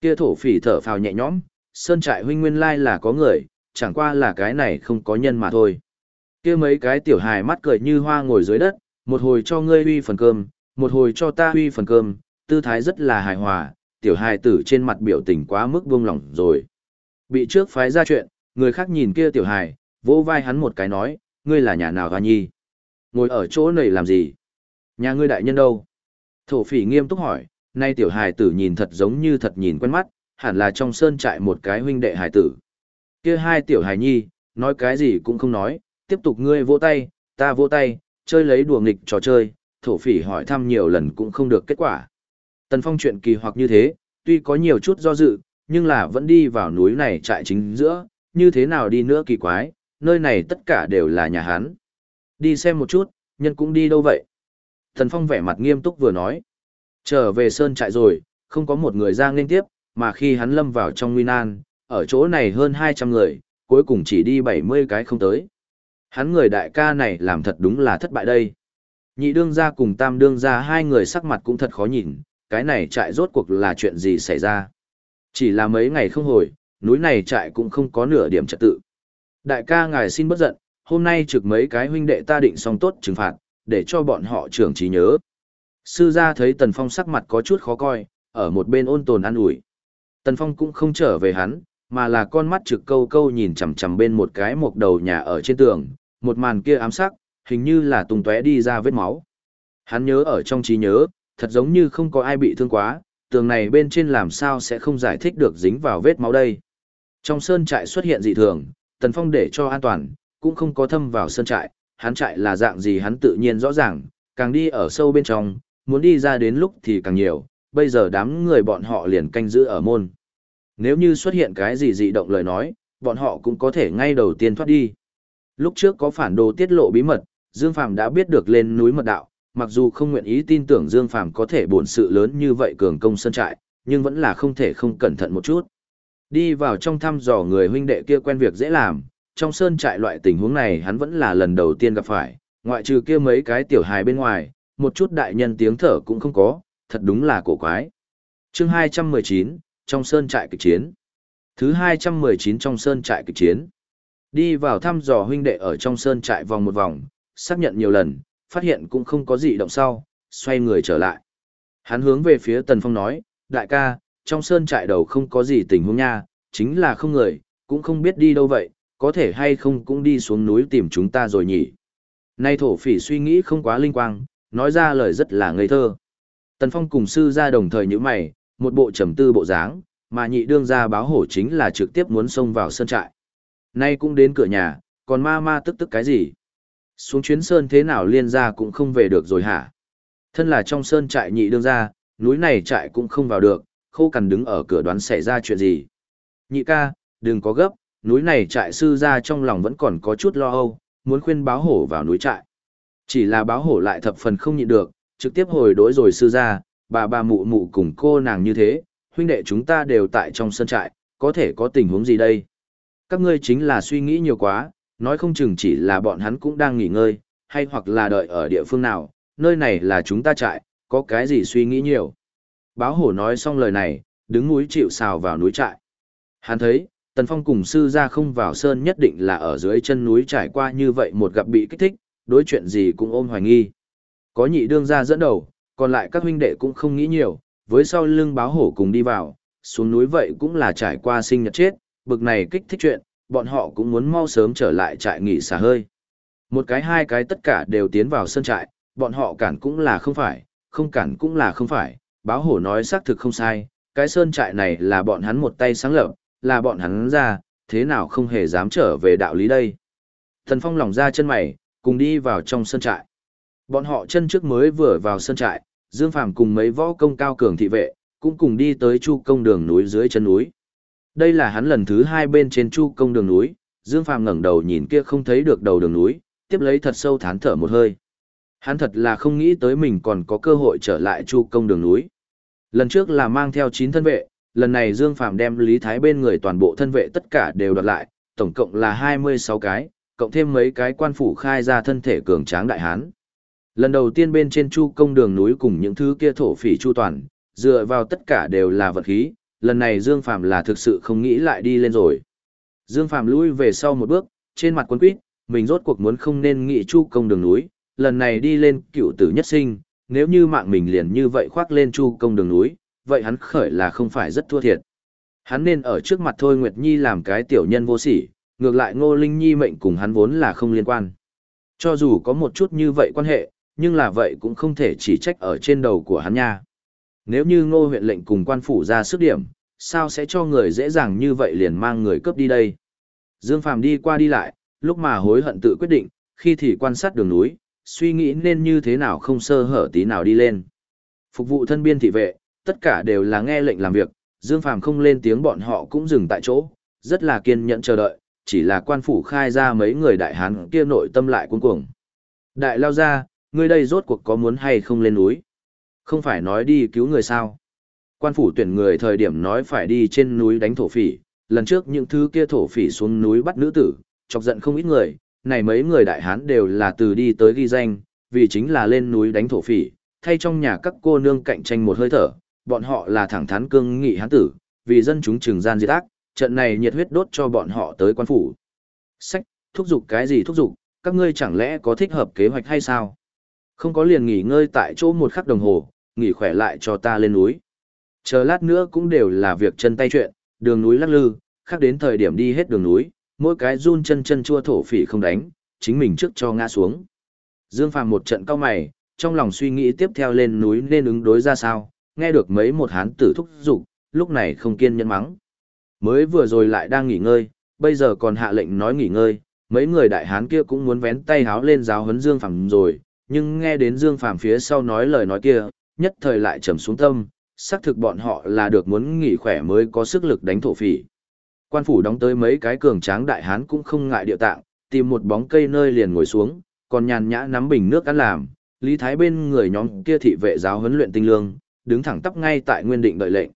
Kia thổ phỉ thở phào nhẹ nhõm, sơn trại huynh nguyên lai là có người, chẳng qua là cái này không có nhân mà thôi. Kia mấy cái tiểu hài mắt cười như hoa ngồi dưới đất, một hồi cho ngươi uy phần cơm, một hồi cho ta uy phần cơm, tư thái rất là hài hòa, tiểu hài tử trên mặt biểu tình quá mức buông lỏng rồi. Bị trước phái ra chuyện, người khác nhìn kia tiểu hài, vỗ vai hắn một cái nói, ngươi là nhà nào hoa nhi? Ngồi ở chỗ này làm gì? Nhà ngươi đại nhân đâu? Thổ phỉ nghiêm túc hỏi, nay tiểu hài tử nhìn thật giống như thật nhìn quen mắt, hẳn là trong sơn trại một cái huynh đệ hài tử. Kia hai tiểu hài nhi, nói cái gì cũng không nói, tiếp tục ngươi vỗ tay, ta vỗ tay, chơi lấy đùa nghịch trò chơi, thổ phỉ hỏi thăm nhiều lần cũng không được kết quả. Tần Phong chuyện kỳ hoặc như thế, tuy có nhiều chút do dự, nhưng là vẫn đi vào núi này trại chính giữa, như thế nào đi nữa kỳ quái, nơi này tất cả đều là nhà hắn. Đi xem một chút, nhân cũng đi đâu vậy? Tần Phong vẻ mặt nghiêm túc vừa nói. Trở về sơn trại rồi, không có một người ra nên tiếp, mà khi hắn lâm vào trong nguy nan, ở chỗ này hơn 200 người, cuối cùng chỉ đi 70 cái không tới. Hắn người đại ca này làm thật đúng là thất bại đây. Nhị đương gia cùng tam đương gia hai người sắc mặt cũng thật khó nhìn, cái này trại rốt cuộc là chuyện gì xảy ra. Chỉ là mấy ngày không hồi, núi này trại cũng không có nửa điểm trật tự. Đại ca ngài xin bất giận, hôm nay trực mấy cái huynh đệ ta định xong tốt trừng phạt, để cho bọn họ trưởng trí nhớ. Sư gia thấy Tần Phong sắc mặt có chút khó coi, ở một bên ôn tồn an ủi. Tần Phong cũng không trở về hắn, mà là con mắt trực câu câu nhìn chằm chằm bên một cái mộc đầu nhà ở trên tường, một màn kia ám sắc, hình như là tung tóe đi ra vết máu. Hắn nhớ ở trong trí nhớ, thật giống như không có ai bị thương quá, tường này bên trên làm sao sẽ không giải thích được dính vào vết máu đây. Trong sơn trại xuất hiện dị thường, Tần Phong để cho an toàn, cũng không có thâm vào sơn trại, hắn trại là dạng gì hắn tự nhiên rõ ràng, càng đi ở sâu bên trong, muốn đi ra đến lúc thì càng nhiều, bây giờ đám người bọn họ liền canh giữ ở môn. Nếu như xuất hiện cái gì dị động lời nói, bọn họ cũng có thể ngay đầu tiên thoát đi. Lúc trước có phản đồ tiết lộ bí mật, Dương Phàm đã biết được lên núi mật đạo, mặc dù không nguyện ý tin tưởng Dương Phàm có thể bổn sự lớn như vậy cường công sân trại, nhưng vẫn là không thể không cẩn thận một chút. Đi vào trong thăm dò người huynh đệ kia quen việc dễ làm, trong sơn trại loại tình huống này hắn vẫn là lần đầu tiên gặp phải, ngoại trừ kia mấy cái tiểu hài bên ngoài, một chút đại nhân tiếng thở cũng không có, thật đúng là cổ quái. Chương 219, trong sơn trại kịch chiến. Thứ 219 trong sơn trại kịch chiến. Đi vào thăm dò huynh đệ ở trong sơn trại vòng một vòng, xác nhận nhiều lần, phát hiện cũng không có gì động sau, xoay người trở lại. Hắn hướng về phía Tần Phong nói, đại ca, trong sơn trại đầu không có gì tình huống nha, chính là không người, cũng không biết đi đâu vậy, có thể hay không cũng đi xuống núi tìm chúng ta rồi nhỉ. Nay thổ phỉ suy nghĩ không quá linh quang, nói ra lời rất là ngây thơ. Tần Phong cùng sư ra đồng thời như mày, một bộ trầm tư bộ dáng, mà nhị đương ra báo hổ chính là trực tiếp muốn xông vào sơn trại. Nay cũng đến cửa nhà, còn ma ma tức tức cái gì? Xuống chuyến sơn thế nào liên ra cũng không về được rồi hả? Thân là trong sơn trại nhị đương ra, núi này trại cũng không vào được, khô cằn đứng ở cửa đoán xảy ra chuyện gì. Nhị ca, đừng có gấp, núi này trại sư ra trong lòng vẫn còn có chút lo âu, muốn khuyên báo hổ vào núi trại. Chỉ là báo hổ lại thập phần không nhịn được, trực tiếp hồi đối rồi sư ra, bà bà mụ mụ cùng cô nàng như thế, huynh đệ chúng ta đều tại trong sân trại, có thể có tình huống gì đây? Các ngươi chính là suy nghĩ nhiều quá, nói không chừng chỉ là bọn hắn cũng đang nghỉ ngơi, hay hoặc là đợi ở địa phương nào, nơi này là chúng ta trại, có cái gì suy nghĩ nhiều. Báo hổ nói xong lời này, đứng núi chịu xào vào núi trại. Hắn thấy, Tần Phong cùng sư ra không vào sơn nhất định là ở dưới chân núi trải qua như vậy một gặp bị kích thích, đối chuyện gì cũng ôm hoài nghi. Có nhị đương ra dẫn đầu, còn lại các huynh đệ cũng không nghĩ nhiều, với sau lưng báo hổ cùng đi vào, xuống núi vậy cũng là trải qua sinh nhật chết, bực này kích thích chuyện, bọn họ cũng muốn mau sớm trở lại trại nghỉ xả hơi. Một cái hai cái tất cả đều tiến vào sân trại, bọn họ cản cũng là không phải, không cản cũng là không phải, báo hổ nói xác thực không sai, cái sơn trại này là bọn hắn một tay sáng lập, là bọn hắn ra, thế nào không hề dám trở về đạo lý đây. Thần Phong lỏng ra chân mày, cùng đi vào trong sân trại. Bọn họ chân trước mới vừa vào sân trại, Dương Phàm cùng mấy võ công cao cường thị vệ, cũng cùng đi tới chu công đường núi dưới chân núi. Đây là hắn lần thứ hai bên trên chu công đường núi, Dương Phàm ngẩng đầu nhìn kia không thấy được đầu đường núi, tiếp lấy thật sâu thán thở một hơi. Hắn thật là không nghĩ tới mình còn có cơ hội trở lại chu công đường núi. Lần trước là mang theo 9 thân vệ, lần này Dương Phàm đem Lý Thái bên người toàn bộ thân vệ tất cả đều đoạt lại, tổng cộng là 26 cái, cộng thêm mấy cái quan phủ khai ra thân thể cường tráng đại hán. Lần đầu tiên bên trên chu công đường núi cùng những thứ kia thổ phỉ chu toàn, dựa vào tất cả đều là vật khí, lần này Dương Phàm là thực sự không nghĩ lại đi lên rồi. Dương Phàm lui về sau một bước, trên mặt quân quýt, mình rốt cuộc muốn không nên nghĩ chu công đường núi, lần này đi lên cựu tử nhất sinh, nếu như mạng mình liền như vậy khoác lên chu công đường núi, vậy hắn khởi là không phải rất thua thiệt. Hắn nên ở trước mặt Thôi Nguyệt Nhi làm cái tiểu nhân vô sỉ, ngược lại Ngô Linh Nhi mệnh cùng hắn vốn là không liên quan. Cho dù có một chút như vậy quan hệ, nhưng là vậy cũng không thể chỉ trách ở trên đầu của hắn nha. Nếu như Ngô huyện lệnh cùng quan phủ ra sức điểm, sao sẽ cho người dễ dàng như vậy liền mang người cướp đi đây? Dương Phàm đi qua đi lại, lúc mà hối hận tự quyết định, khi thì quan sát đường núi, suy nghĩ nên như thế nào không sơ hở tí nào đi lên. Phục vụ thân biên thị vệ, tất cả đều là nghe lệnh làm việc, Dương Phàm không lên tiếng bọn họ cũng dừng tại chỗ, rất là kiên nhẫn chờ đợi, chỉ là quan phủ khai ra mấy người đại hán kia nội tâm lại cuống cuồng. Đại lao ra, ngươi đây rốt cuộc có muốn hay không lên núi? Không phải nói đi cứu người sao? Quan phủ tuyển người thời điểm nói phải đi trên núi đánh thổ phỉ, lần trước những thứ kia thổ phỉ xuống núi bắt nữ tử, chọc giận không ít người, này mấy người đại hán đều là từ đi tới ghi danh, vì chính là lên núi đánh thổ phỉ, thay trong nhà các cô nương cạnh tranh một hơi thở, bọn họ là thẳng thắn cương nghị hán tử, vì dân chúng trừng gian diệt ác, trận này nhiệt huyết đốt cho bọn họ tới quan phủ. Sách, thúc giục cái gì thúc giục, các ngươi chẳng lẽ có thích hợp kế hoạch hay sao? Không có liền nghỉ ngơi tại chỗ một khắc đồng hồ, nghỉ khỏe lại cho ta lên núi. Chờ lát nữa cũng đều là việc chân tay chuyện, đường núi lắc lư, khác đến thời điểm đi hết đường núi, mỗi cái run chân chân chua thổ phỉ không đánh, chính mình trước cho ngã xuống. Dương Phàm một trận cao mày, trong lòng suy nghĩ tiếp theo lên núi nên ứng đối ra sao, nghe được mấy một hán tử thúc giục, lúc này không kiên nhẫn mắng. Mới vừa rồi lại đang nghỉ ngơi, bây giờ còn hạ lệnh nói nghỉ ngơi, mấy người đại hán kia cũng muốn vén tay háo lên giáo huấn Dương Phàm rồi, nhưng nghe đến Dương Phàm phía sau nói lời nói kia, nhất thời lại trầm xuống tâm, xác thực bọn họ là được muốn nghỉ khỏe mới có sức lực đánh thổ phỉ. Quan phủ đóng tới mấy cái cường tráng đại hán cũng không ngại địa tạng, tìm một bóng cây nơi liền ngồi xuống, còn nhàn nhã nắm bình nước ăn làm, Lý Thái bên người nhóm kia thị vệ giáo huấn luyện tinh lương, đứng thẳng tắp ngay tại nguyên định đợi lệnh.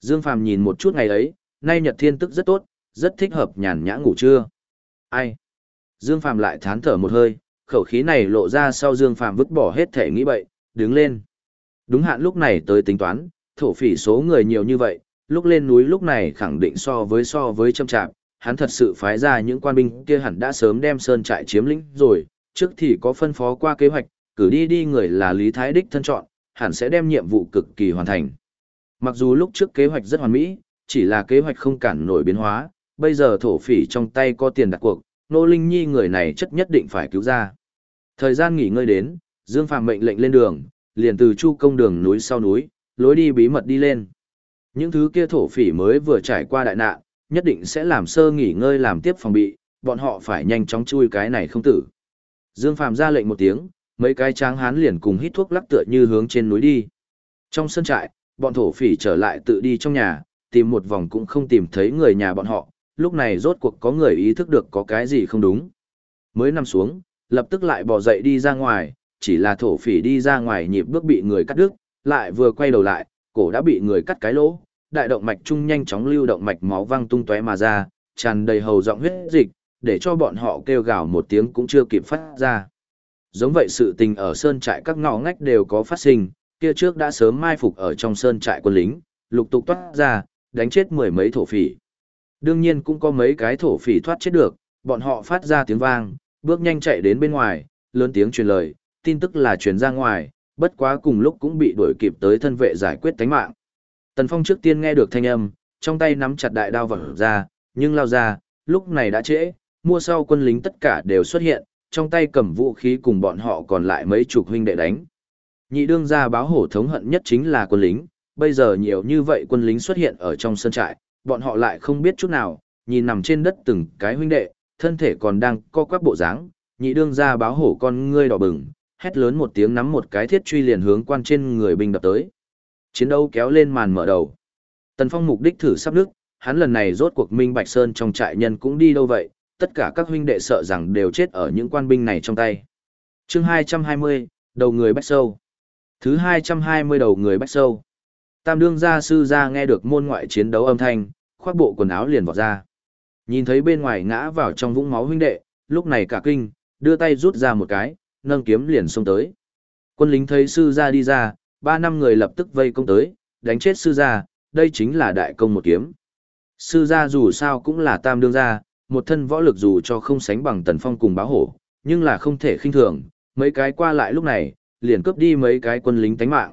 Dương Phàm nhìn một chút ngày ấy, nay nhật thiên tức rất tốt, rất thích hợp nhàn nhã ngủ trưa. Ai? Dương Phàm lại thán thở một hơi, khẩu khí này lộ ra sau Dương Phàm vứt bỏ hết thể nghĩ bậy, đứng lên. Đúng hạn lúc này tới tính toán, thổ phỉ số người nhiều như vậy, lúc lên núi lúc này khẳng định so với so với châm trạm, hắn thật sự phái ra những quan binh kia hẳn đã sớm đem sơn trại chiếm lĩnh rồi, trước thì có phân phó qua kế hoạch, cử đi đi người là Lý Thái Đích thân chọn, hẳn sẽ đem nhiệm vụ cực kỳ hoàn thành. Mặc dù lúc trước kế hoạch rất hoàn mỹ, chỉ là kế hoạch không cản nổi biến hóa, bây giờ thổ phỉ trong tay có tiền đặt cuộc, Nô Linh Nhi người này chất nhất định phải cứu ra. Thời gian nghỉ ngơi đến, Dương Phàm mệnh lệnh lên đường, liền từ chu công đường núi sau núi, lối đi bí mật đi lên. Những thứ kia thổ phỉ mới vừa trải qua đại nạn, nhất định sẽ làm sơ nghỉ ngơi làm tiếp phòng bị, bọn họ phải nhanh chóng chui cái này không tử. Dương Phàm ra lệnh một tiếng, mấy cái tráng hán liền cùng hít thuốc lắc tựa như hướng trên núi đi. Trong sân trại, bọn thổ phỉ trở lại tự đi trong nhà, tìm một vòng cũng không tìm thấy người nhà bọn họ, lúc này rốt cuộc có người ý thức được có cái gì không đúng. Mới nằm xuống, lập tức lại bò dậy đi ra ngoài, chỉ là thổ phỉ đi ra ngoài nhịp bước bị người cắt đứt, lại vừa quay đầu lại, cổ đã bị người cắt cái lỗ, đại động mạch trung nhanh chóng lưu động mạch máu văng tung tóe mà ra, tràn đầy hầu giọng huyết dịch, để cho bọn họ kêu gào một tiếng cũng chưa kịp phát ra. Giống vậy sự tình ở sơn trại các ngõ ngách đều có phát sinh, kia trước đã sớm mai phục ở trong sơn trại quân lính, lục tục toát ra, đánh chết mười mấy thổ phỉ. Đương nhiên cũng có mấy cái thổ phỉ thoát chết được, bọn họ phát ra tiếng vang, bước nhanh chạy đến bên ngoài, lớn tiếng truyền lời, tin tức là truyền ra ngoài, bất quá cùng lúc cũng bị đuổi kịp tới thân vệ giải quyết tánh mạng. Tần Phong trước tiên nghe được thanh âm, trong tay nắm chặt đại đao vỏ ra, nhưng lao ra, lúc này đã trễ, mua sau quân lính tất cả đều xuất hiện, trong tay cầm vũ khí cùng bọn họ còn lại mấy chục huynh đệ đánh. Nhị đương gia báo hổ thống hận nhất chính là quân lính, bây giờ nhiều như vậy quân lính xuất hiện ở trong sân trại, bọn họ lại không biết chút nào, nhìn nằm trên đất từng cái huynh đệ, thân thể còn đang co quắp bộ dáng, nhị đương gia báo hổ con ngươi đỏ bừng, hét lớn một tiếng nắm một cái thiết truy liền hướng quan trên người binh đập tới. Chiến đấu kéo lên màn mở đầu. Tần Phong mục đích thử sắp nước, hắn lần này rốt cuộc Minh Bạch Sơn trong trại nhân cũng đi đâu vậy, tất cả các huynh đệ sợ rằng đều chết ở những quan binh này trong tay. Chương 220, đầu người bách sâu. Thứ 220 đầu người bách sâu. Tam đương gia sư gia nghe được môn ngoại chiến đấu âm thanh, khoác bộ quần áo liền vọt ra. Nhìn thấy bên ngoài ngã vào trong vũng máu huynh đệ, lúc này cả kinh, đưa tay rút ra một cái, nâng kiếm liền xông tới. Quân lính thấy sư gia đi ra, ba năm người lập tức vây công tới, đánh chết sư gia, đây chính là đại công một kiếm. Sư gia dù sao cũng là tam đương gia, một thân võ lực dù cho không sánh bằng tần phong cùng báo hổ, nhưng là không thể khinh thường, mấy cái qua lại lúc này, liền cướp đi mấy cái quân lính tánh mạng.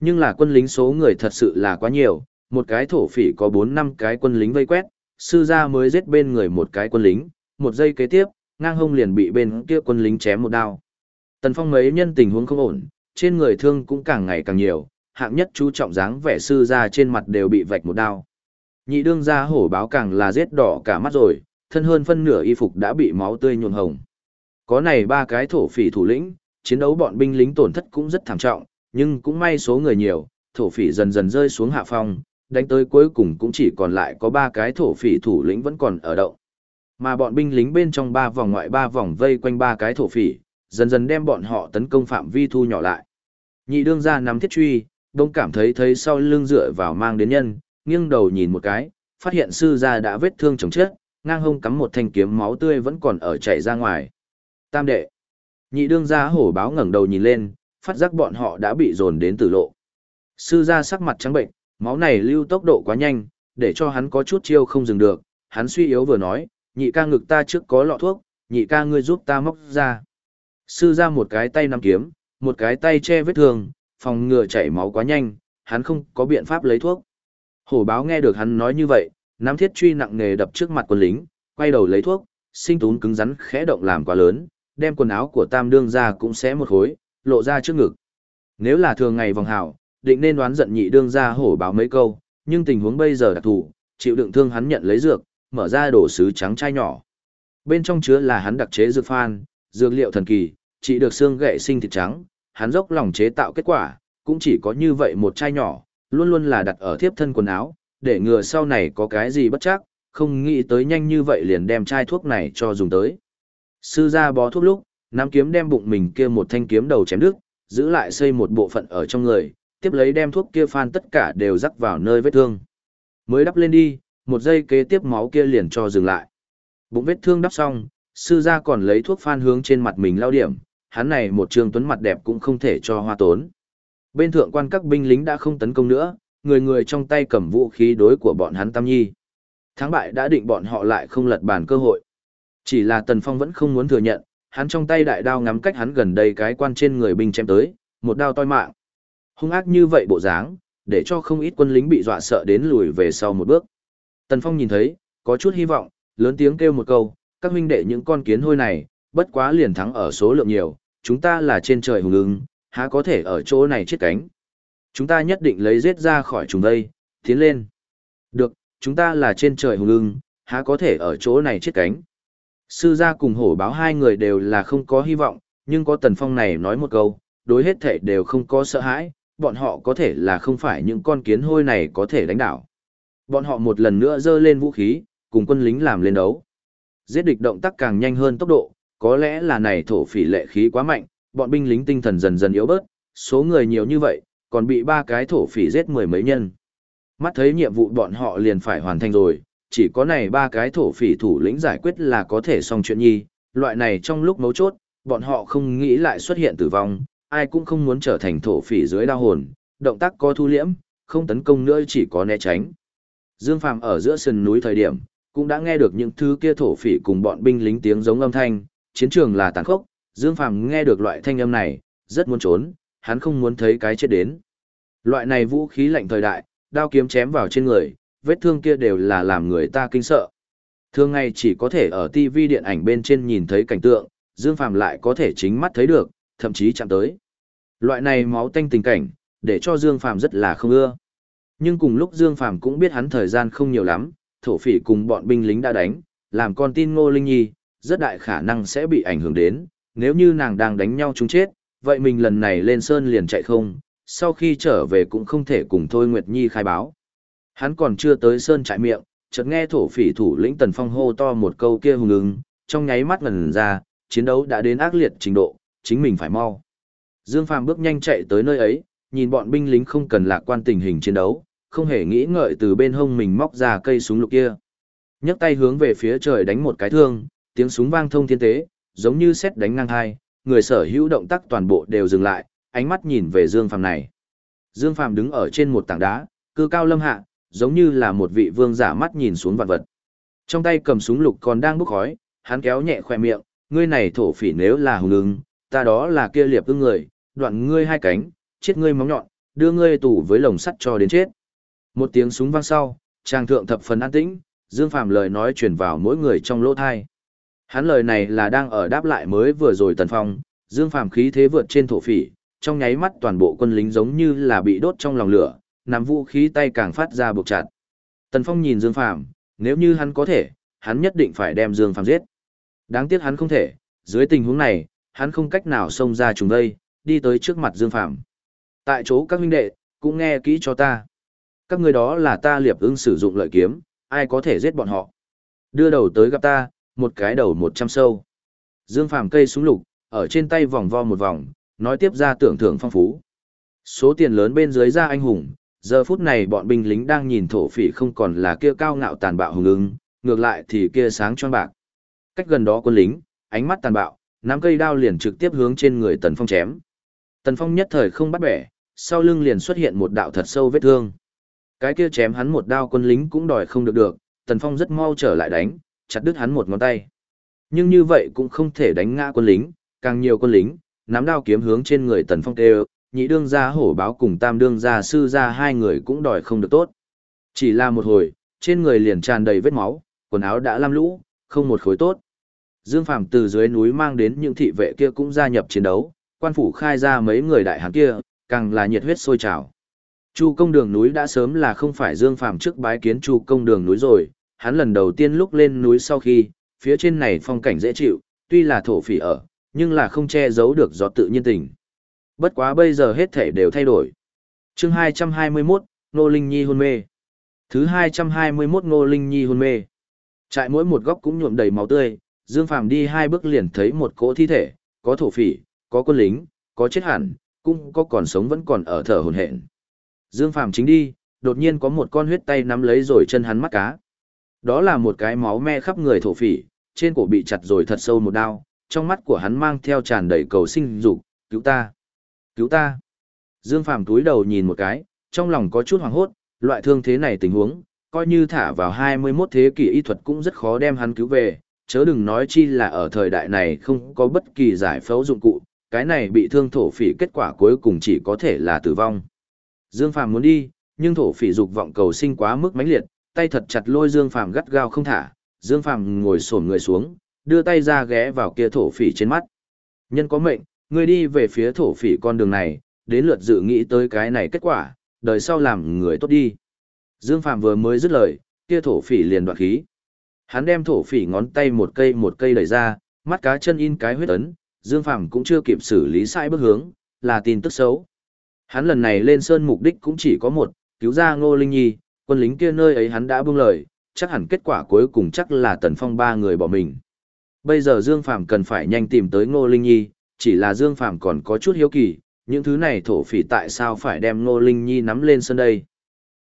Nhưng là quân lính số người thật sự là quá nhiều, một cái thổ phỉ có 4 năm cái quân lính vây quét, sư gia mới giết bên người một cái quân lính, một giây kế tiếp, ngang hông liền bị bên kia quân lính chém một đao. Tần Phong mấy nhân tình huống không ổn, trên người thương cũng càng ngày càng nhiều, hạng nhất chú trọng dáng vẻ sư gia trên mặt đều bị vạch một đao. Nhị đương gia hổ báo càng là rết đỏ cả mắt rồi, thân hơn phân nửa y phục đã bị máu tươi nhuộm hồng. Có này ba cái thổ phỉ thủ lĩnh, chiến đấu bọn binh lính tổn thất cũng rất thảm trọng, nhưng cũng may số người nhiều, thổ phỉ dần dần rơi xuống hạ phong, đánh tới cuối cùng cũng chỉ còn lại có ba cái thổ phỉ thủ lĩnh vẫn còn ở động. Mà bọn binh lính bên trong ba vòng ngoại ba vòng vây quanh ba cái thổ phỉ, dần dần đem bọn họ tấn công phạm vi thu nhỏ lại. Nhị đương ra nắm thiết truy, đông cảm thấy thấy sau lưng dựa vào mang đến nhân, nghiêng đầu nhìn một cái, phát hiện sư gia đã vết thương chồng chết, ngang hông cắm một thanh kiếm máu tươi vẫn còn ở chảy ra ngoài. Tam đệ. Nhị đương gia hổ báo ngẩng đầu nhìn lên, phát giác bọn họ đã bị dồn đến tử lộ. Sư gia sắc mặt trắng bệnh, máu này lưu tốc độ quá nhanh, để cho hắn có chút chiêu không dừng được, hắn suy yếu vừa nói, nhị ca ngực ta trước có lọ thuốc, nhị ca ngươi giúp ta móc ra. Sư ra một cái tay nắm kiếm, một cái tay che vết thương, phòng ngừa chảy máu quá nhanh, hắn không có biện pháp lấy thuốc. Hổ báo nghe được hắn nói như vậy, nắm thiết truy nặng nề đập trước mặt quân lính, quay đầu lấy thuốc, sinh tún cứng rắn khẽ động làm quá lớn, đem quần áo của tam đương ra cũng xé một khối, lộ ra trước ngực. Nếu là thường ngày vòng hảo, định nên đoán giận nhị đương ra hổ báo mấy câu, nhưng tình huống bây giờ đặc thù, chịu đựng thương hắn nhận lấy dược, mở ra đổ sứ trắng chai nhỏ. Bên trong chứa là hắn đặc chế dược phan, dược liệu thần kỳ, chỉ được xương gậy sinh thịt trắng, hắn dốc lòng chế tạo kết quả, cũng chỉ có như vậy một chai nhỏ, luôn luôn là đặt ở thiếp thân quần áo, để ngừa sau này có cái gì bất chắc, không nghĩ tới nhanh như vậy liền đem chai thuốc này cho dùng tới. Sư gia bó thuốc lúc, nắm kiếm đem bụng mình kia một thanh kiếm đầu chém đứt, giữ lại xây một bộ phận ở trong người, tiếp lấy đem thuốc kia phan tất cả đều rắc vào nơi vết thương. Mới đắp lên đi, một giây kế tiếp máu kia liền cho dừng lại. Bụng vết thương đắp xong, sư gia còn lấy thuốc phan hướng trên mặt mình lao điểm, hắn này một trường tuấn mặt đẹp cũng không thể cho hoa tốn. Bên thượng quan các binh lính đã không tấn công nữa, người người trong tay cầm vũ khí đối của bọn hắn Tam Nhi. Thắng bại đã định bọn họ lại không lật bàn cơ hội. Chỉ là Tần Phong vẫn không muốn thừa nhận, hắn trong tay đại đao ngắm cách hắn gần đây cái quan trên người binh chém tới, một đao toi mạng. Hung ác như vậy bộ dáng, để cho không ít quân lính bị dọa sợ đến lùi về sau một bước. Tần Phong nhìn thấy, có chút hy vọng, lớn tiếng kêu một câu, các huynh đệ những con kiến hôi này, bất quá liền thắng ở số lượng nhiều, chúng ta là trên trời hùng ứng, há có thể ở chỗ này chết cánh. Chúng ta nhất định lấy giết ra khỏi chúng đây, tiến lên. Được, chúng ta là trên trời hùng ứng, há có thể ở chỗ này chết cánh. Sư gia cùng hổ báo hai người đều là không có hy vọng, nhưng có tần phong này nói một câu, đối hết thể đều không có sợ hãi, bọn họ có thể là không phải những con kiến hôi này có thể đánh đảo. Bọn họ một lần nữa dơ lên vũ khí, cùng quân lính làm lên đấu. Giết địch động tác càng nhanh hơn tốc độ, có lẽ là này thổ phỉ lệ khí quá mạnh, bọn binh lính tinh thần dần dần yếu bớt, số người nhiều như vậy, còn bị ba cái thổ phỉ giết mười mấy nhân. Mắt thấy nhiệm vụ bọn họ liền phải hoàn thành rồi, chỉ có này ba cái thổ phỉ thủ lĩnh giải quyết là có thể xong chuyện nhi, loại này trong lúc mấu chốt, bọn họ không nghĩ lại xuất hiện tử vong, ai cũng không muốn trở thành thổ phỉ dưới đau hồn, động tác có thu liễm, không tấn công nữa chỉ có né tránh. Dương Phàm ở giữa sườn núi thời điểm, cũng đã nghe được những thứ kia thổ phỉ cùng bọn binh lính tiếng giống âm thanh, chiến trường là tàn khốc, Dương Phàm nghe được loại thanh âm này, rất muốn trốn, hắn không muốn thấy cái chết đến. Loại này vũ khí lạnh thời đại, đao kiếm chém vào trên người, vết thương kia đều là làm người ta kinh sợ. Thường ngày chỉ có thể ở TV điện ảnh bên trên nhìn thấy cảnh tượng, Dương Phàm lại có thể chính mắt thấy được, thậm chí chạm tới. Loại này máu tanh tình cảnh, để cho Dương Phàm rất là không ưa. Nhưng cùng lúc Dương Phàm cũng biết hắn thời gian không nhiều lắm, thổ phỉ cùng bọn binh lính đã đánh, làm con tin Ngô Linh Nhi, rất đại khả năng sẽ bị ảnh hưởng đến, nếu như nàng đang đánh nhau chúng chết, vậy mình lần này lên sơn liền chạy không, sau khi trở về cũng không thể cùng Thôi Nguyệt Nhi khai báo. Hắn còn chưa tới sơn trại miệng, chợt nghe thổ phỉ thủ lĩnh Tần Phong hô to một câu kia hùng ứng, trong nháy mắt ngần ra, chiến đấu đã đến ác liệt trình độ, chính mình phải mau. Dương Phàm bước nhanh chạy tới nơi ấy, nhìn bọn binh lính không cần lạc quan tình hình chiến đấu, không hề nghĩ ngợi từ bên hông mình móc ra cây súng lục kia. nhấc tay hướng về phía trời đánh một cái thương, tiếng súng vang thông thiên tế, giống như xét đánh ngang hai, người sở hữu động tác toàn bộ đều dừng lại, ánh mắt nhìn về Dương Phàm này. Dương Phàm đứng ở trên một tảng đá, cư cao lâm hạ, giống như là một vị vương giả mắt nhìn xuống vạn vật. Trong tay cầm súng lục còn đang bốc khói, hắn kéo nhẹ khoe miệng, ngươi này thổ phỉ nếu là hùng ứng, ta đó là kia liệp ưng người, đoạn ngươi hai cánh, chết ngươi móng nhọn, đưa ngươi tù với lồng sắt cho đến chết. Một tiếng súng vang sau, trang thượng thập phần an tĩnh, Dương Phàm lời nói truyền vào mỗi người trong lỗ thai. Hắn lời này là đang ở đáp lại mới vừa rồi tần phong, Dương Phàm khí thế vượt trên thổ phỉ, trong nháy mắt toàn bộ quân lính giống như là bị đốt trong lòng lửa, nắm vũ khí tay càng phát ra buộc chặt. Tần Phong nhìn Dương Phàm, nếu như hắn có thể, hắn nhất định phải đem Dương Phàm giết. Đáng tiếc hắn không thể, dưới tình huống này, hắn không cách nào xông ra trùng đây, đi tới trước mặt Dương Phàm. Tại chỗ các huynh đệ, cũng nghe kỹ cho ta. Các người đó là ta liệp ưng sử dụng lợi kiếm, ai có thể giết bọn họ. Đưa đầu tới gặp ta, một cái đầu một trăm sâu. Dương Phàm cây súng lục, ở trên tay vòng vo một vòng, nói tiếp ra tưởng thưởng phong phú. Số tiền lớn bên dưới ra anh hùng, giờ phút này bọn binh lính đang nhìn thổ phỉ không còn là kia cao ngạo tàn bạo hùng ứng, ngược lại thì kia sáng choang bạc. Cách gần đó quân lính, ánh mắt tàn bạo, nắm cây đao liền trực tiếp hướng trên người Tần Phong chém. Tần Phong nhất thời không bắt bẻ, sau lưng liền xuất hiện một đạo thật sâu vết thương. Cái kia chém hắn một đao quân lính cũng đòi không được được, Tần Phong rất mau trở lại đánh, chặt đứt hắn một ngón tay. Nhưng như vậy cũng không thể đánh ngã quân lính, càng nhiều quân lính, nắm đao kiếm hướng trên người Tần Phong kêu, nhị đương gia hổ báo cùng tam đương gia sư gia hai người cũng đòi không được tốt. Chỉ là một hồi, trên người liền tràn đầy vết máu, quần áo đã lam lũ, không một khối tốt. Dương Phàm từ dưới núi mang đến những thị vệ kia cũng gia nhập chiến đấu, quan phủ khai ra mấy người đại hán kia, càng là nhiệt huyết sôi trào. Chu công đường núi đã sớm là không phải Dương Phàm trước bái kiến Chu công đường núi rồi, hắn lần đầu tiên lúc lên núi sau khi, phía trên này phong cảnh dễ chịu, tuy là thổ phỉ ở, nhưng là không che giấu được gió tự nhiên tình. Bất quá bây giờ hết thể đều thay đổi. chương 221, Nô Linh Nhi hôn mê. Thứ 221 Nô Linh Nhi hôn mê. Trại mỗi một góc cũng nhuộm đầy máu tươi, Dương Phàm đi hai bước liền thấy một cỗ thi thể, có thổ phỉ, có quân lính, có chết hẳn, cũng có còn sống vẫn còn ở thở hồn hển. Dương Phàm chính đi, đột nhiên có một con huyết tay nắm lấy rồi chân hắn mắt cá. Đó là một cái máu me khắp người thổ phỉ, trên cổ bị chặt rồi thật sâu một đao, trong mắt của hắn mang theo tràn đầy cầu sinh dục, cứu ta, cứu ta. Dương Phàm túi đầu nhìn một cái, trong lòng có chút hoảng hốt, loại thương thế này tình huống, coi như thả vào 21 thế kỷ y thuật cũng rất khó đem hắn cứu về, chớ đừng nói chi là ở thời đại này không có bất kỳ giải phẫu dụng cụ, cái này bị thương thổ phỉ kết quả cuối cùng chỉ có thể là tử vong. Dương Phàm muốn đi, nhưng thổ phỉ dục vọng cầu sinh quá mức mãnh liệt, tay thật chặt lôi Dương Phàm gắt gao không thả, Dương Phàm ngồi xổm người xuống, đưa tay ra ghé vào kia thổ phỉ trên mắt. Nhân có mệnh, ngươi đi về phía thổ phỉ con đường này, đến lượt dự nghĩ tới cái này kết quả, đời sau làm người tốt đi. Dương Phàm vừa mới dứt lời, kia thổ phỉ liền đoạt khí. Hắn đem thổ phỉ ngón tay một cây một cây đẩy ra, mắt cá chân in cái huyết ấn, Dương Phàm cũng chưa kịp xử lý sai bước hướng, là tin tức xấu. Hắn lần này lên sơn mục đích cũng chỉ có một, cứu ra Ngô Linh Nhi, quân lính kia nơi ấy hắn đã buông lời, chắc hẳn kết quả cuối cùng chắc là Tần Phong ba người bỏ mình. Bây giờ Dương Phàm cần phải nhanh tìm tới Ngô Linh Nhi, chỉ là Dương Phàm còn có chút hiếu kỳ, những thứ này thổ phỉ tại sao phải đem Ngô Linh Nhi nắm lên sân đây?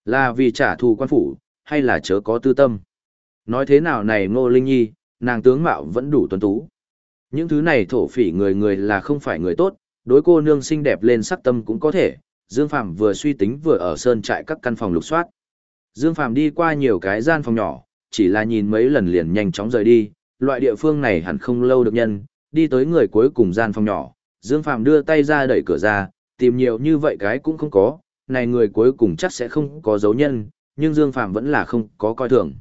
Là vì trả thù quan phủ, hay là chớ có tư tâm? Nói thế nào này Ngô Linh Nhi, nàng tướng mạo vẫn đủ tuấn tú. Những thứ này thổ phỉ người người là không phải người tốt, đối cô nương xinh đẹp lên sắc tâm cũng có thể. Dương Phàm vừa suy tính vừa ở sơn trại các căn phòng lục soát. Dương Phàm đi qua nhiều cái gian phòng nhỏ, chỉ là nhìn mấy lần liền nhanh chóng rời đi, loại địa phương này hẳn không lâu được nhân, đi tới người cuối cùng gian phòng nhỏ, Dương Phàm đưa tay ra đẩy cửa ra, tìm nhiều như vậy cái cũng không có, này người cuối cùng chắc sẽ không có dấu nhân, nhưng Dương Phàm vẫn là không có coi thường.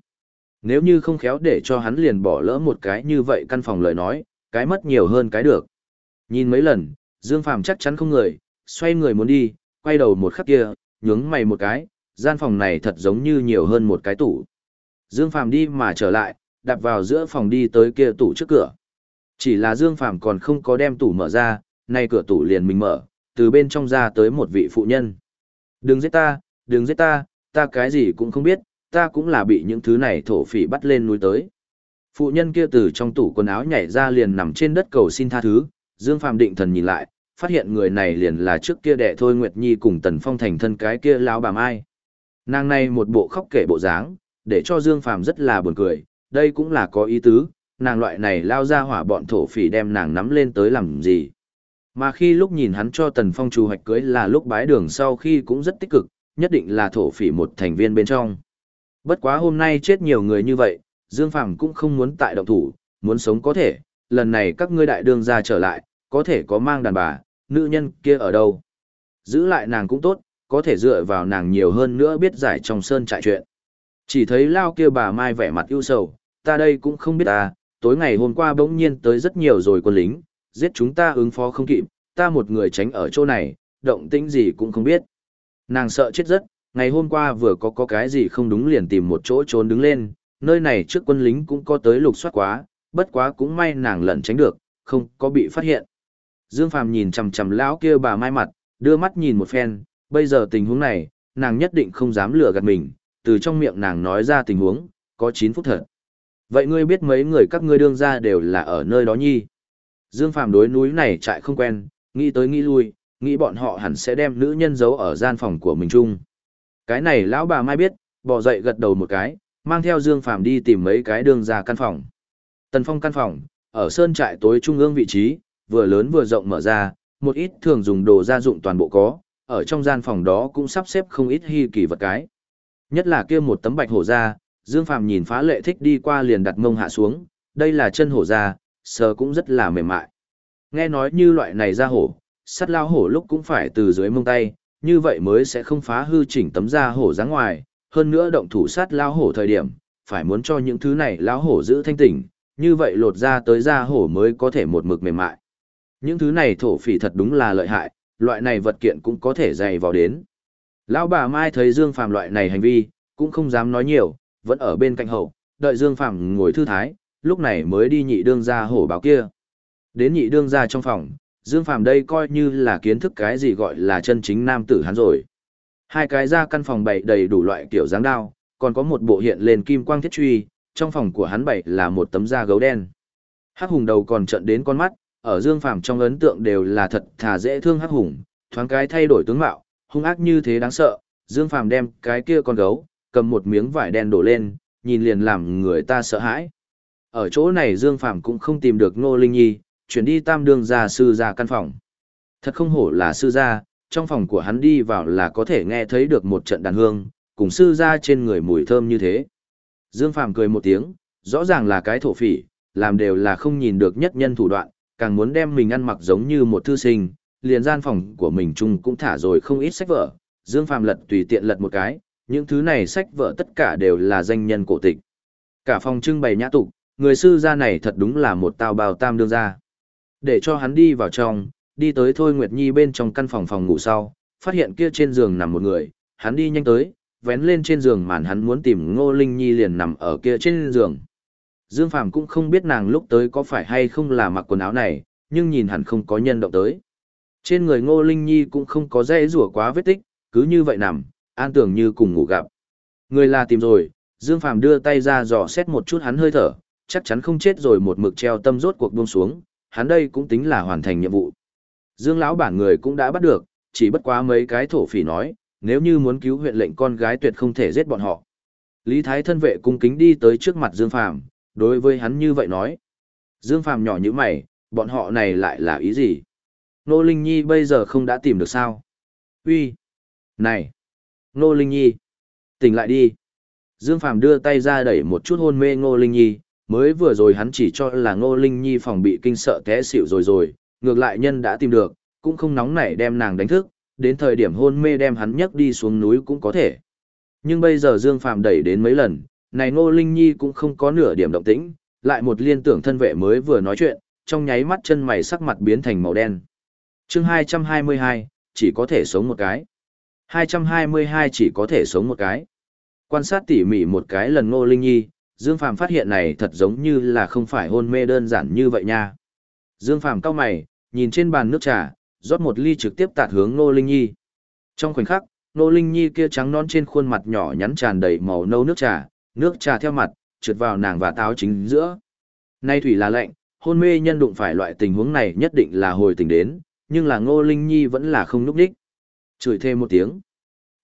Nếu như không khéo để cho hắn liền bỏ lỡ một cái như vậy căn phòng lời nói, cái mất nhiều hơn cái được. Nhìn mấy lần, Dương Phàm chắc chắn không người, xoay người muốn đi, quay đầu một khắc kia, nhướng mày một cái, gian phòng này thật giống như nhiều hơn một cái tủ. Dương Phàm đi mà trở lại, đạp vào giữa phòng đi tới kia tủ trước cửa. Chỉ là Dương Phàm còn không có đem tủ mở ra, nay cửa tủ liền mình mở, từ bên trong ra tới một vị phụ nhân. Đừng giết ta, đừng giết ta, ta cái gì cũng không biết, ta cũng là bị những thứ này thổ phỉ bắt lên núi tới. Phụ nhân kia từ trong tủ quần áo nhảy ra liền nằm trên đất cầu xin tha thứ, Dương Phàm định thần nhìn lại, phát hiện người này liền là trước kia đệ thôi Nguyệt Nhi cùng Tần Phong thành thân cái kia lão bà Mai. Nàng này một bộ khóc kể bộ dáng, để cho Dương Phàm rất là buồn cười, đây cũng là có ý tứ, nàng loại này lao ra hỏa bọn thổ phỉ đem nàng nắm lên tới làm gì. Mà khi lúc nhìn hắn cho Tần Phong chủ hoạch cưới là lúc bái đường sau khi cũng rất tích cực, nhất định là thổ phỉ một thành viên bên trong. Bất quá hôm nay chết nhiều người như vậy, Dương Phàm cũng không muốn tại động thủ, muốn sống có thể, lần này các ngươi đại đương ra trở lại, có thể có mang đàn bà, nữ nhân kia ở đâu. Giữ lại nàng cũng tốt, có thể dựa vào nàng nhiều hơn nữa biết giải trong sơn trại chuyện. Chỉ thấy lao kia bà Mai vẻ mặt ưu sầu, ta đây cũng không biết ta, tối ngày hôm qua bỗng nhiên tới rất nhiều rồi quân lính, giết chúng ta ứng phó không kịp, ta một người tránh ở chỗ này, động tĩnh gì cũng không biết. Nàng sợ chết rất, ngày hôm qua vừa có có cái gì không đúng liền tìm một chỗ trốn đứng lên, nơi này trước quân lính cũng có tới lục soát quá, bất quá cũng may nàng lẩn tránh được, không có bị phát hiện. Dương Phàm nhìn chằm chằm lão kia bà mai mặt, đưa mắt nhìn một phen, bây giờ tình huống này, nàng nhất định không dám lừa gạt mình, từ trong miệng nàng nói ra tình huống, có 9 phút thật. Vậy ngươi biết mấy người các ngươi đương ra đều là ở nơi đó nhi? Dương Phàm đối núi này chạy không quen, nghĩ tới nghĩ lui, nghĩ bọn họ hẳn sẽ đem nữ nhân giấu ở gian phòng của mình chung. Cái này lão bà mai biết, bỏ dậy gật đầu một cái, mang theo Dương Phàm đi tìm mấy cái đường ra căn phòng. Tần Phong căn phòng, ở sơn trại tối trung ương vị trí, vừa lớn vừa rộng mở ra, một ít thường dùng đồ gia dụng toàn bộ có, ở trong gian phòng đó cũng sắp xếp không ít hy kỳ vật cái. Nhất là kia một tấm bạch hổ da, Dương Phàm nhìn phá lệ thích đi qua liền đặt mông hạ xuống, đây là chân hổ da, sờ cũng rất là mềm mại. Nghe nói như loại này da hổ, sắt lao hổ lúc cũng phải từ dưới mông tay, như vậy mới sẽ không phá hư chỉnh tấm da hổ dáng ngoài, hơn nữa động thủ sát lao hổ thời điểm, phải muốn cho những thứ này lao hổ giữ thanh tỉnh, như vậy lột ra tới da hổ mới có thể một mực mềm mại. Những thứ này thổ phỉ thật đúng là lợi hại, loại này vật kiện cũng có thể dày vào đến. Lão bà Mai thấy Dương Phàm loại này hành vi, cũng không dám nói nhiều, vẫn ở bên cạnh hậu, đợi Dương Phàm ngồi thư thái, lúc này mới đi nhị đương ra hổ báo kia. Đến nhị đương ra trong phòng, Dương Phàm đây coi như là kiến thức cái gì gọi là chân chính nam tử hắn rồi. Hai cái ra căn phòng bày đầy đủ loại kiểu dáng đao, còn có một bộ hiện lên kim quang thiết truy, trong phòng của hắn bày là một tấm da gấu đen. Hắc hùng đầu còn trận đến con mắt, ở Dương Phàm trong ấn tượng đều là thật thà dễ thương hắc hùng, thoáng cái thay đổi tướng mạo, hung ác như thế đáng sợ. Dương Phàm đem cái kia con gấu, cầm một miếng vải đen đổ lên, nhìn liền làm người ta sợ hãi. Ở chỗ này Dương Phàm cũng không tìm được Ngô Linh Nhi, chuyển đi tam đường gia sư ra căn phòng. Thật không hổ là sư gia, trong phòng của hắn đi vào là có thể nghe thấy được một trận đàn hương, cùng sư gia trên người mùi thơm như thế. Dương Phàm cười một tiếng, rõ ràng là cái thổ phỉ, làm đều là không nhìn được nhất nhân thủ đoạn, càng muốn đem mình ăn mặc giống như một thư sinh, liền gian phòng của mình chung cũng thả rồi không ít sách vở, Dương Phàm lật tùy tiện lật một cái, những thứ này sách vở tất cả đều là danh nhân cổ tịch. Cả phòng trưng bày nhã tục, người sư gia này thật đúng là một tao bào tam đương gia. Để cho hắn đi vào trong, đi tới Thôi Nguyệt Nhi bên trong căn phòng phòng ngủ sau, phát hiện kia trên giường nằm một người, hắn đi nhanh tới, vén lên trên giường màn hắn muốn tìm Ngô Linh Nhi liền nằm ở kia trên giường. Dương Phàm cũng không biết nàng lúc tới có phải hay không là mặc quần áo này, nhưng nhìn hẳn không có nhân động tới. Trên người Ngô Linh Nhi cũng không có dễ rủa quá vết tích, cứ như vậy nằm, an tưởng như cùng ngủ gặp. Người là tìm rồi, Dương Phàm đưa tay ra dò xét một chút hắn hơi thở, chắc chắn không chết rồi một mực treo tâm rốt cuộc buông xuống, hắn đây cũng tính là hoàn thành nhiệm vụ. Dương lão bản người cũng đã bắt được, chỉ bất quá mấy cái thổ phỉ nói, nếu như muốn cứu huyện lệnh con gái tuyệt không thể giết bọn họ. Lý Thái thân vệ cung kính đi tới trước mặt Dương Phàm, đối với hắn như vậy nói. Dương Phàm nhỏ như mày, bọn họ này lại là ý gì? Nô Linh Nhi bây giờ không đã tìm được sao? Uy, Này! Nô Linh Nhi! Tỉnh lại đi! Dương Phàm đưa tay ra đẩy một chút hôn mê Ngô Linh Nhi, mới vừa rồi hắn chỉ cho là Ngô Linh Nhi phòng bị kinh sợ té xỉu rồi rồi, ngược lại nhân đã tìm được, cũng không nóng nảy đem nàng đánh thức, đến thời điểm hôn mê đem hắn nhấc đi xuống núi cũng có thể. Nhưng bây giờ Dương Phàm đẩy đến mấy lần, này Ngô Linh Nhi cũng không có nửa điểm động tĩnh, lại một liên tưởng thân vệ mới vừa nói chuyện, trong nháy mắt chân mày sắc mặt biến thành màu đen. Chương 222, chỉ có thể sống một cái. 222 chỉ có thể sống một cái. Quan sát tỉ mỉ một cái lần Ngô Linh Nhi, Dương Phàm phát hiện này thật giống như là không phải hôn mê đơn giản như vậy nha. Dương Phàm cau mày, nhìn trên bàn nước trà, rót một ly trực tiếp tạt hướng Ngô Linh Nhi. Trong khoảnh khắc, Ngô Linh Nhi kia trắng non trên khuôn mặt nhỏ nhắn tràn đầy màu nâu nước trà, nước trà theo mặt, trượt vào nàng và táo chính giữa. Nay thủy là lạnh, hôn mê nhân đụng phải loại tình huống này nhất định là hồi tỉnh đến, nhưng là Ngô Linh Nhi vẫn là không núp đích. Chửi thêm một tiếng.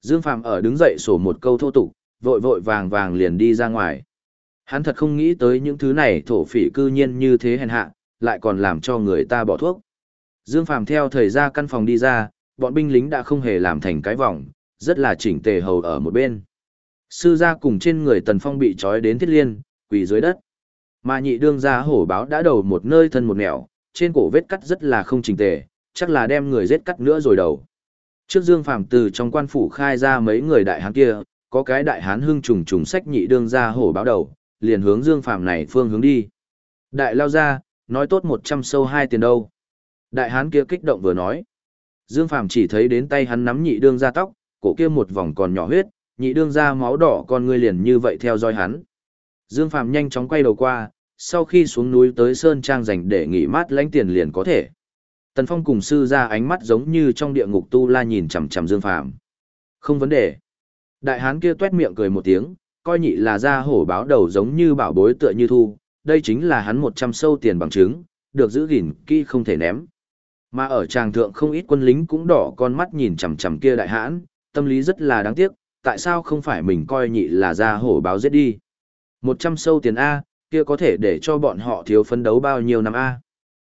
Dương Phàm ở đứng dậy sổ một câu thô tục, vội vội vàng vàng liền đi ra ngoài. Hắn thật không nghĩ tới những thứ này thổ phỉ cư nhiên như thế hèn hạ, lại còn làm cho người ta bỏ thuốc. Dương Phàm theo thời gian căn phòng đi ra, bọn binh lính đã không hề làm thành cái vòng, rất là chỉnh tề hầu ở một bên. Sư gia cùng trên người Tần Phong bị trói đến thiết liên, quỳ dưới đất. Mà nhị đương gia hổ báo đã đầu một nơi thân một nẻo, trên cổ vết cắt rất là không chỉnh tề, chắc là đem người giết cắt nữa rồi đầu. Trước Dương Phàm từ trong quan phủ khai ra mấy người đại hán kia, có cái đại hán hưng trùng trùng sách nhị đương gia hổ báo đầu, liền hướng Dương Phàm này phương hướng đi. Đại lao ra, nói tốt một trăm sâu hai tiền đâu. Đại hán kia kích động vừa nói. Dương Phàm chỉ thấy đến tay hắn nắm nhị đương gia tóc, cổ kia một vòng còn nhỏ huyết, nhị đương gia máu đỏ con ngươi liền như vậy theo dõi hắn. Dương Phàm nhanh chóng quay đầu qua, sau khi xuống núi tới Sơn Trang dành để nghỉ mát lãnh tiền liền có thể. Tần Phong cùng sư ra ánh mắt giống như trong địa ngục tu la nhìn chằm chằm Dương Phàm. Không vấn đề. Đại hán kia tuét miệng cười một tiếng, coi nhị là ra hổ báo đầu giống như bảo bối tựa như thu, đây chính là hắn một trăm sâu tiền bằng chứng, được giữ gìn kỹ không thể ném. Mà ở tràng thượng không ít quân lính cũng đỏ con mắt nhìn chằm chằm kia đại hãn, tâm lý rất là đáng tiếc, tại sao không phải mình coi nhị là ra hổ báo giết đi. Một trăm sâu tiền A, kia có thể để cho bọn họ thiếu phấn đấu bao nhiêu năm A.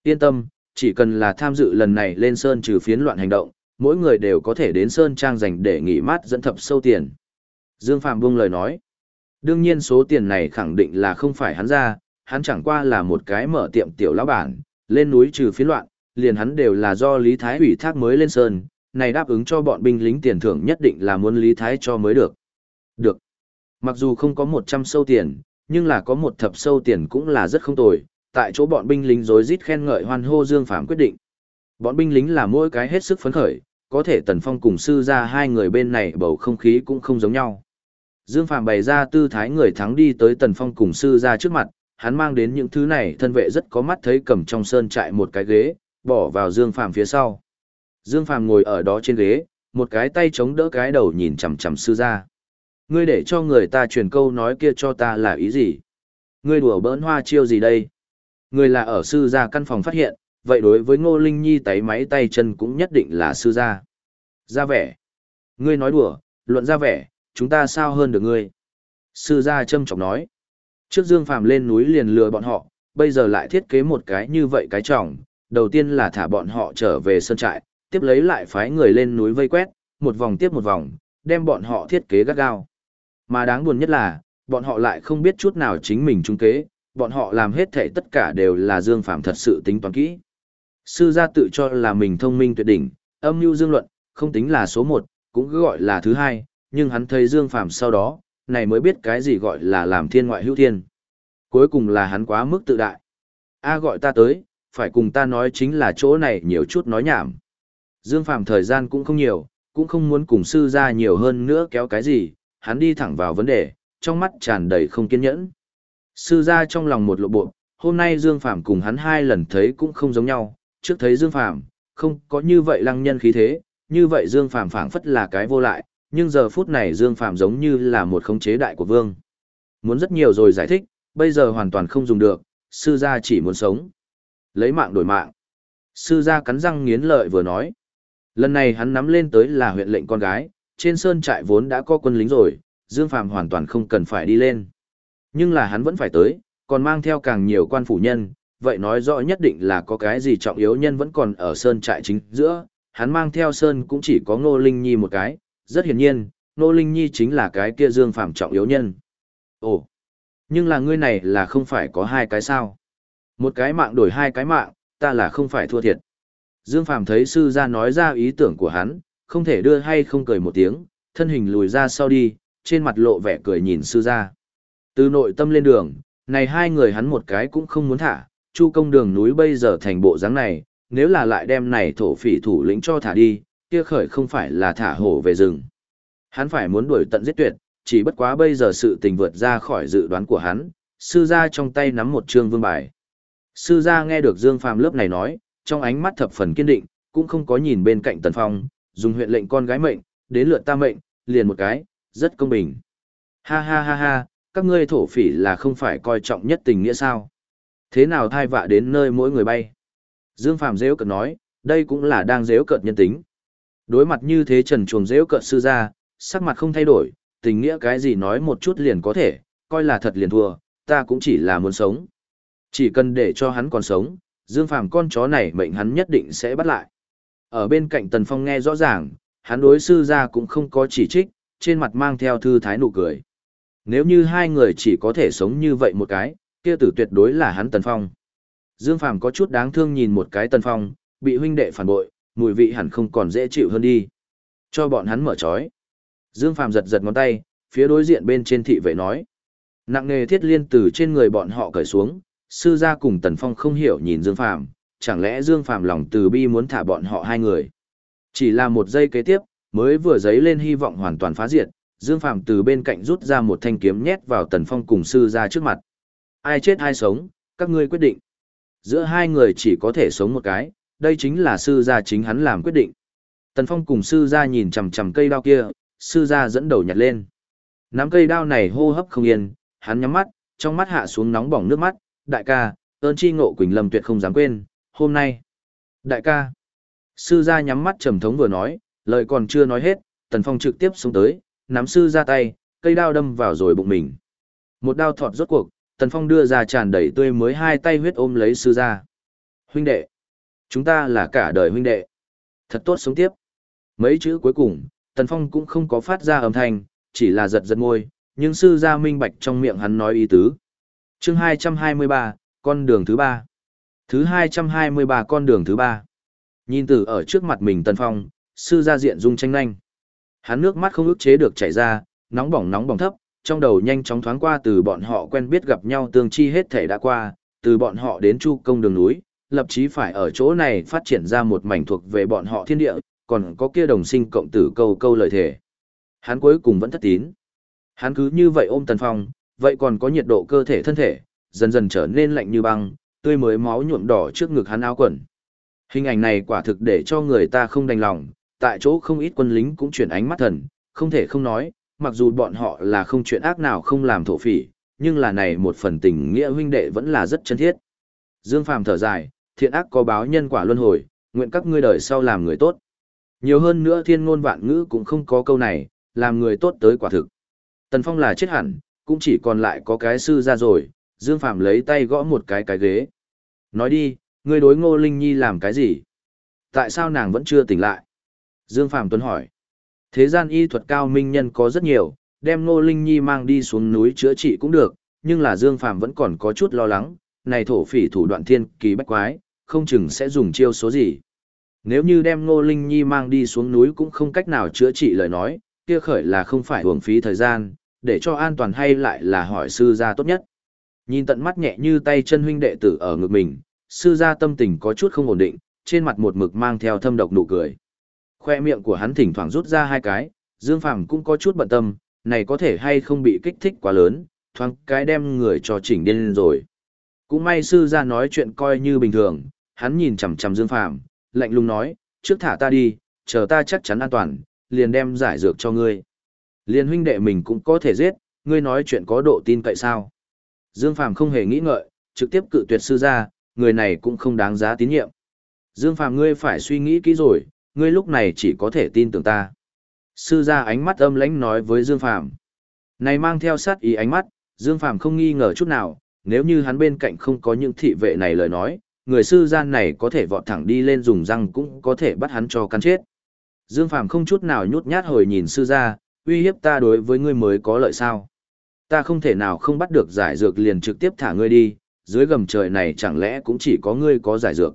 Yên tâm, chỉ cần là tham dự lần này lên sơn trừ phiến loạn hành động, mỗi người đều có thể đến sơn trang dành để nghỉ mát dẫn thập sâu tiền. Dương Phạm buông lời nói. Đương nhiên số tiền này khẳng định là không phải hắn ra, hắn chẳng qua là một cái mở tiệm tiểu lão bản, lên núi trừ phiến loạn, liền hắn đều là do Lý Thái ủy thác mới lên sơn, này đáp ứng cho bọn binh lính tiền thưởng nhất định là muốn Lý Thái cho mới được. Được. Mặc dù không có 100 sâu tiền, nhưng là có một thập sâu tiền cũng là rất không tồi, tại chỗ bọn binh lính rối rít khen ngợi hoan hô Dương Phàm quyết định. Bọn binh lính là mỗi cái hết sức phấn khởi, có thể Tần Phong cùng sư ra hai người bên này bầu không khí cũng không giống nhau. Dương Phàm bày ra tư thái người thắng đi tới Tần Phong cùng sư ra trước mặt, hắn mang đến những thứ này thân vệ rất có mắt thấy cầm trong sơn trại một cái ghế, bỏ vào Dương Phàm phía sau. Dương Phàm ngồi ở đó trên ghế, một cái tay chống đỡ cái đầu nhìn chằm chằm sư ra. Ngươi để cho người ta truyền câu nói kia cho ta là ý gì? Ngươi đùa bỡn hoa chiêu gì đây? Ngươi là ở sư gia căn phòng phát hiện, vậy đối với Ngô Linh Nhi tay máy tay chân cũng nhất định là sư gia. Ra vẻ. Ngươi nói đùa, luận ra vẻ, chúng ta sao hơn được ngươi? Sư gia châm trọng nói. Trước Dương Phàm lên núi liền lừa bọn họ, bây giờ lại thiết kế một cái như vậy cái trọng, đầu tiên là thả bọn họ trở về sơn trại, tiếp lấy lại phái người lên núi vây quét, một vòng tiếp một vòng, đem bọn họ thiết kế gắt gao. Mà đáng buồn nhất là, bọn họ lại không biết chút nào chính mình trung kế, bọn họ làm hết thảy tất cả đều là Dương Phàm thật sự tính toán kỹ. Sư gia tự cho là mình thông minh tuyệt đỉnh, âm mưu dương luận, không tính là số một, cũng cứ gọi là thứ hai, nhưng hắn thấy Dương Phàm sau đó, này mới biết cái gì gọi là làm thiên ngoại hữu thiên. Cuối cùng là hắn quá mức tự đại. A gọi ta tới, phải cùng ta nói chính là chỗ này nhiều chút nói nhảm. Dương Phàm thời gian cũng không nhiều, cũng không muốn cùng sư gia nhiều hơn nữa kéo cái gì, hắn đi thẳng vào vấn đề, trong mắt tràn đầy không kiên nhẫn. Sư gia trong lòng một lộ bộ, hôm nay Dương Phàm cùng hắn hai lần thấy cũng không giống nhau, trước thấy Dương Phàm không có như vậy lăng nhân khí thế, như vậy Dương Phàm phảng phất là cái vô lại, nhưng giờ phút này Dương Phàm giống như là một khống chế đại của vương. Muốn rất nhiều rồi giải thích, bây giờ hoàn toàn không dùng được, sư gia chỉ muốn sống. Lấy mạng đổi mạng. Sư gia cắn răng nghiến lợi vừa nói. Lần này hắn nắm lên tới là huyện lệnh con gái, trên sơn trại vốn đã có quân lính rồi, Dương Phàm hoàn toàn không cần phải đi lên. Nhưng là hắn vẫn phải tới, còn mang theo càng nhiều quan phủ nhân, vậy nói rõ nhất định là có cái gì trọng yếu nhân vẫn còn ở sơn trại chính giữa, hắn mang theo sơn cũng chỉ có Ngô Linh Nhi một cái, rất hiển nhiên, Ngô Linh Nhi chính là cái kia Dương Phàm trọng yếu nhân. Ồ, Nhưng là ngươi này là không phải có hai cái sao? Một cái mạng đổi hai cái mạng, ta là không phải thua thiệt. Dương Phàm thấy sư gia nói ra ý tưởng của hắn, không thể đưa hay không cười một tiếng, thân hình lùi ra sau đi, trên mặt lộ vẻ cười nhìn sư gia. Từ nội tâm lên đường, này hai người hắn một cái cũng không muốn thả, chu công đường núi bây giờ thành bộ dáng này, nếu là lại đem này thổ phỉ thủ lĩnh cho thả đi, kia khởi không phải là thả hổ về rừng. Hắn phải muốn đuổi tận giết tuyệt, chỉ bất quá bây giờ sự tình vượt ra khỏi dự đoán của hắn, sư gia trong tay nắm một trương vương bài. Sư gia nghe được Dương Phàm lớp này nói, trong ánh mắt thập phần kiên định, cũng không có nhìn bên cạnh Tần Phong, dùng huyện lệnh con gái mệnh, đến lượt ta mệnh, liền một cái, rất công bình. Ha ha ha ha, các ngươi thổ phỉ là không phải coi trọng nhất tình nghĩa sao? Thế nào thai vạ đến nơi mỗi người bay? Dương Phàm dễ cợt nói, đây cũng là đang dễ cợt nhân tính. Đối mặt như thế trần chuồng dễ cợt sư gia, sắc mặt không thay đổi, tình nghĩa cái gì nói một chút liền có thể, coi là thật liền thua, ta cũng chỉ là muốn sống. Chỉ cần để cho hắn còn sống, Dương Phàm con chó này mệnh hắn nhất định sẽ bắt lại. Ở bên cạnh Tần Phong nghe rõ ràng, hắn đối sư gia cũng không có chỉ trích, trên mặt mang theo thư thái nụ cười. Nếu như hai người chỉ có thể sống như vậy một cái, kia tử tuyệt đối là hắn Tần Phong. Dương Phàm có chút đáng thương nhìn một cái Tần Phong, bị huynh đệ phản bội, mùi vị hẳn không còn dễ chịu hơn đi. Cho bọn hắn mở trói. Dương Phàm giật giật ngón tay, phía đối diện bên trên thị vệ nói. Nặng nề thiết liên từ trên người bọn họ cởi xuống, sư gia cùng Tần Phong không hiểu nhìn Dương Phàm, chẳng lẽ Dương Phàm lòng từ bi muốn thả bọn họ hai người. Chỉ là một giây kế tiếp, mới vừa giấy lên hy vọng hoàn toàn phá diệt, Dương Phàm từ bên cạnh rút ra một thanh kiếm nhét vào Tần Phong cùng sư gia trước mặt. Ai chết ai sống, các ngươi quyết định. Giữa hai người chỉ có thể sống một cái, đây chính là sư gia chính hắn làm quyết định. Tần Phong cùng sư gia nhìn chằm chằm cây đao kia, sư gia dẫn đầu nhặt lên. Nắm cây đao này hô hấp không yên, hắn nhắm mắt, trong mắt hạ xuống nóng bỏng nước mắt, đại ca, ơn chi ngộ Quỳnh Lâm tuyệt không dám quên, hôm nay. Đại ca, sư gia nhắm mắt trầm thống vừa nói, lời còn chưa nói hết, Tần Phong trực tiếp xuống tới, nắm sư ra tay, cây đao đâm vào rồi bụng mình. Một đao thọt rốt cuộc, Tần Phong đưa ra tràn đầy tươi mới hai tay huyết ôm lấy sư ra. Huynh đệ, chúng ta là cả đời huynh đệ. Thật tốt sống tiếp. Mấy chữ cuối cùng, Tần Phong cũng không có phát ra âm thanh, chỉ là giật giật môi, nhưng sư gia minh bạch trong miệng hắn nói ý tứ chương 223, con đường thứ ba. Thứ 223 con đường thứ ba. Nhìn từ ở trước mặt mình Tần Phong, sư gia diện dung tranh nhanh. Hắn nước mắt không ức chế được chảy ra, nóng bỏng nóng bỏng thấp, trong đầu nhanh chóng thoáng qua từ bọn họ quen biết gặp nhau tương chi hết thể đã qua, từ bọn họ đến chu công đường núi, lập chí phải ở chỗ này phát triển ra một mảnh thuộc về bọn họ thiên địa, còn có kia đồng sinh cộng tử câu câu lời thể. Hắn cuối cùng vẫn thất tín. Hắn cứ như vậy ôm Tần Phong, vậy còn có nhiệt độ cơ thể thân thể, dần dần trở nên lạnh như băng, tươi mới máu nhuộm đỏ trước ngực hắn áo quần. Hình ảnh này quả thực để cho người ta không đành lòng, tại chỗ không ít quân lính cũng chuyển ánh mắt thần, không thể không nói, mặc dù bọn họ là không chuyện ác nào không làm thổ phỉ, nhưng là này một phần tình nghĩa huynh đệ vẫn là rất chân thiết. Dương Phàm thở dài, thiện ác có báo nhân quả luân hồi, nguyện các ngươi đời sau làm người tốt. Nhiều hơn nữa thiên ngôn vạn ngữ cũng không có câu này, làm người tốt tới quả thực. Tần Phong là chết hẳn, cũng chỉ còn lại có cái sư ra rồi, Dương phạm lấy tay gõ một cái cái ghế. Nói đi, ngươi đối Ngô Linh Nhi làm cái gì? Tại sao nàng vẫn chưa tỉnh lại? Dương phạm Tuấn hỏi. Thế gian y thuật cao minh nhân có rất nhiều, đem Ngô Linh Nhi mang đi xuống núi chữa trị cũng được, nhưng là Dương phạm vẫn còn có chút lo lắng, này thổ phỉ thủ đoạn thiên kỳ bách quái, không chừng sẽ dùng chiêu số gì. Nếu như đem Ngô Linh Nhi mang đi xuống núi cũng không cách nào chữa trị lời nói, kia khởi là không phải hưởng phí thời gian, để cho an toàn hay lại là hỏi sư gia tốt nhất. Nhìn tận mắt nhẹ như tay chân huynh đệ tử ở ngực mình, sư gia tâm tình có chút không ổn định, trên mặt một mực mang theo thâm độc nụ cười. Khoe miệng của hắn thỉnh thoảng rút ra hai cái, Dương Phàm cũng có chút bận tâm, này có thể hay không bị kích thích quá lớn, thoáng cái đem người cho chỉnh điên rồi. Cũng may sư gia nói chuyện coi như bình thường, hắn nhìn chằm chằm Dương Phàm, lạnh lùng nói, trước thả ta đi, chờ ta chắc chắn an toàn, liền đem giải dược cho ngươi. Liên huynh đệ mình cũng có thể giết, ngươi nói chuyện có độ tin cậy sao? Dương Phàm không hề nghĩ ngợi, trực tiếp cự tuyệt sư gia, người này cũng không đáng giá tín nhiệm. Dương Phàm ngươi phải suy nghĩ kỹ rồi, ngươi lúc này chỉ có thể tin tưởng ta. Sư gia ánh mắt âm lãnh nói với Dương Phàm. Này mang theo sát ý ánh mắt, Dương Phàm không nghi ngờ chút nào, nếu như hắn bên cạnh không có những thị vệ này lời nói, người sư gia này có thể vọt thẳng đi lên dùng răng cũng có thể bắt hắn cho cắn chết. Dương Phàm không chút nào nhút nhát hồi nhìn sư gia, uy hiếp ta đối với ngươi mới có lợi sao? Ta không thể nào không bắt được giải dược liền trực tiếp thả ngươi đi, dưới gầm trời này chẳng lẽ cũng chỉ có ngươi có giải dược.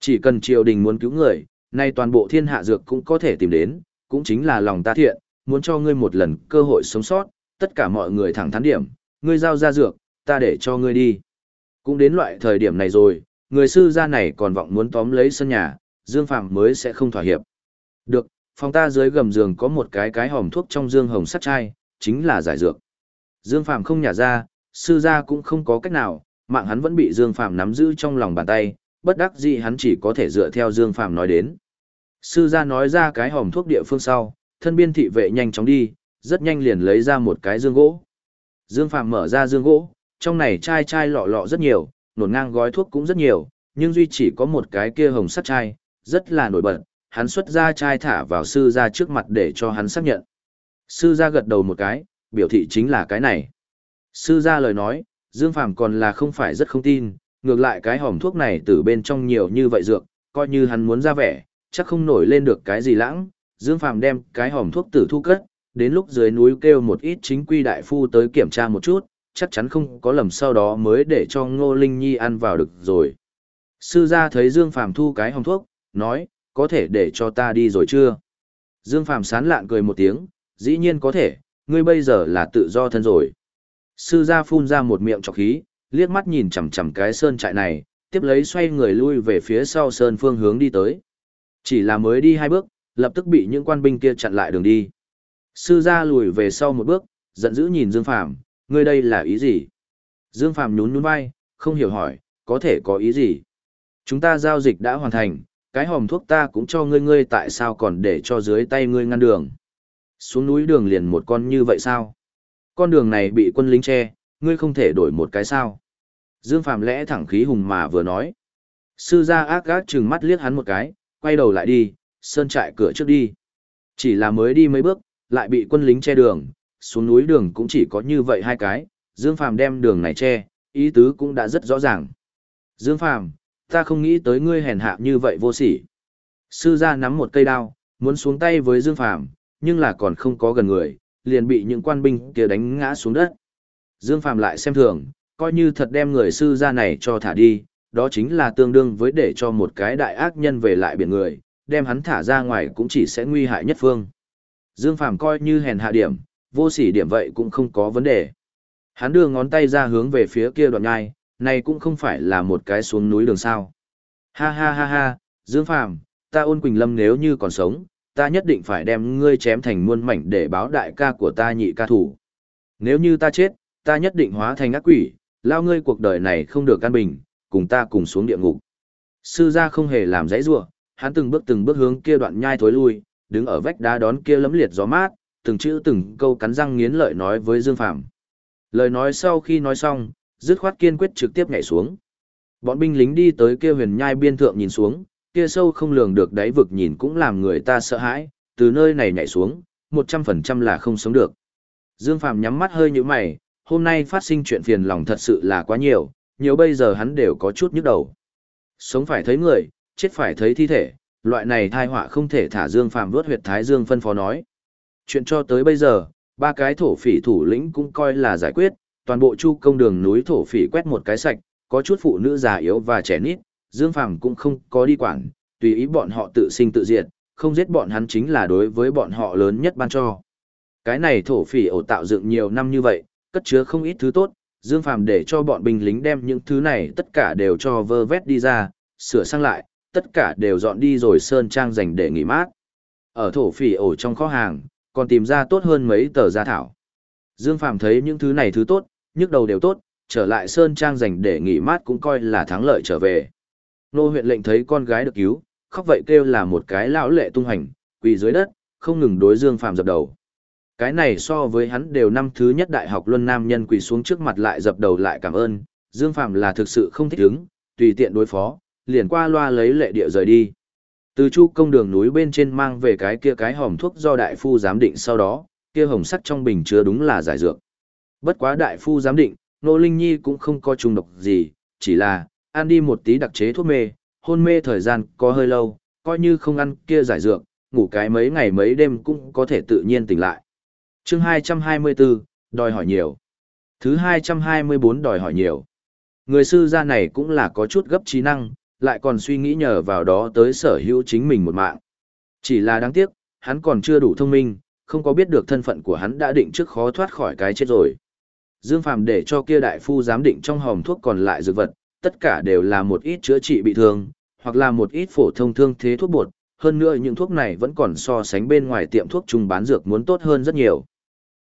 Chỉ cần triều đình muốn cứu người, nay toàn bộ thiên hạ dược cũng có thể tìm đến, cũng chính là lòng ta thiện, muốn cho ngươi một lần cơ hội sống sót, tất cả mọi người thẳng thắn điểm, ngươi giao ra dược, ta để cho ngươi đi. Cũng đến loại thời điểm này rồi, người sư gia này còn vọng muốn tóm lấy sân nhà, Dương Phạm mới sẽ không thỏa hiệp. Được, phòng ta dưới gầm giường có một cái cái hòm thuốc trong dương hồng sắt chai, chính là giải dược. Dương Phạm không nhả ra, sư gia cũng không có cách nào, mạng hắn vẫn bị Dương Phạm nắm giữ trong lòng bàn tay, bất đắc dĩ hắn chỉ có thể dựa theo Dương Phạm nói đến. Sư gia nói ra cái hòm thuốc địa phương sau, thân biên thị vệ nhanh chóng đi, rất nhanh liền lấy ra một cái dương gỗ. Dương Phạm mở ra dương gỗ, trong này chai chai lọ lọ rất nhiều, nổn ngang gói thuốc cũng rất nhiều, nhưng duy chỉ có một cái kia hồng sắt chai, rất là nổi bật, hắn xuất ra chai thả vào sư gia trước mặt để cho hắn xác nhận. Sư gia gật đầu một cái, biểu thị chính là cái này. Sư gia lời nói, Dương Phàm còn là không phải rất không tin, ngược lại cái hòm thuốc này từ bên trong nhiều như vậy dược, coi như hắn muốn ra vẻ, chắc không nổi lên được cái gì lãng. Dương Phàm đem cái hòm thuốc tử thu cất, đến lúc dưới núi kêu một ít chính quy đại phu tới kiểm tra một chút, chắc chắn không có lầm sau đó mới để cho Ngô Linh Nhi ăn vào được rồi. Sư gia thấy Dương Phàm thu cái hòm thuốc, nói, có thể để cho ta đi rồi chưa? Dương Phàm sán lạn cười một tiếng, dĩ nhiên có thể, ngươi bây giờ là tự do thân rồi. Sư gia phun ra một miệng trọc khí, liếc mắt nhìn chằm chằm cái sơn trại này, tiếp lấy xoay người lui về phía sau sơn phương hướng đi tới. Chỉ là mới đi hai bước, lập tức bị những quan binh kia chặn lại đường đi. Sư gia lùi về sau một bước, giận dữ nhìn Dương Phàm, ngươi đây là ý gì? Dương Phàm nhún nhún vai, không hiểu hỏi, có thể có ý gì? Chúng ta giao dịch đã hoàn thành, cái hòm thuốc ta cũng cho ngươi ngươi tại sao còn để cho dưới tay ngươi ngăn đường. Xuống núi đường liền một con như vậy sao? Con đường này bị quân lính che, ngươi không thể đổi một cái sao? Dương Phạm lẽ thẳng khí hùng mà vừa nói. Sư gia ác gác trừng mắt liếc hắn một cái, quay đầu lại đi, sơn trại cửa trước đi. Chỉ là mới đi mấy bước, lại bị quân lính che đường, xuống núi đường cũng chỉ có như vậy hai cái, Dương Phàm đem đường này che, ý tứ cũng đã rất rõ ràng. Dương Phàm, ta không nghĩ tới ngươi hèn hạ như vậy vô sỉ. Sư gia nắm một cây đao, muốn xuống tay với Dương Phàm, nhưng là còn không có gần người, liền bị những quan binh kia đánh ngã xuống đất. Dương Phàm lại xem thường, coi như thật đem người sư gia này cho thả đi, đó chính là tương đương với để cho một cái đại ác nhân về lại biển người, đem hắn thả ra ngoài cũng chỉ sẽ nguy hại nhất phương. Dương Phàm coi như hèn hạ điểm, vô sỉ điểm vậy cũng không có vấn đề. Hắn đưa ngón tay ra hướng về phía kia đoạn nhai, này cũng không phải là một cái xuống núi đường sao. Ha ha ha ha, Dương Phàm, ta ôn Quỳnh Lâm nếu như còn sống, ta nhất định phải đem ngươi chém thành muôn mảnh để báo đại ca của ta nhị ca thủ. Nếu như ta chết, ta nhất định hóa thành ác quỷ, lao ngươi cuộc đời này không được căn bình, cùng ta cùng xuống địa ngục. Sư gia không hề làm dãy rủa, hắn từng bước từng bước hướng kia đoạn nhai thối lui, đứng ở vách đá đón kia lấm liệt gió mát, từng chữ từng câu cắn răng nghiến lợi nói với Dương Phàm. Lời nói sau khi nói xong, dứt khoát kiên quyết trực tiếp nhảy xuống. Bọn binh lính đi tới kia huyền nhai biên thượng nhìn xuống, kia sâu không lường được đáy vực nhìn cũng làm người ta sợ hãi, từ nơi này nhảy xuống, 100% là không sống được. Dương Phàm nhắm mắt hơi như mày, hôm nay phát sinh chuyện phiền lòng thật sự là quá nhiều, nhiều bây giờ hắn đều có chút nhức đầu. Sống phải thấy người, chết phải thấy thi thể, loại này thai họa không thể thả Dương Phàm vớt huyệt thái Dương phân phó nói. Chuyện cho tới bây giờ, ba cái thổ phỉ thủ lĩnh cũng coi là giải quyết, toàn bộ chu công đường núi thổ phỉ quét một cái sạch, có chút phụ nữ già yếu và trẻ nít, Dương Phàm cũng không có đi quản, tùy ý bọn họ tự sinh tự diệt, không giết bọn hắn chính là đối với bọn họ lớn nhất ban cho. Cái này thổ phỉ ổ tạo dựng nhiều năm như vậy, cất chứa không ít thứ tốt, Dương Phàm để cho bọn binh lính đem những thứ này tất cả đều cho vơ vét đi ra, sửa sang lại, tất cả đều dọn đi rồi sơn trang dành để nghỉ mát. Ở thổ phỉ ổ trong kho hàng, còn tìm ra tốt hơn mấy tờ gia thảo. Dương Phàm thấy những thứ này thứ tốt, nhức đầu đều tốt, trở lại sơn trang dành để nghỉ mát cũng coi là thắng lợi trở về. Nô huyện lệnh thấy con gái được cứu, khóc vậy kêu là một cái lão lệ tung hành, quỳ dưới đất, không ngừng đối Dương Phàm dập đầu. Cái này so với hắn đều năm thứ nhất đại học luân nam nhân quỳ xuống trước mặt lại dập đầu lại cảm ơn, Dương Phàm là thực sự không thích ứng, tùy tiện đối phó, liền qua loa lấy lệ địa rời đi. Từ chu công đường núi bên trên mang về cái kia cái hòm thuốc do đại phu giám định sau đó, kia hồng sắt trong bình chứa đúng là giải dược. Bất quá đại phu giám định, Nô Linh Nhi cũng không có trùng độc gì, chỉ là, ăn đi một tí đặc chế thuốc mê, hôn mê thời gian có hơi lâu, coi như không ăn kia giải dược, ngủ cái mấy ngày mấy đêm cũng có thể tự nhiên tỉnh lại. chương 224, đòi hỏi nhiều. Thứ 224 đòi hỏi nhiều. Người sư gia này cũng là có chút gấp trí năng, lại còn suy nghĩ nhờ vào đó tới sở hữu chính mình một mạng. Chỉ là đáng tiếc, hắn còn chưa đủ thông minh, không có biết được thân phận của hắn đã định trước khó thoát khỏi cái chết rồi. Dương Phàm để cho kia đại phu giám định trong hòm thuốc còn lại dược vật, tất cả đều là một ít chữa trị bị thương, hoặc là một ít phổ thông thương thế thuốc bột, hơn nữa những thuốc này vẫn còn so sánh bên ngoài tiệm thuốc trung bán dược muốn tốt hơn rất nhiều.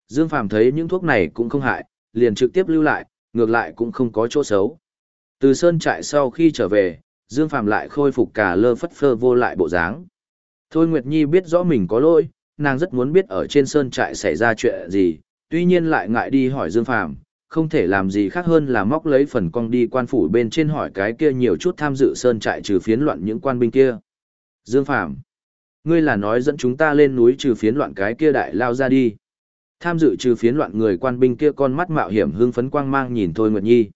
Dương Phàm thấy những thuốc này cũng không hại, liền trực tiếp lưu lại, ngược lại cũng không có chỗ xấu. Từ sơn trại sau khi trở về, Dương Phàm lại khôi phục cả lơ phất phơ vô lại bộ dáng. Thôi Nguyệt Nhi biết rõ mình có lỗi, nàng rất muốn biết ở trên sơn trại xảy ra chuyện gì, tuy nhiên lại ngại đi hỏi Dương Phàm, không thể làm gì khác hơn là móc lấy phần cong đi quan phủ bên trên hỏi cái kia nhiều chút tham dự sơn trại trừ phiến loạn những quan binh kia. Dương Phàm, ngươi là nói dẫn chúng ta lên núi trừ phiến loạn cái kia đại lao ra đi. Tham dự trừ phiến loạn người quan binh kia con mắt mạo hiểm hưng phấn quang mang nhìn Thôi Nguyệt Nhi.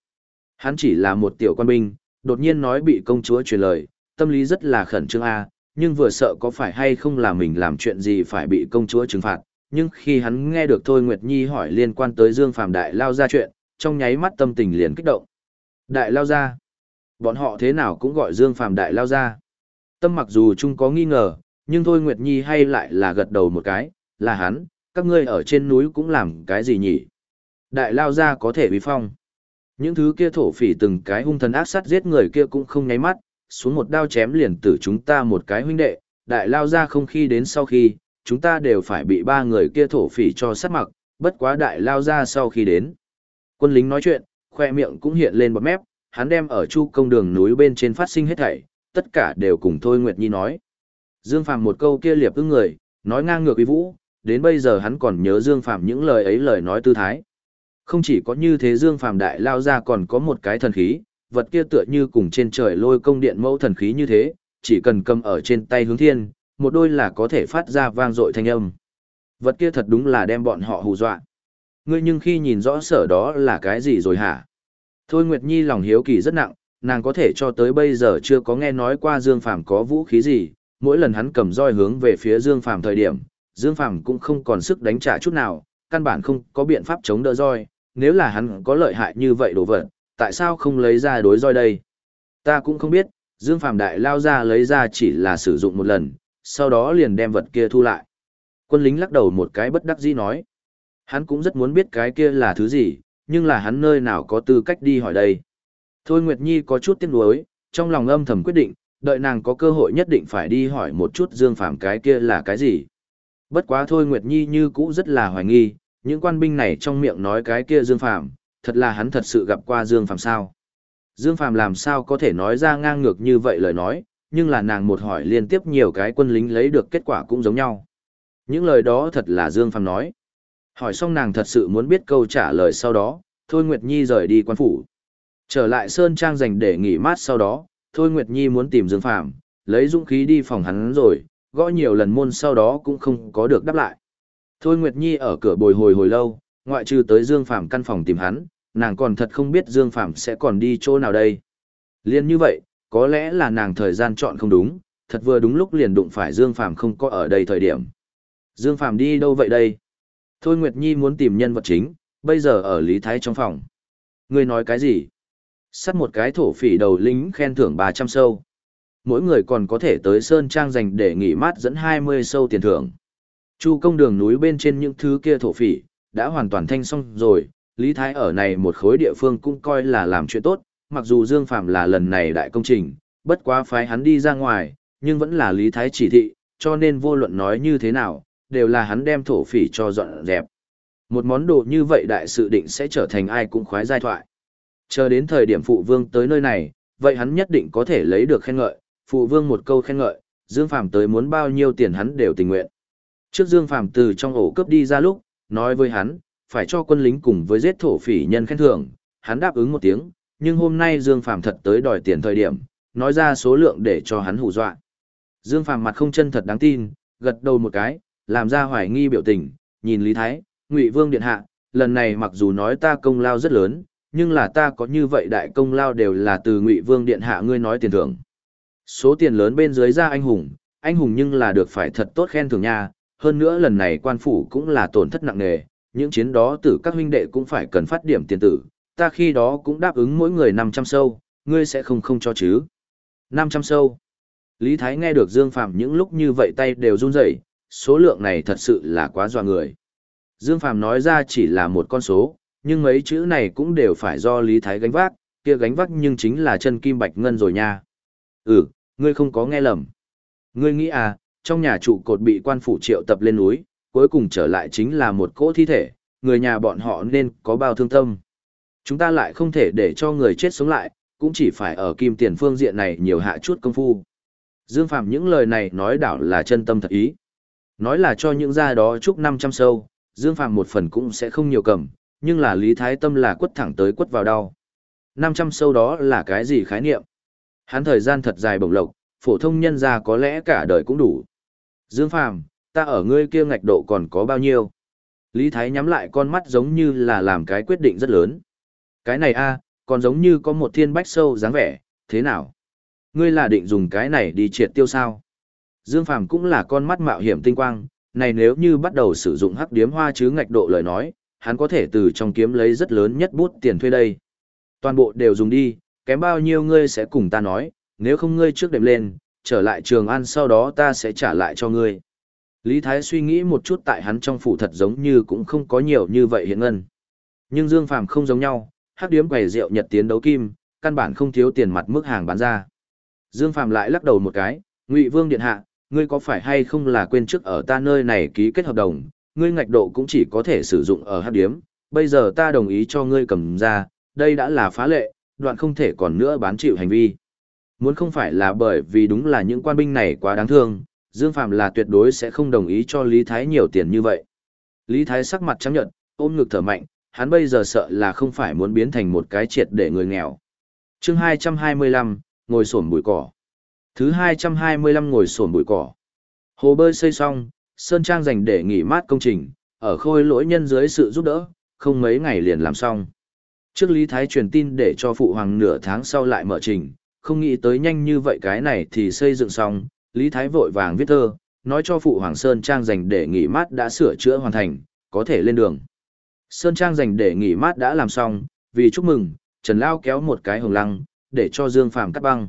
Hắn chỉ là một tiểu quan binh, đột nhiên nói bị công chúa truyền lời, tâm lý rất là khẩn trương a, nhưng vừa sợ có phải hay không là mình làm chuyện gì phải bị công chúa trừng phạt, nhưng khi hắn nghe được Thôi Nguyệt Nhi hỏi liên quan tới Dương Phàm Đại Lao ra chuyện, trong nháy mắt tâm tình liền kích động. Đại Lao ra? Bọn họ thế nào cũng gọi Dương Phàm Đại Lao ra. Tâm mặc dù chung có nghi ngờ, nhưng Thôi Nguyệt Nhi hay lại là gật đầu một cái, là hắn, các ngươi ở trên núi cũng làm cái gì nhỉ? Đại Lao ra có thể bị phong. Những thứ kia thổ phỉ từng cái hung thần ác sát giết người kia cũng không nháy mắt, xuống một đao chém liền tử chúng ta một cái huynh đệ, đại lao ra không khi đến sau khi, chúng ta đều phải bị ba người kia thổ phỉ cho sát mặc, bất quá đại lao ra sau khi đến. Quân lính nói chuyện, khoe miệng cũng hiện lên bọt mép, hắn đem ở chu công đường núi bên trên phát sinh hết thảy, tất cả đều cùng Thôi Nguyệt Nhi nói. Dương Phàm một câu kia liệp ưng người, nói ngang ngược uy vũ, đến bây giờ hắn còn nhớ Dương Phàm những lời ấy lời nói tư thái. Không chỉ có như thế Dương Phàm đại lao ra còn có một cái thần khí, vật kia tựa như cùng trên trời lôi công điện mẫu thần khí như thế, chỉ cần cầm ở trên tay hướng thiên, một đôi là có thể phát ra vang dội thanh âm. Vật kia thật đúng là đem bọn họ hù dọa. Ngươi nhưng khi nhìn rõ sở đó là cái gì rồi hả? Thôi Nguyệt Nhi lòng hiếu kỳ rất nặng, nàng có thể cho tới bây giờ chưa có nghe nói qua Dương Phàm có vũ khí gì, mỗi lần hắn cầm roi hướng về phía Dương Phàm thời điểm, Dương Phàm cũng không còn sức đánh trả chút nào, căn bản không có biện pháp chống đỡ roi, nếu là hắn có lợi hại như vậy đồ vật, tại sao không lấy ra đối roi đây? Ta cũng không biết, Dương Phàm đại lao ra lấy ra chỉ là sử dụng một lần, sau đó liền đem vật kia thu lại. Quân lính lắc đầu một cái bất đắc dĩ nói. Hắn cũng rất muốn biết cái kia là thứ gì, nhưng là hắn nơi nào có tư cách đi hỏi đây. Thôi Nguyệt Nhi có chút tiếc nuối, trong lòng âm thầm quyết định, đợi nàng có cơ hội nhất định phải đi hỏi một chút Dương Phàm cái kia là cái gì. Bất quá thôi Nguyệt Nhi như cũ rất là hoài nghi, những quan binh này trong miệng nói cái kia Dương Phàm, thật là hắn thật sự gặp qua Dương Phàm sao? Dương Phàm làm sao có thể nói ra ngang ngược như vậy lời nói, nhưng là nàng một hỏi liên tiếp nhiều cái quân lính lấy được kết quả cũng giống nhau. Những lời đó thật là Dương Phàm nói. Hỏi xong nàng thật sự muốn biết câu trả lời sau đó, Thôi Nguyệt Nhi rời đi quan phủ. Trở lại Sơn Trang dành để nghỉ mát sau đó, Thôi Nguyệt Nhi muốn tìm Dương Phàm lấy dũng khí đi phòng hắn rồi, gõ nhiều lần môn sau đó cũng không có được đáp lại. Thôi Nguyệt Nhi ở cửa bồi hồi hồi lâu, ngoại trừ tới Dương Phàm căn phòng tìm hắn, nàng còn thật không biết Dương Phàm sẽ còn đi chỗ nào đây. Liên như vậy, có lẽ là nàng thời gian chọn không đúng, thật vừa đúng lúc liền đụng phải Dương Phàm không có ở đây thời điểm. Dương Phàm đi đâu vậy đây? Thôi Nguyệt Nhi muốn tìm nhân vật chính, bây giờ ở Lý Thái trong phòng. Ngươi nói cái gì? Sắt một cái thổ phỉ đầu lính khen thưởng 300 sâu. Mỗi người còn có thể tới Sơn Trang dành để nghỉ mát dẫn 20 sâu tiền thưởng. Chu công đường núi bên trên những thứ kia thổ phỉ, đã hoàn toàn thanh xong rồi, Lý Thái ở này một khối địa phương cũng coi là làm chuyện tốt, mặc dù Dương Phạm là lần này đại công trình, bất quá phái hắn đi ra ngoài, nhưng vẫn là Lý Thái chỉ thị, cho nên vô luận nói như thế nào, đều là hắn đem thổ phỉ cho dọn dẹp. Một món đồ như vậy đại sự định sẽ trở thành ai cũng khoái giai thoại. Chờ đến thời điểm phụ vương tới nơi này, vậy hắn nhất định có thể lấy được khen ngợi, phụ vương một câu khen ngợi, Dương Phạm tới muốn bao nhiêu tiền hắn đều tình nguyện. Trước Dương Phạm từ trong ổ cướp đi ra lúc, nói với hắn, phải cho quân lính cùng với giết thổ phỉ nhân khen thưởng, hắn đáp ứng một tiếng, nhưng hôm nay Dương Phàm thật tới đòi tiền thời điểm, nói ra số lượng để cho hắn hù dọa. Dương Phàm mặt không chân thật đáng tin, gật đầu một cái, làm ra hoài nghi biểu tình, nhìn Lý Thái, Ngụy Vương điện hạ, lần này mặc dù nói ta công lao rất lớn, nhưng là ta có như vậy đại công lao đều là từ Ngụy Vương điện hạ ngươi nói tiền thưởng. Số tiền lớn bên dưới ra anh hùng, anh hùng nhưng là được phải thật tốt khen thưởng nha, hơn nữa lần này quan phủ cũng là tổn thất nặng nề, những chiến đó tử các huynh đệ cũng phải cần phát điểm tiền tử, ta khi đó cũng đáp ứng mỗi người 500 sâu, ngươi sẽ không không cho chứ. 500 sâu. Lý Thái nghe được Dương Phạm những lúc như vậy tay đều run rẩy, số lượng này thật sự là quá dọa người. Dương Phạm nói ra chỉ là một con số, nhưng mấy chữ này cũng đều phải do Lý Thái gánh vác, kia gánh vác nhưng chính là chân kim bạch ngân rồi nha. Ừ, ngươi không có nghe lầm. Ngươi nghĩ à, trong nhà trụ cột bị quan phủ triệu tập lên núi, cuối cùng trở lại chính là một cỗ thi thể, người nhà bọn họ nên có bao thương tâm. Chúng ta lại không thể để cho người chết sống lại, cũng chỉ phải ở kim tiền phương diện này nhiều hạ chút công phu. Dương Phạm những lời này nói đảo là chân tâm thật ý. Nói là cho những gia đó chúc 500 sâu, Dương Phạm một phần cũng sẽ không nhiều cầm, nhưng là Lý Thái Tâm là quất thẳng tới quất vào đau. 500 sâu đó là cái gì khái niệm? Hắn thời gian thật dài bổng lộc, phổ thông nhân gia có lẽ cả đời cũng đủ. Dương Phàm, ta ở ngươi kia ngạch độ còn có bao nhiêu? Lý Thái nhắm lại con mắt giống như là làm cái quyết định rất lớn. Cái này a, còn giống như có một thiên bách sâu dáng vẻ, thế nào? Ngươi là định dùng cái này đi triệt tiêu sao? Dương Phàm cũng là con mắt mạo hiểm tinh quang, này nếu như bắt đầu sử dụng hắc điếm hoa chứ ngạch độ lời nói, hắn có thể từ trong kiếm lấy rất lớn nhất bút tiền thuê đây. Toàn bộ đều dùng đi, kém bao nhiêu ngươi sẽ cùng ta nói, nếu không ngươi trước đệm lên, trở lại trường ăn sau đó ta sẽ trả lại cho ngươi. Lý Thái suy nghĩ một chút tại hắn trong phủ thật giống như cũng không có nhiều như vậy hiện ngân. Nhưng Dương Phàm không giống nhau, hắc điếm quầy rượu nhật tiến đấu kim, căn bản không thiếu tiền mặt mức hàng bán ra. Dương Phạm lại lắc đầu một cái, Ngụy Vương điện hạ, ngươi có phải hay không là quên trước ở ta nơi này ký kết hợp đồng, ngươi ngạch độ cũng chỉ có thể sử dụng ở hắc điếm, bây giờ ta đồng ý cho ngươi cầm ra, đây đã là phá lệ, đoạn không thể còn nữa bán chịu hành vi. Muốn không phải là bởi vì đúng là những quan binh này quá đáng thương, Dương Phạm là tuyệt đối sẽ không đồng ý cho Lý Thái nhiều tiền như vậy. Lý Thái sắc mặt trắng nhợt, ôm ngực thở mạnh, hắn bây giờ sợ là không phải muốn biến thành một cái triệt để người nghèo. chương 225, ngồi sổn bụi cỏ. Thứ 225 ngồi sổn bụi cỏ. Hồ bơi xây xong, Sơn Trang dành để nghỉ mát công trình, ở khôi lỗi nhân dưới sự giúp đỡ, không mấy ngày liền làm xong. Trước Lý Thái truyền tin để cho Phụ Hoàng nửa tháng sau lại mở trình, không nghĩ tới nhanh như vậy cái này thì xây dựng xong, Lý Thái vội vàng viết thơ, nói cho Phụ Hoàng Sơn Trang dành để nghỉ mát đã sửa chữa hoàn thành, có thể lên đường. Sơn Trang dành để nghỉ mát đã làm xong, vì chúc mừng, Trần Lao kéo một cái hồng lăng, để cho Dương Phàm cắt băng.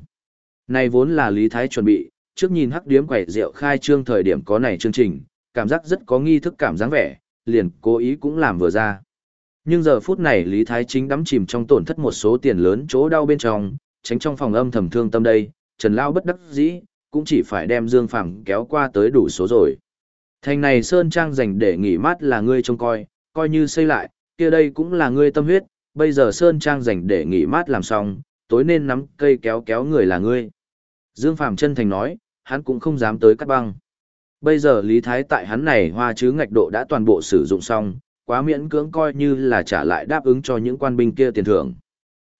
Này vốn là Lý Thái chuẩn bị, trước nhìn hắc điếm quẩy rượu khai trương thời điểm có này chương trình, cảm giác rất có nghi thức cảm dáng vẻ, liền cố ý cũng làm vừa ra. Nhưng giờ phút này Lý Thái chính đắm chìm trong tổn thất một số tiền lớn chỗ đau bên trong, tránh trong phòng âm thầm thương tâm đây, Trần Lao bất đắc dĩ, cũng chỉ phải đem Dương Phàm kéo qua tới đủ số rồi. Thành này Sơn Trang dành để nghỉ mát là ngươi trông coi, coi như xây lại, kia đây cũng là ngươi tâm huyết, bây giờ Sơn Trang dành để nghỉ mát làm xong, tối nên nắm cây kéo kéo người là ngươi. Dương Phàm chân thành nói, hắn cũng không dám tới cắt băng. Bây giờ Lý Thái tại hắn này hoa chứ ngạch độ đã toàn bộ sử dụng xong, quá miễn cưỡng coi như là trả lại đáp ứng cho những quan binh kia tiền thưởng.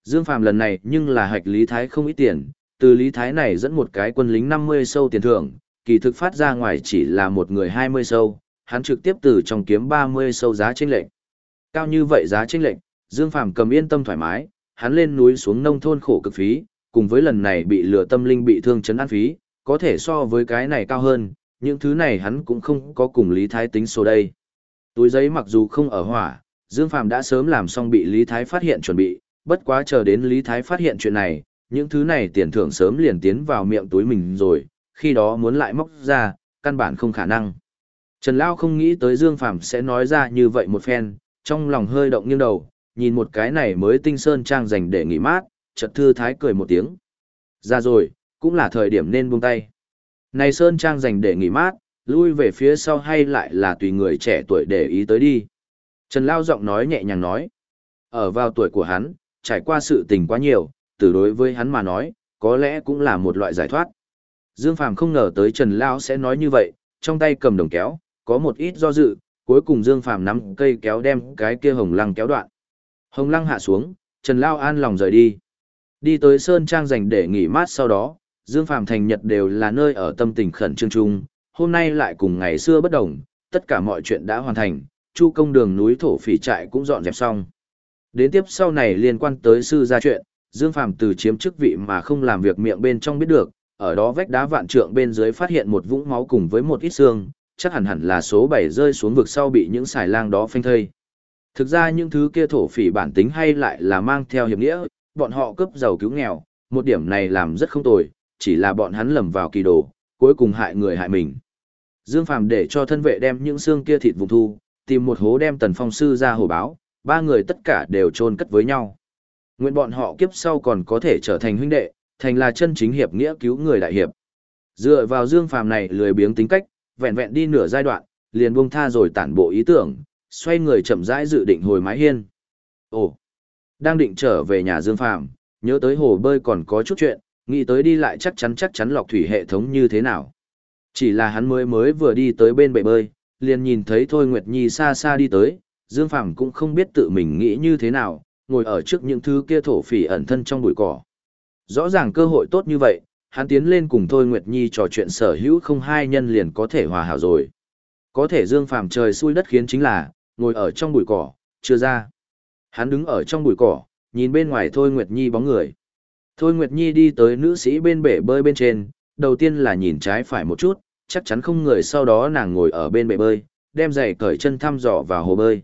Dương Phàm lần này nhưng là hạch Lý Thái không ít tiền, từ Lý Thái này dẫn một cái quân lính 50 sâu tiền thưởng, kỳ thực phát ra ngoài chỉ là một người 20 sâu, hắn trực tiếp từ trong kiếm 30 sâu giá chênh lệnh. Cao như vậy giá chênh lệnh, Dương Phàm cầm yên tâm thoải mái, hắn lên núi xuống nông thôn khổ cực phí, cùng với lần này bị lửa tâm linh bị thương chấn an phí, có thể so với cái này cao hơn, những thứ này hắn cũng không có cùng Lý Thái tính số đây. Túi giấy mặc dù không ở hỏa, Dương Phàm đã sớm làm xong bị Lý Thái phát hiện chuẩn bị, bất quá chờ đến Lý Thái phát hiện chuyện này, những thứ này tiền thưởng sớm liền tiến vào miệng túi mình rồi, khi đó muốn lại móc ra, căn bản không khả năng. Trần Lao không nghĩ tới Dương Phàm sẽ nói ra như vậy một phen, trong lòng hơi động nghiêng đầu, nhìn một cái này mới tinh sơn trang dành để nghỉ mát, chợt thư thái cười một tiếng. Ra rồi, cũng là thời điểm nên buông tay. Này sơn trang dành để nghỉ mát, lui về phía sau hay lại là tùy người trẻ tuổi để ý tới đi. Trần Lao giọng nói nhẹ nhàng nói. Ở vào tuổi của hắn, trải qua sự tình quá nhiều, từ đối với hắn mà nói, có lẽ cũng là một loại giải thoát. Dương Phàm không ngờ tới Trần Lao sẽ nói như vậy, trong tay cầm đồng kéo, có một ít do dự, cuối cùng Dương Phàm nắm cây kéo đem cái kia hồng lăng kéo đoạn. Hồng lăng hạ xuống, Trần Lao an lòng rời đi. Đi tới Sơn Trang dành để nghỉ mát sau đó, Dương Phàm thành Nhật đều là nơi ở tâm tình khẩn trương trung. hôm nay lại cùng ngày xưa bất đồng, tất cả mọi chuyện đã hoàn thành, chu công đường núi thổ phỉ trại cũng dọn dẹp xong. Đến tiếp sau này liên quan tới sư gia chuyện, Dương Phàm từ chiếm chức vị mà không làm việc miệng bên trong biết được, ở đó vách đá vạn trượng bên dưới phát hiện một vũng máu cùng với một ít xương, chắc hẳn hẳn là số 7 rơi xuống vực sau bị những xài lang đó phanh thây. Thực ra những thứ kia thổ phỉ bản tính hay lại là mang theo hiểm nghĩa, bọn họ cướp giàu cứu nghèo, một điểm này làm rất không tồi, chỉ là bọn hắn lầm vào kỳ đồ, cuối cùng hại người hại mình. Dương Phàm để cho thân vệ đem những xương kia thịt vùng thu, tìm một hố đem Tần Phong sư ra hồ báo, ba người tất cả đều chôn cất với nhau. Nguyện bọn họ kiếp sau còn có thể trở thành huynh đệ, thành là chân chính hiệp nghĩa cứu người đại hiệp. Dựa vào Dương Phàm này lười biếng tính cách, vẹn vẹn đi nửa giai đoạn, liền buông tha rồi tản bộ ý tưởng, xoay người chậm rãi dự định hồi mái hiên. Ồ, đang định trở về nhà Dương Phàm, nhớ tới hồ bơi còn có chút chuyện, nghĩ tới đi lại chắc chắn chắc chắn lọc thủy hệ thống như thế nào. Chỉ là hắn mới mới vừa đi tới bên bể bơi, liền nhìn thấy Thôi Nguyệt Nhi xa xa đi tới, Dương Phàm cũng không biết tự mình nghĩ như thế nào, ngồi ở trước những thứ kia thổ phỉ ẩn thân trong bụi cỏ. Rõ ràng cơ hội tốt như vậy, hắn tiến lên cùng Thôi Nguyệt Nhi trò chuyện sở hữu không hai nhân liền có thể hòa hảo rồi. Có thể Dương Phàm trời xui đất khiến chính là, ngồi ở trong bụi cỏ, chưa ra. Hắn đứng ở trong bụi cỏ, nhìn bên ngoài Thôi Nguyệt Nhi bóng người. Thôi Nguyệt Nhi đi tới nữ sĩ bên bể bơi bên trên, đầu tiên là nhìn trái phải một chút, chắc chắn không người sau đó nàng ngồi ở bên bể bơi, đem giày cởi chân thăm dò vào hồ bơi.